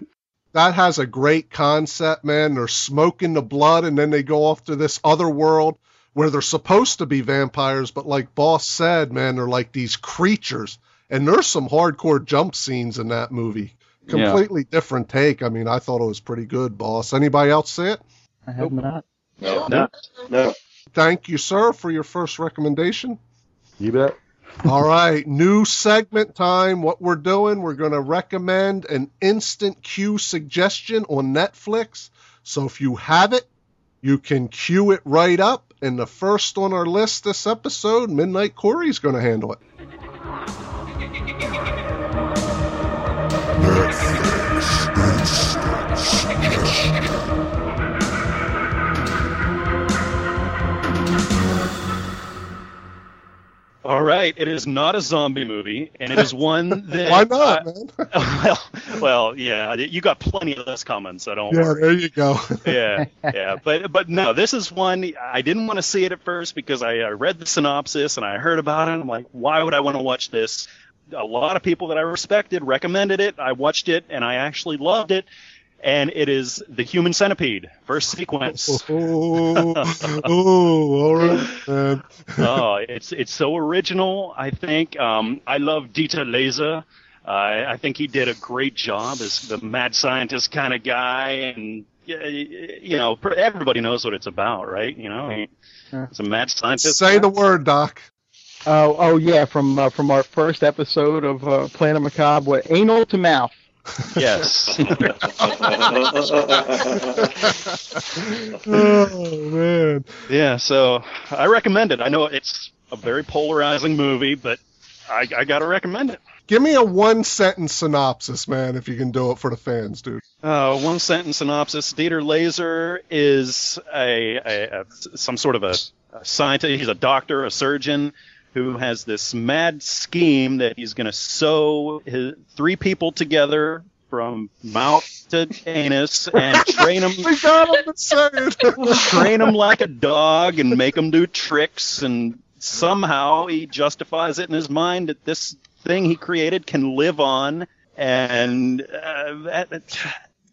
That has a great concept, man. They're smoking the blood and then they go off to this other world where they're supposed to be vampires, but like Boss said, man, they're like these creatures. And there's some hardcore jump scenes in that movie. Yeah. Completely different take. I mean, I thought it was pretty good, boss. Anybody else see it? I have not. No. No. No. Thank you, sir, for your first recommendation. you bet. All right, new segment time. What we're doing, we're going to recommend an instant queue suggestion on Netflix. So if you have it, you can queue it right up. And the first on our list this episode, Midnight Corey's going to handle it. All right, it is not a zombie movie, and it is one that. Why not, uh, man? well, well, yeah, you got plenty of this coming, so don't yeah, worry. there you go. yeah, yeah, but but no, this is one I didn't want to see it at first because I, I read the synopsis and I heard about it. And I'm like, why would I want to watch this? A lot of people that I respected recommended it. I watched it and I actually loved it. And it is the Human Centipede first sequence. oh, oh, all right, oh, it's it's so original. I think um, I love Dieter Laser. Uh, I think he did a great job as the mad scientist kind of guy, and y- y- you know everybody knows what it's about, right? You know, he- Yeah. it's a mad scientist. Say the word, Doc. Oh, oh yeah, from uh, from our first episode of uh, Planet Macabre, what anal to mouth. Yes. oh man. yeah. So I recommend it. I know it's a very polarizing movie, but I, I gotta recommend it. Give me a one sentence synopsis, man, if you can do it for the fans, dude. Uh, one sentence synopsis: Dieter Laser is a, a, a some sort of a, a scientist. He's a doctor, a surgeon, who has this mad scheme that he's going to sew his three people together from mouth to anus and train them We got him to train them like a dog and make them do tricks and somehow he justifies it in his mind that this thing he created can live on and uh, that,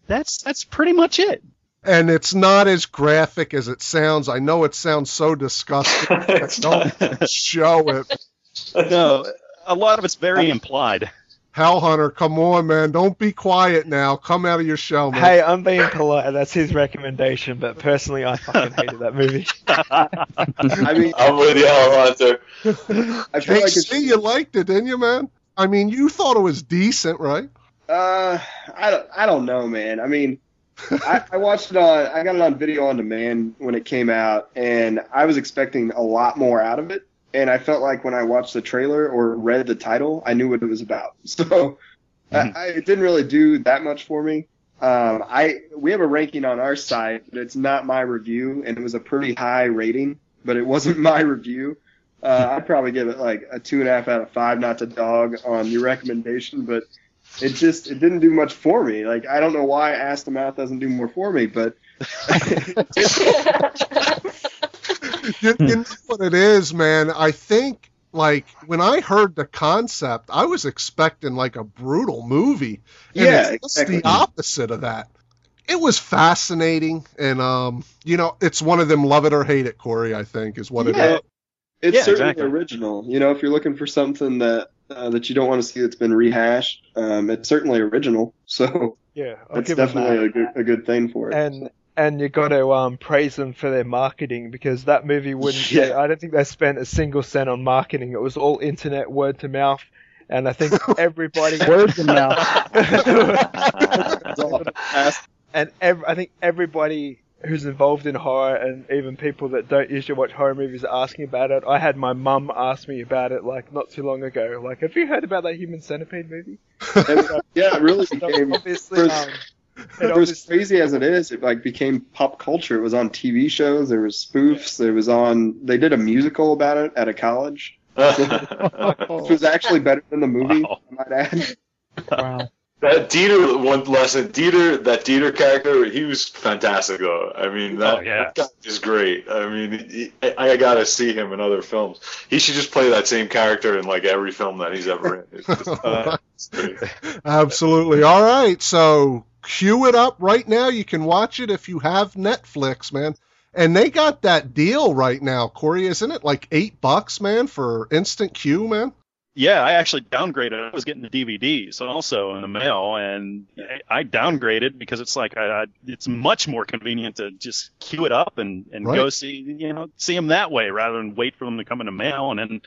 that's that's pretty much it and it's not as graphic as it sounds. I know it sounds so disgusting. It's Don't show it. no a lot of it's very implied Hell Hunter, come on, man. Don't be quiet now. Come out of your shell, man. Hey, I'm being polite. That's his recommendation, but personally, I fucking hated that movie. I mean, I'm with you, Hunter. I feel like it's KC, you liked it, didn't you, man? I mean, you thought it was decent, right? Uh, I don't, I don't know, man. I mean, I, I watched it on, I got it on video on demand when it came out, and I was expecting a lot more out of it. And I felt like when I watched the trailer or read the title, I knew what it was about. So I, I, it didn't really do that much for me. Um, I we have a ranking on our site, but it's not my review, and it was a pretty high rating, but it wasn't my review. Uh, I'd probably give it like a two and a half out of five, not to dog on your recommendation, but it just it didn't do much for me. Like I don't know why Ass to Mouth doesn't do more for me, but you, you know what it is, man. I think like when I heard the concept, I was expecting like a brutal movie. And Yeah, it's just exactly. the opposite of that. It was fascinating, and um, you know, it's one of them love it or hate it, Corey. I think is what it yeah, is. it's Yeah, certainly exactly. original. You know, if you're looking for something that uh, that you don't want to see that's been rehashed, um, it's certainly original. So Yeah, I'll that's give him that. definitely a good a good thing for it. and and you got to um, praise them for their marketing because that movie wouldn't. Yeah. They, I don't think they spent a single cent on marketing. It was all internet word to mouth, and I think everybody Word to mouth. and ev- I think everybody who's involved in horror and even people that don't usually watch horror movies are asking about it. I had my mum ask me about it like not too long ago. Like, have you heard about that Human Centipede movie? And, yeah, it really So became obviously, for- um, it for as crazy as it is, it like became pop culture. It was on TV shows, there was spoofs, there was on. They did a musical about it at a college, which was actually better than the movie. Wow. I might add. Wow. That Dieter, one lesson, Dieter, that Dieter character, he was fantastic though. I mean, that, Oh, yeah. that guy is great. I mean, he, I, I gotta see him in other films. He should just play that same character in like every film that he's ever in. Just, uh. Absolutely. All right. So cue it up right now. You can watch it if you have Netflix, man. And they got that deal right now, Corey, isn't it? Like eight bucks, man, for instant queue, man. Yeah, I actually downgraded. I was getting the DVDs also in the mail, and I downgraded because it's like I, I, it's much more convenient to just queue it up and, and Right. go see you know see them that way rather than wait for them to come in the mail and then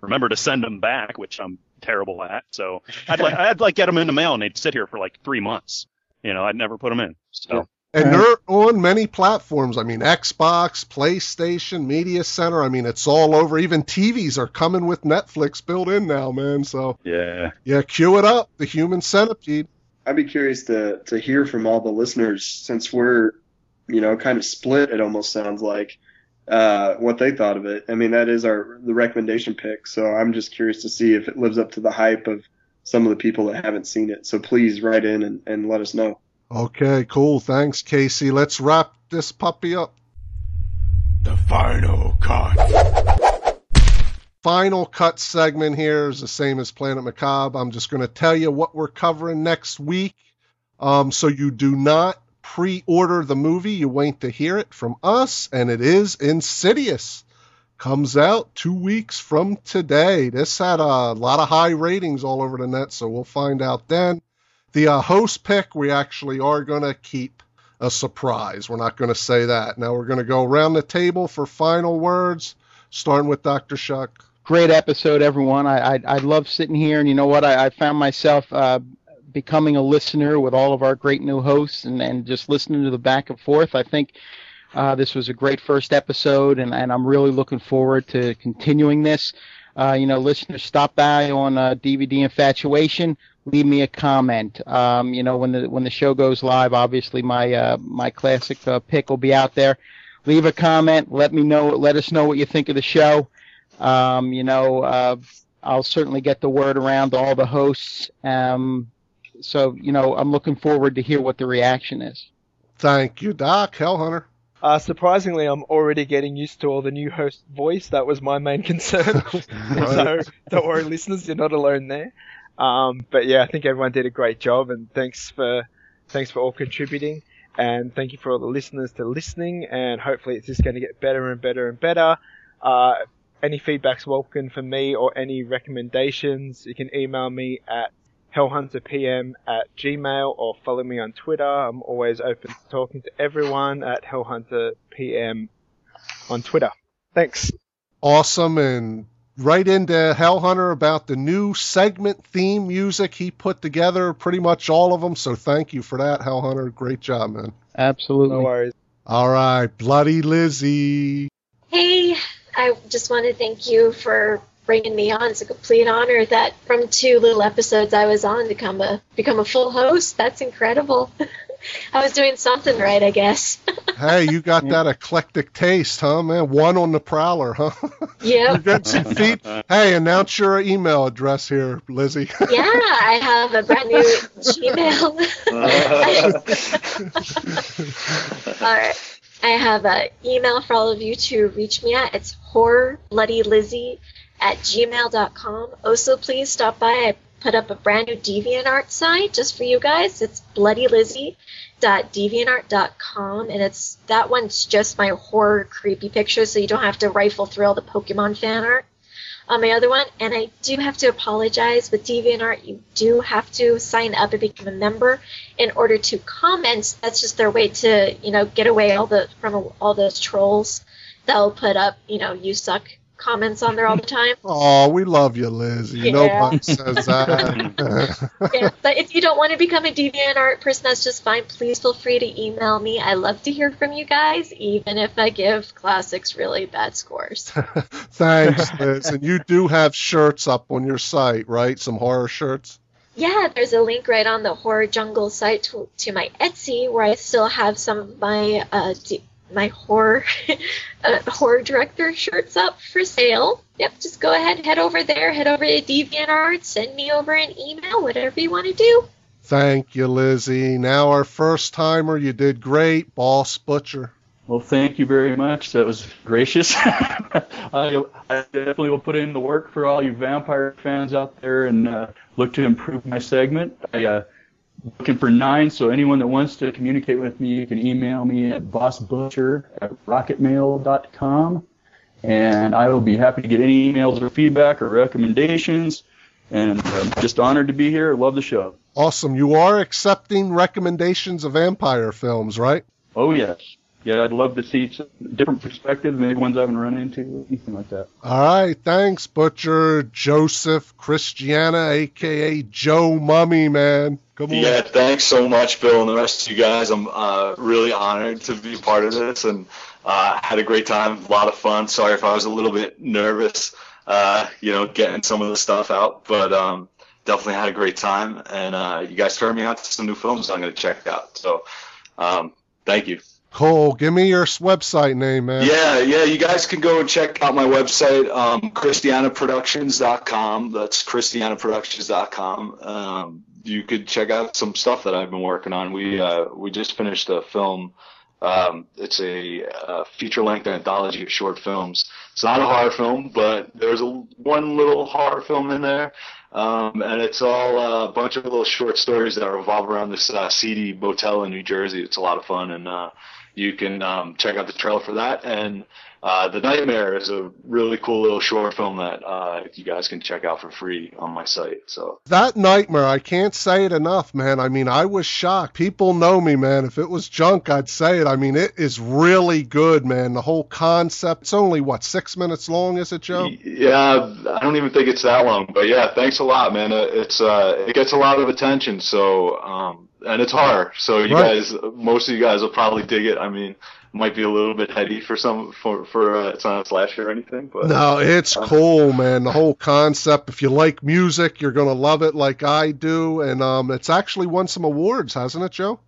remember to send them back, which I'm terrible at. So I'd like I'd like get them in the mail and they'd sit here for like three months. You know, I'd never put them in. So And Right. they're on many platforms. I mean, Xbox, PlayStation, Media Center. I mean, it's all over. Even TVs are coming with Netflix built in now, man. So, yeah, yeah, cue it up. The Human Centipede. I'd be curious to to hear from all the listeners since we're, you know, kind of split. It almost sounds like uh, what they thought of it. I mean, that is our the recommendation pick. So I'm just curious to see if it lives up to the hype of some of the people that haven't seen it. So please write in and, and let us know. Okay, cool. Thanks, Casey. Let's wrap this puppy up. The final cut. final cut segment here is the same as Planet Macabre. I'm just going to tell you what we're covering next week. Um, so you do not pre-order the movie. You wait to hear it from us, and it is Insidious. Comes out two weeks from today. This had a lot of high ratings all over the net, so we'll find out then. The uh, host pick, we actually are going to keep a surprise. We're not going to say that. Now we're going to go around the table for final words starting with Dr. Shock. great episode, everyone. I I, I love sitting here, and you know what? I, I found myself uh, becoming a listener with all of our great new hosts, and, and just listening to the back and forth. I think uh, this was a great first episode, and, and I'm really looking forward to continuing this. Uh, you know, listeners, stop by on uh, DVD Infatuation. Leave me a comment. Um, you know, when the when the show goes live, obviously my uh, my classic uh, pick will be out there. Leave a comment. Let me know. Let us know what you think of the show. Um, you know, uh, I'll certainly get the word around to all the hosts. Um, so, you know, I'm looking forward to hear what the reaction is. Thank you, Doc. Hellhunter. Uh, surprisingly, I'm already getting used to all the new host voice. That was my main concern. so don't worry, listeners, you're not alone there. Um, but yeah, I think everyone did a great job, and thanks for thanks for all contributing, and thank you for all the listeners to listening. And hopefully, it's just going to get better and better and better. Uh, any feedback's welcome for me or any recommendations. You can email me at hellhunterpm at gmail or follow me on Twitter. I'm always open to talking to everyone at hellhunterpm on Twitter. Thanks. Awesome. And right into Hellhunter about the new segment theme music he put together, pretty much all of them. So thank you for that, Hellhunter. Great job, man. Absolutely. No worries. All right, Bloody Lizzie. Hey, I just want to thank you for bringing me on. It's a complete honor that from two little episodes I was on to become a become a full host. That's incredible. I was doing something right, I guess. hey, you got that eclectic taste, huh, man? One on the prowler, huh? Yeah. you get some feet. Hey, announce your email address here, Lizzie. yeah, I have a brand new Gmail. all right. I have an email for all of you to reach me at. It's horrorbloodylizzie at gmail.com. Also, please stop by. I put up a brand new DeviantArt site just for you guys. It's bloodylizzie.deviantart.com, and it's that one's just my horror creepy pictures, so you don't have to rifle through all the Pokemon fan art on my other one. And I do have to apologize with DeviantArt. You do have to sign up and become a member in order to comment. That's just their way to, you know, get away all the from all those trolls that'll put up, you know, you suck comments on there all the time. Oh, we love you, Lizzie. Yeah. Nobody says that. yeah, but if you don't want to become a DeviantArt person, that's just fine. Please feel free to email me. I love to hear from you guys, even if I give classics really bad scores. Thanks, Liz. And you do have shirts up on your site, right? Some horror shirts. Yeah, there's a link right on the Horror Jungle site to, to my Etsy, where I still have some of my uh, my horror uh, horror director shirts up for sale. Yep, just go ahead, head over there, head over to DeviantArt, send me over an email, whatever you want to do. Thank you, Lizzie. Now our first timer, you did great, Boss Butcher. Well, thank you very much. That was gracious. I, I definitely will put in the work for all you vampire fans out there and uh, look to improve my segment. I uh, looking for nine, so anyone that wants to communicate with me, you can email me at bossbutcher at rocketmail.com, and I will be happy to get any emails or feedback or recommendations. And I'm just honored to be here. Love the show. Awesome. You are accepting recommendations of vampire films, right? Oh yes. Yeah, I'd love to see some different perspectives, maybe ones I haven't run into, anything like that. All right. Thanks, Butcher. Joseph Christiana, a.k.a. Joe Mummy, man. Come on. Yeah, thanks so much, Bill, and the rest of you guys. I'm uh, really honored to be a part of this, and uh, had a great time, a lot of fun. Sorry if I was a little bit nervous, uh, you know, getting some of the stuff out, but um, definitely had a great time. And uh, you guys turned me on to some new films I'm going to check out. So, um, thank you. Cole, give me your website name, man. Yeah, yeah, you guys can go and check out my website, um, ChristianaProductions.com. That's ChristianaProductions.com. Um, you could check out some stuff that I've been working on. We uh, we just finished a film. Um, it's a, uh feature-length anthology of short films. It's not a horror film, but there's a one little horror film in there, um, and it's all uh, a bunch of little short stories that revolve around this uh, seedy motel in New Jersey. It's a lot of fun, and uh, you can um, check out the trailer for that. And uh, The Nightmare is a really cool little short film that uh, you guys can check out for free on my site. So That nightmare, I can't say it enough, man. I mean, I was shocked. People know me, man. If it was junk, I'd say it. I mean, it is really good, man. The whole concept. It's only what six minutes long, is it, Joe? yeah, I don't even think it's that long, but yeah, thanks a lot, man. Uh, It's uh, it gets a lot of attention, so um, and it's horror, so you Right. guys, most of you guys will probably dig it. I mean, might be a little bit heady for some for for uh, it's not a slasher or anything, but No, it's cool, man. The whole concept. If you like music, you're gonna love it, like I do. And um, it's actually won some awards, hasn't it, Joe?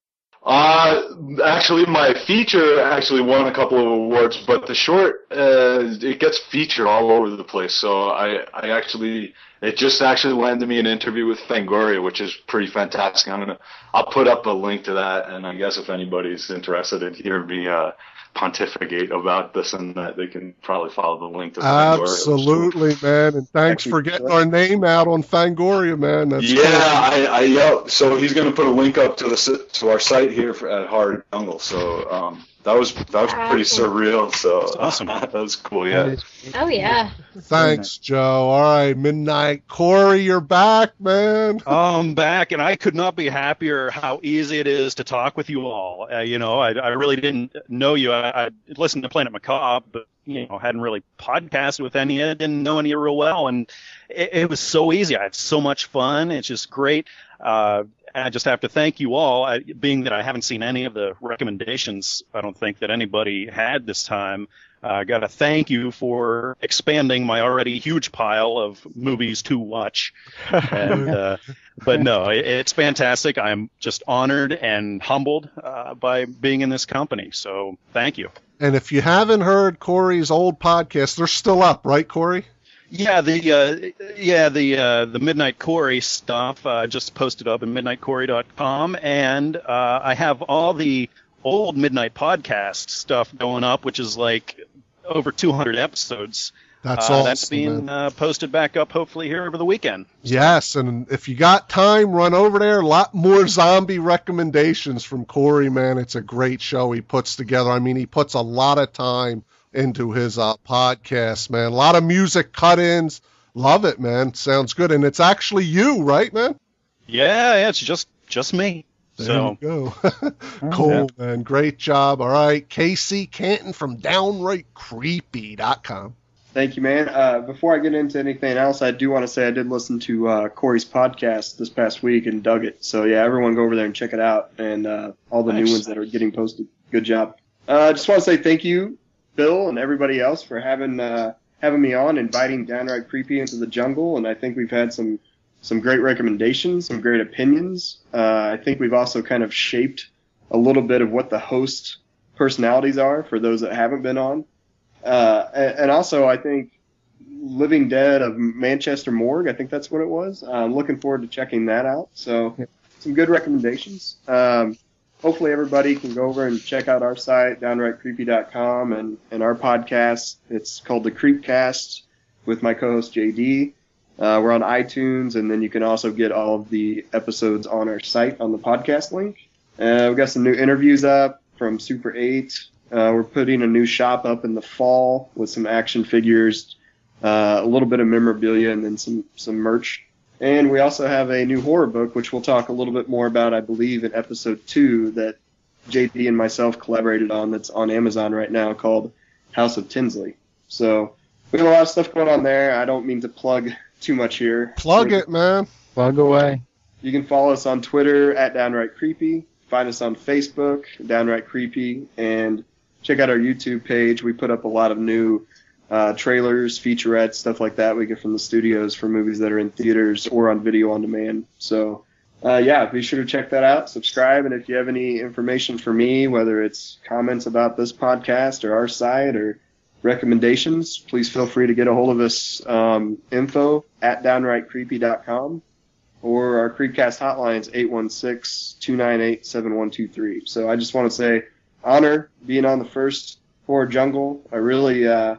Uh, actually, my feature actually won a couple of awards, but the short, uh, it gets featured all over the place. So I, I actually, it just actually landed me an interview with Fangoria, which is pretty fantastic. I'm gonna, I'll put up a link to that, and I guess if anybody's interested in hearing me, uh, pontificate about this and that, they can probably follow the link to Fangoria. Absolutely, man. And thanks for getting our name out on Fangoria, man. That's yeah, cool. I, I yeah. So he's going to put a link up to the to our site here for, at Horror Jungle. So um, that was that was pretty surreal. So awesome. that was cool. Yeah. Oh yeah. Thanks, Joe. All right, Midnight Corey, you're back, man. I'm back, and I could not be happier how easy it is to talk with you all. Uh, you know, I, I really didn't know you. I, I listened to Planet Macabre, but you know, hadn't really podcasted with any. I didn't know any real well, and it, it was so easy. I had so much fun. It's just great. Uh, and I just have to thank you all, I, being that I haven't seen any of the recommendations. I don't think that anybody had this time. Uh, I got to thank you for expanding my already huge pile of movies to watch. And, uh, but no, it, it's fantastic. I'm just honored and humbled uh, by being in this company. So thank you. And if you haven't heard Corey's old podcast, they're still up, right, Corey? Yeah, the uh, yeah the uh, the Midnight Corey stuff uh, just posted up in midnightcorey.com, and uh, I have all the old Midnight podcast stuff going up, which is like over 200 episodes. That's uh, awesome. That's being uh, posted back up hopefully here over the weekend. Yes, and if you got time, run over there. A lot more zombie recommendations from Corey, man. It's a great show he puts together. I mean, he puts a lot of time into his uh, podcast, man. A lot of music cut-ins. Love it, man. Sounds good. And it's actually you, right, man? Yeah, yeah, it's just just me. There So you go. cool, man. Great job. All right. Casey Canton from DownrightCreepy.com. Thank you, man. Uh, before I get into anything else, I do want to say I did listen to uh, Corey's podcast this past week and dug it. So yeah, everyone go over there and check it out, and uh, all the new ones that are getting posted. Good job. Uh, I just want to say thank you, Bill, and everybody else for having uh, having me on, inviting downright creepy into the jungle, and I think we've had some some great recommendations, some great opinions. Uh, I think we've also kind of shaped a little bit of what the host personalities are for those that haven't been on. Uh, and, and also, I think Living Dead of Manchester Morgue, I think that's what it was. I'm looking forward to checking that out. So, some good recommendations. Um, hopefully, everybody can go over and check out our site, downrightcreepy.com, and, and our podcast. It's called The Creepcast with my co host JD. Uh, we're on iTunes, and then you can also get all of the episodes on our site on the podcast link. Uh, we've got some new interviews up from Super 8. Uh, we're putting a new shop up in the fall with some action figures, uh, a little bit of memorabilia, and then some, some merch. And we also have a new horror book, which we'll talk a little bit more about, I believe, in episode two that JD and myself collaborated on that's on Amazon right now called House of Tinsley. So we have a lot of stuff going on there. I don't mean to plug too much here. Plug it, man. Plug away. You can follow us on Twitter at Downright Creepy. Find us on Facebook, Downright Creepy, and check out our YouTube page. We put up a lot of new uh, trailers, featurettes, stuff like that we get from the studios for movies that are in theaters or on video on demand. So, uh, yeah, be sure to check that out. Subscribe, and if you have any information for me, whether it's comments about this podcast or our site or recommendations, please feel free to get a hold of us. Um, info at downrightcreepy.com or our Creepcast hotlines 816-298-7123. So I just want to say honor being on the first Horror Jungle. I really uh,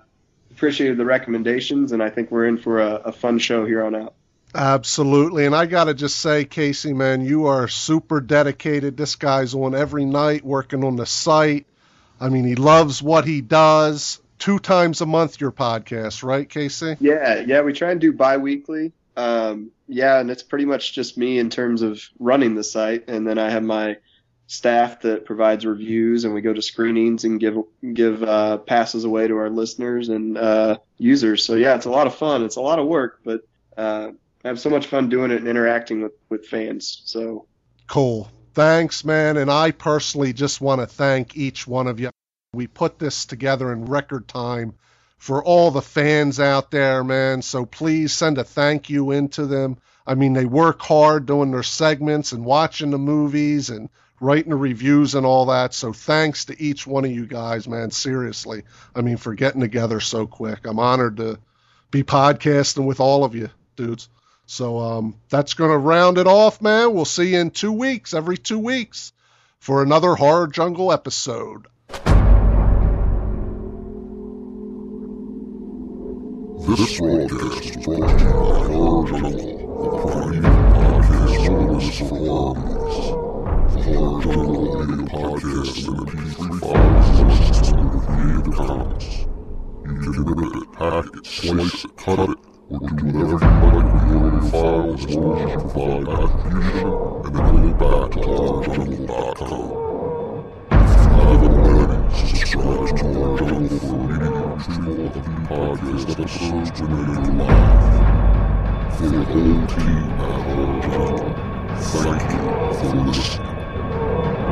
appreciated the recommendations, and I think we're in for a, a fun show here on out. Absolutely. And I got to just say, Casey, man, you are super dedicated. This guy's on every night working on the site. I mean, he loves what he does. Two times a month, your podcast, right, Casey? Yeah, yeah, we try and do bi-weekly. Um, yeah, and it's pretty much just me in terms of running the site, and then I have my staff that provides reviews, and we go to screenings and give give uh, passes away to our listeners and uh, users. So yeah, it's a lot of fun. It's a lot of work, but uh, I have so much fun doing it and interacting with with fans. So Cool. Thanks, man. And I personally just want to thank each one of you. We put this together in record time for all the fans out there, man. So please send a thank you into them. I mean, they work hard doing their segments and watching the movies and writing the reviews and all that. So thanks to each one of you guys, man. Seriously. I mean, for getting together so quick. I'm honored to be podcasting with all of you, dudes. So um, that's going to round it off, man. We'll see you in two weeks, every two weeks, for another Horror Jungle episode. This broadcast is brought to you by Horror Jungle, the premier podcast service for horror. Horror Jungle audio podcast in MP3 files under. You can rip it, hack it, slice it, cut it, or do whatever you like with your audio file as long as you provide attribution and then link it back to horrorjungle.com. If you haven't already, subscribe to for of the whole team thank you for listening. Oh.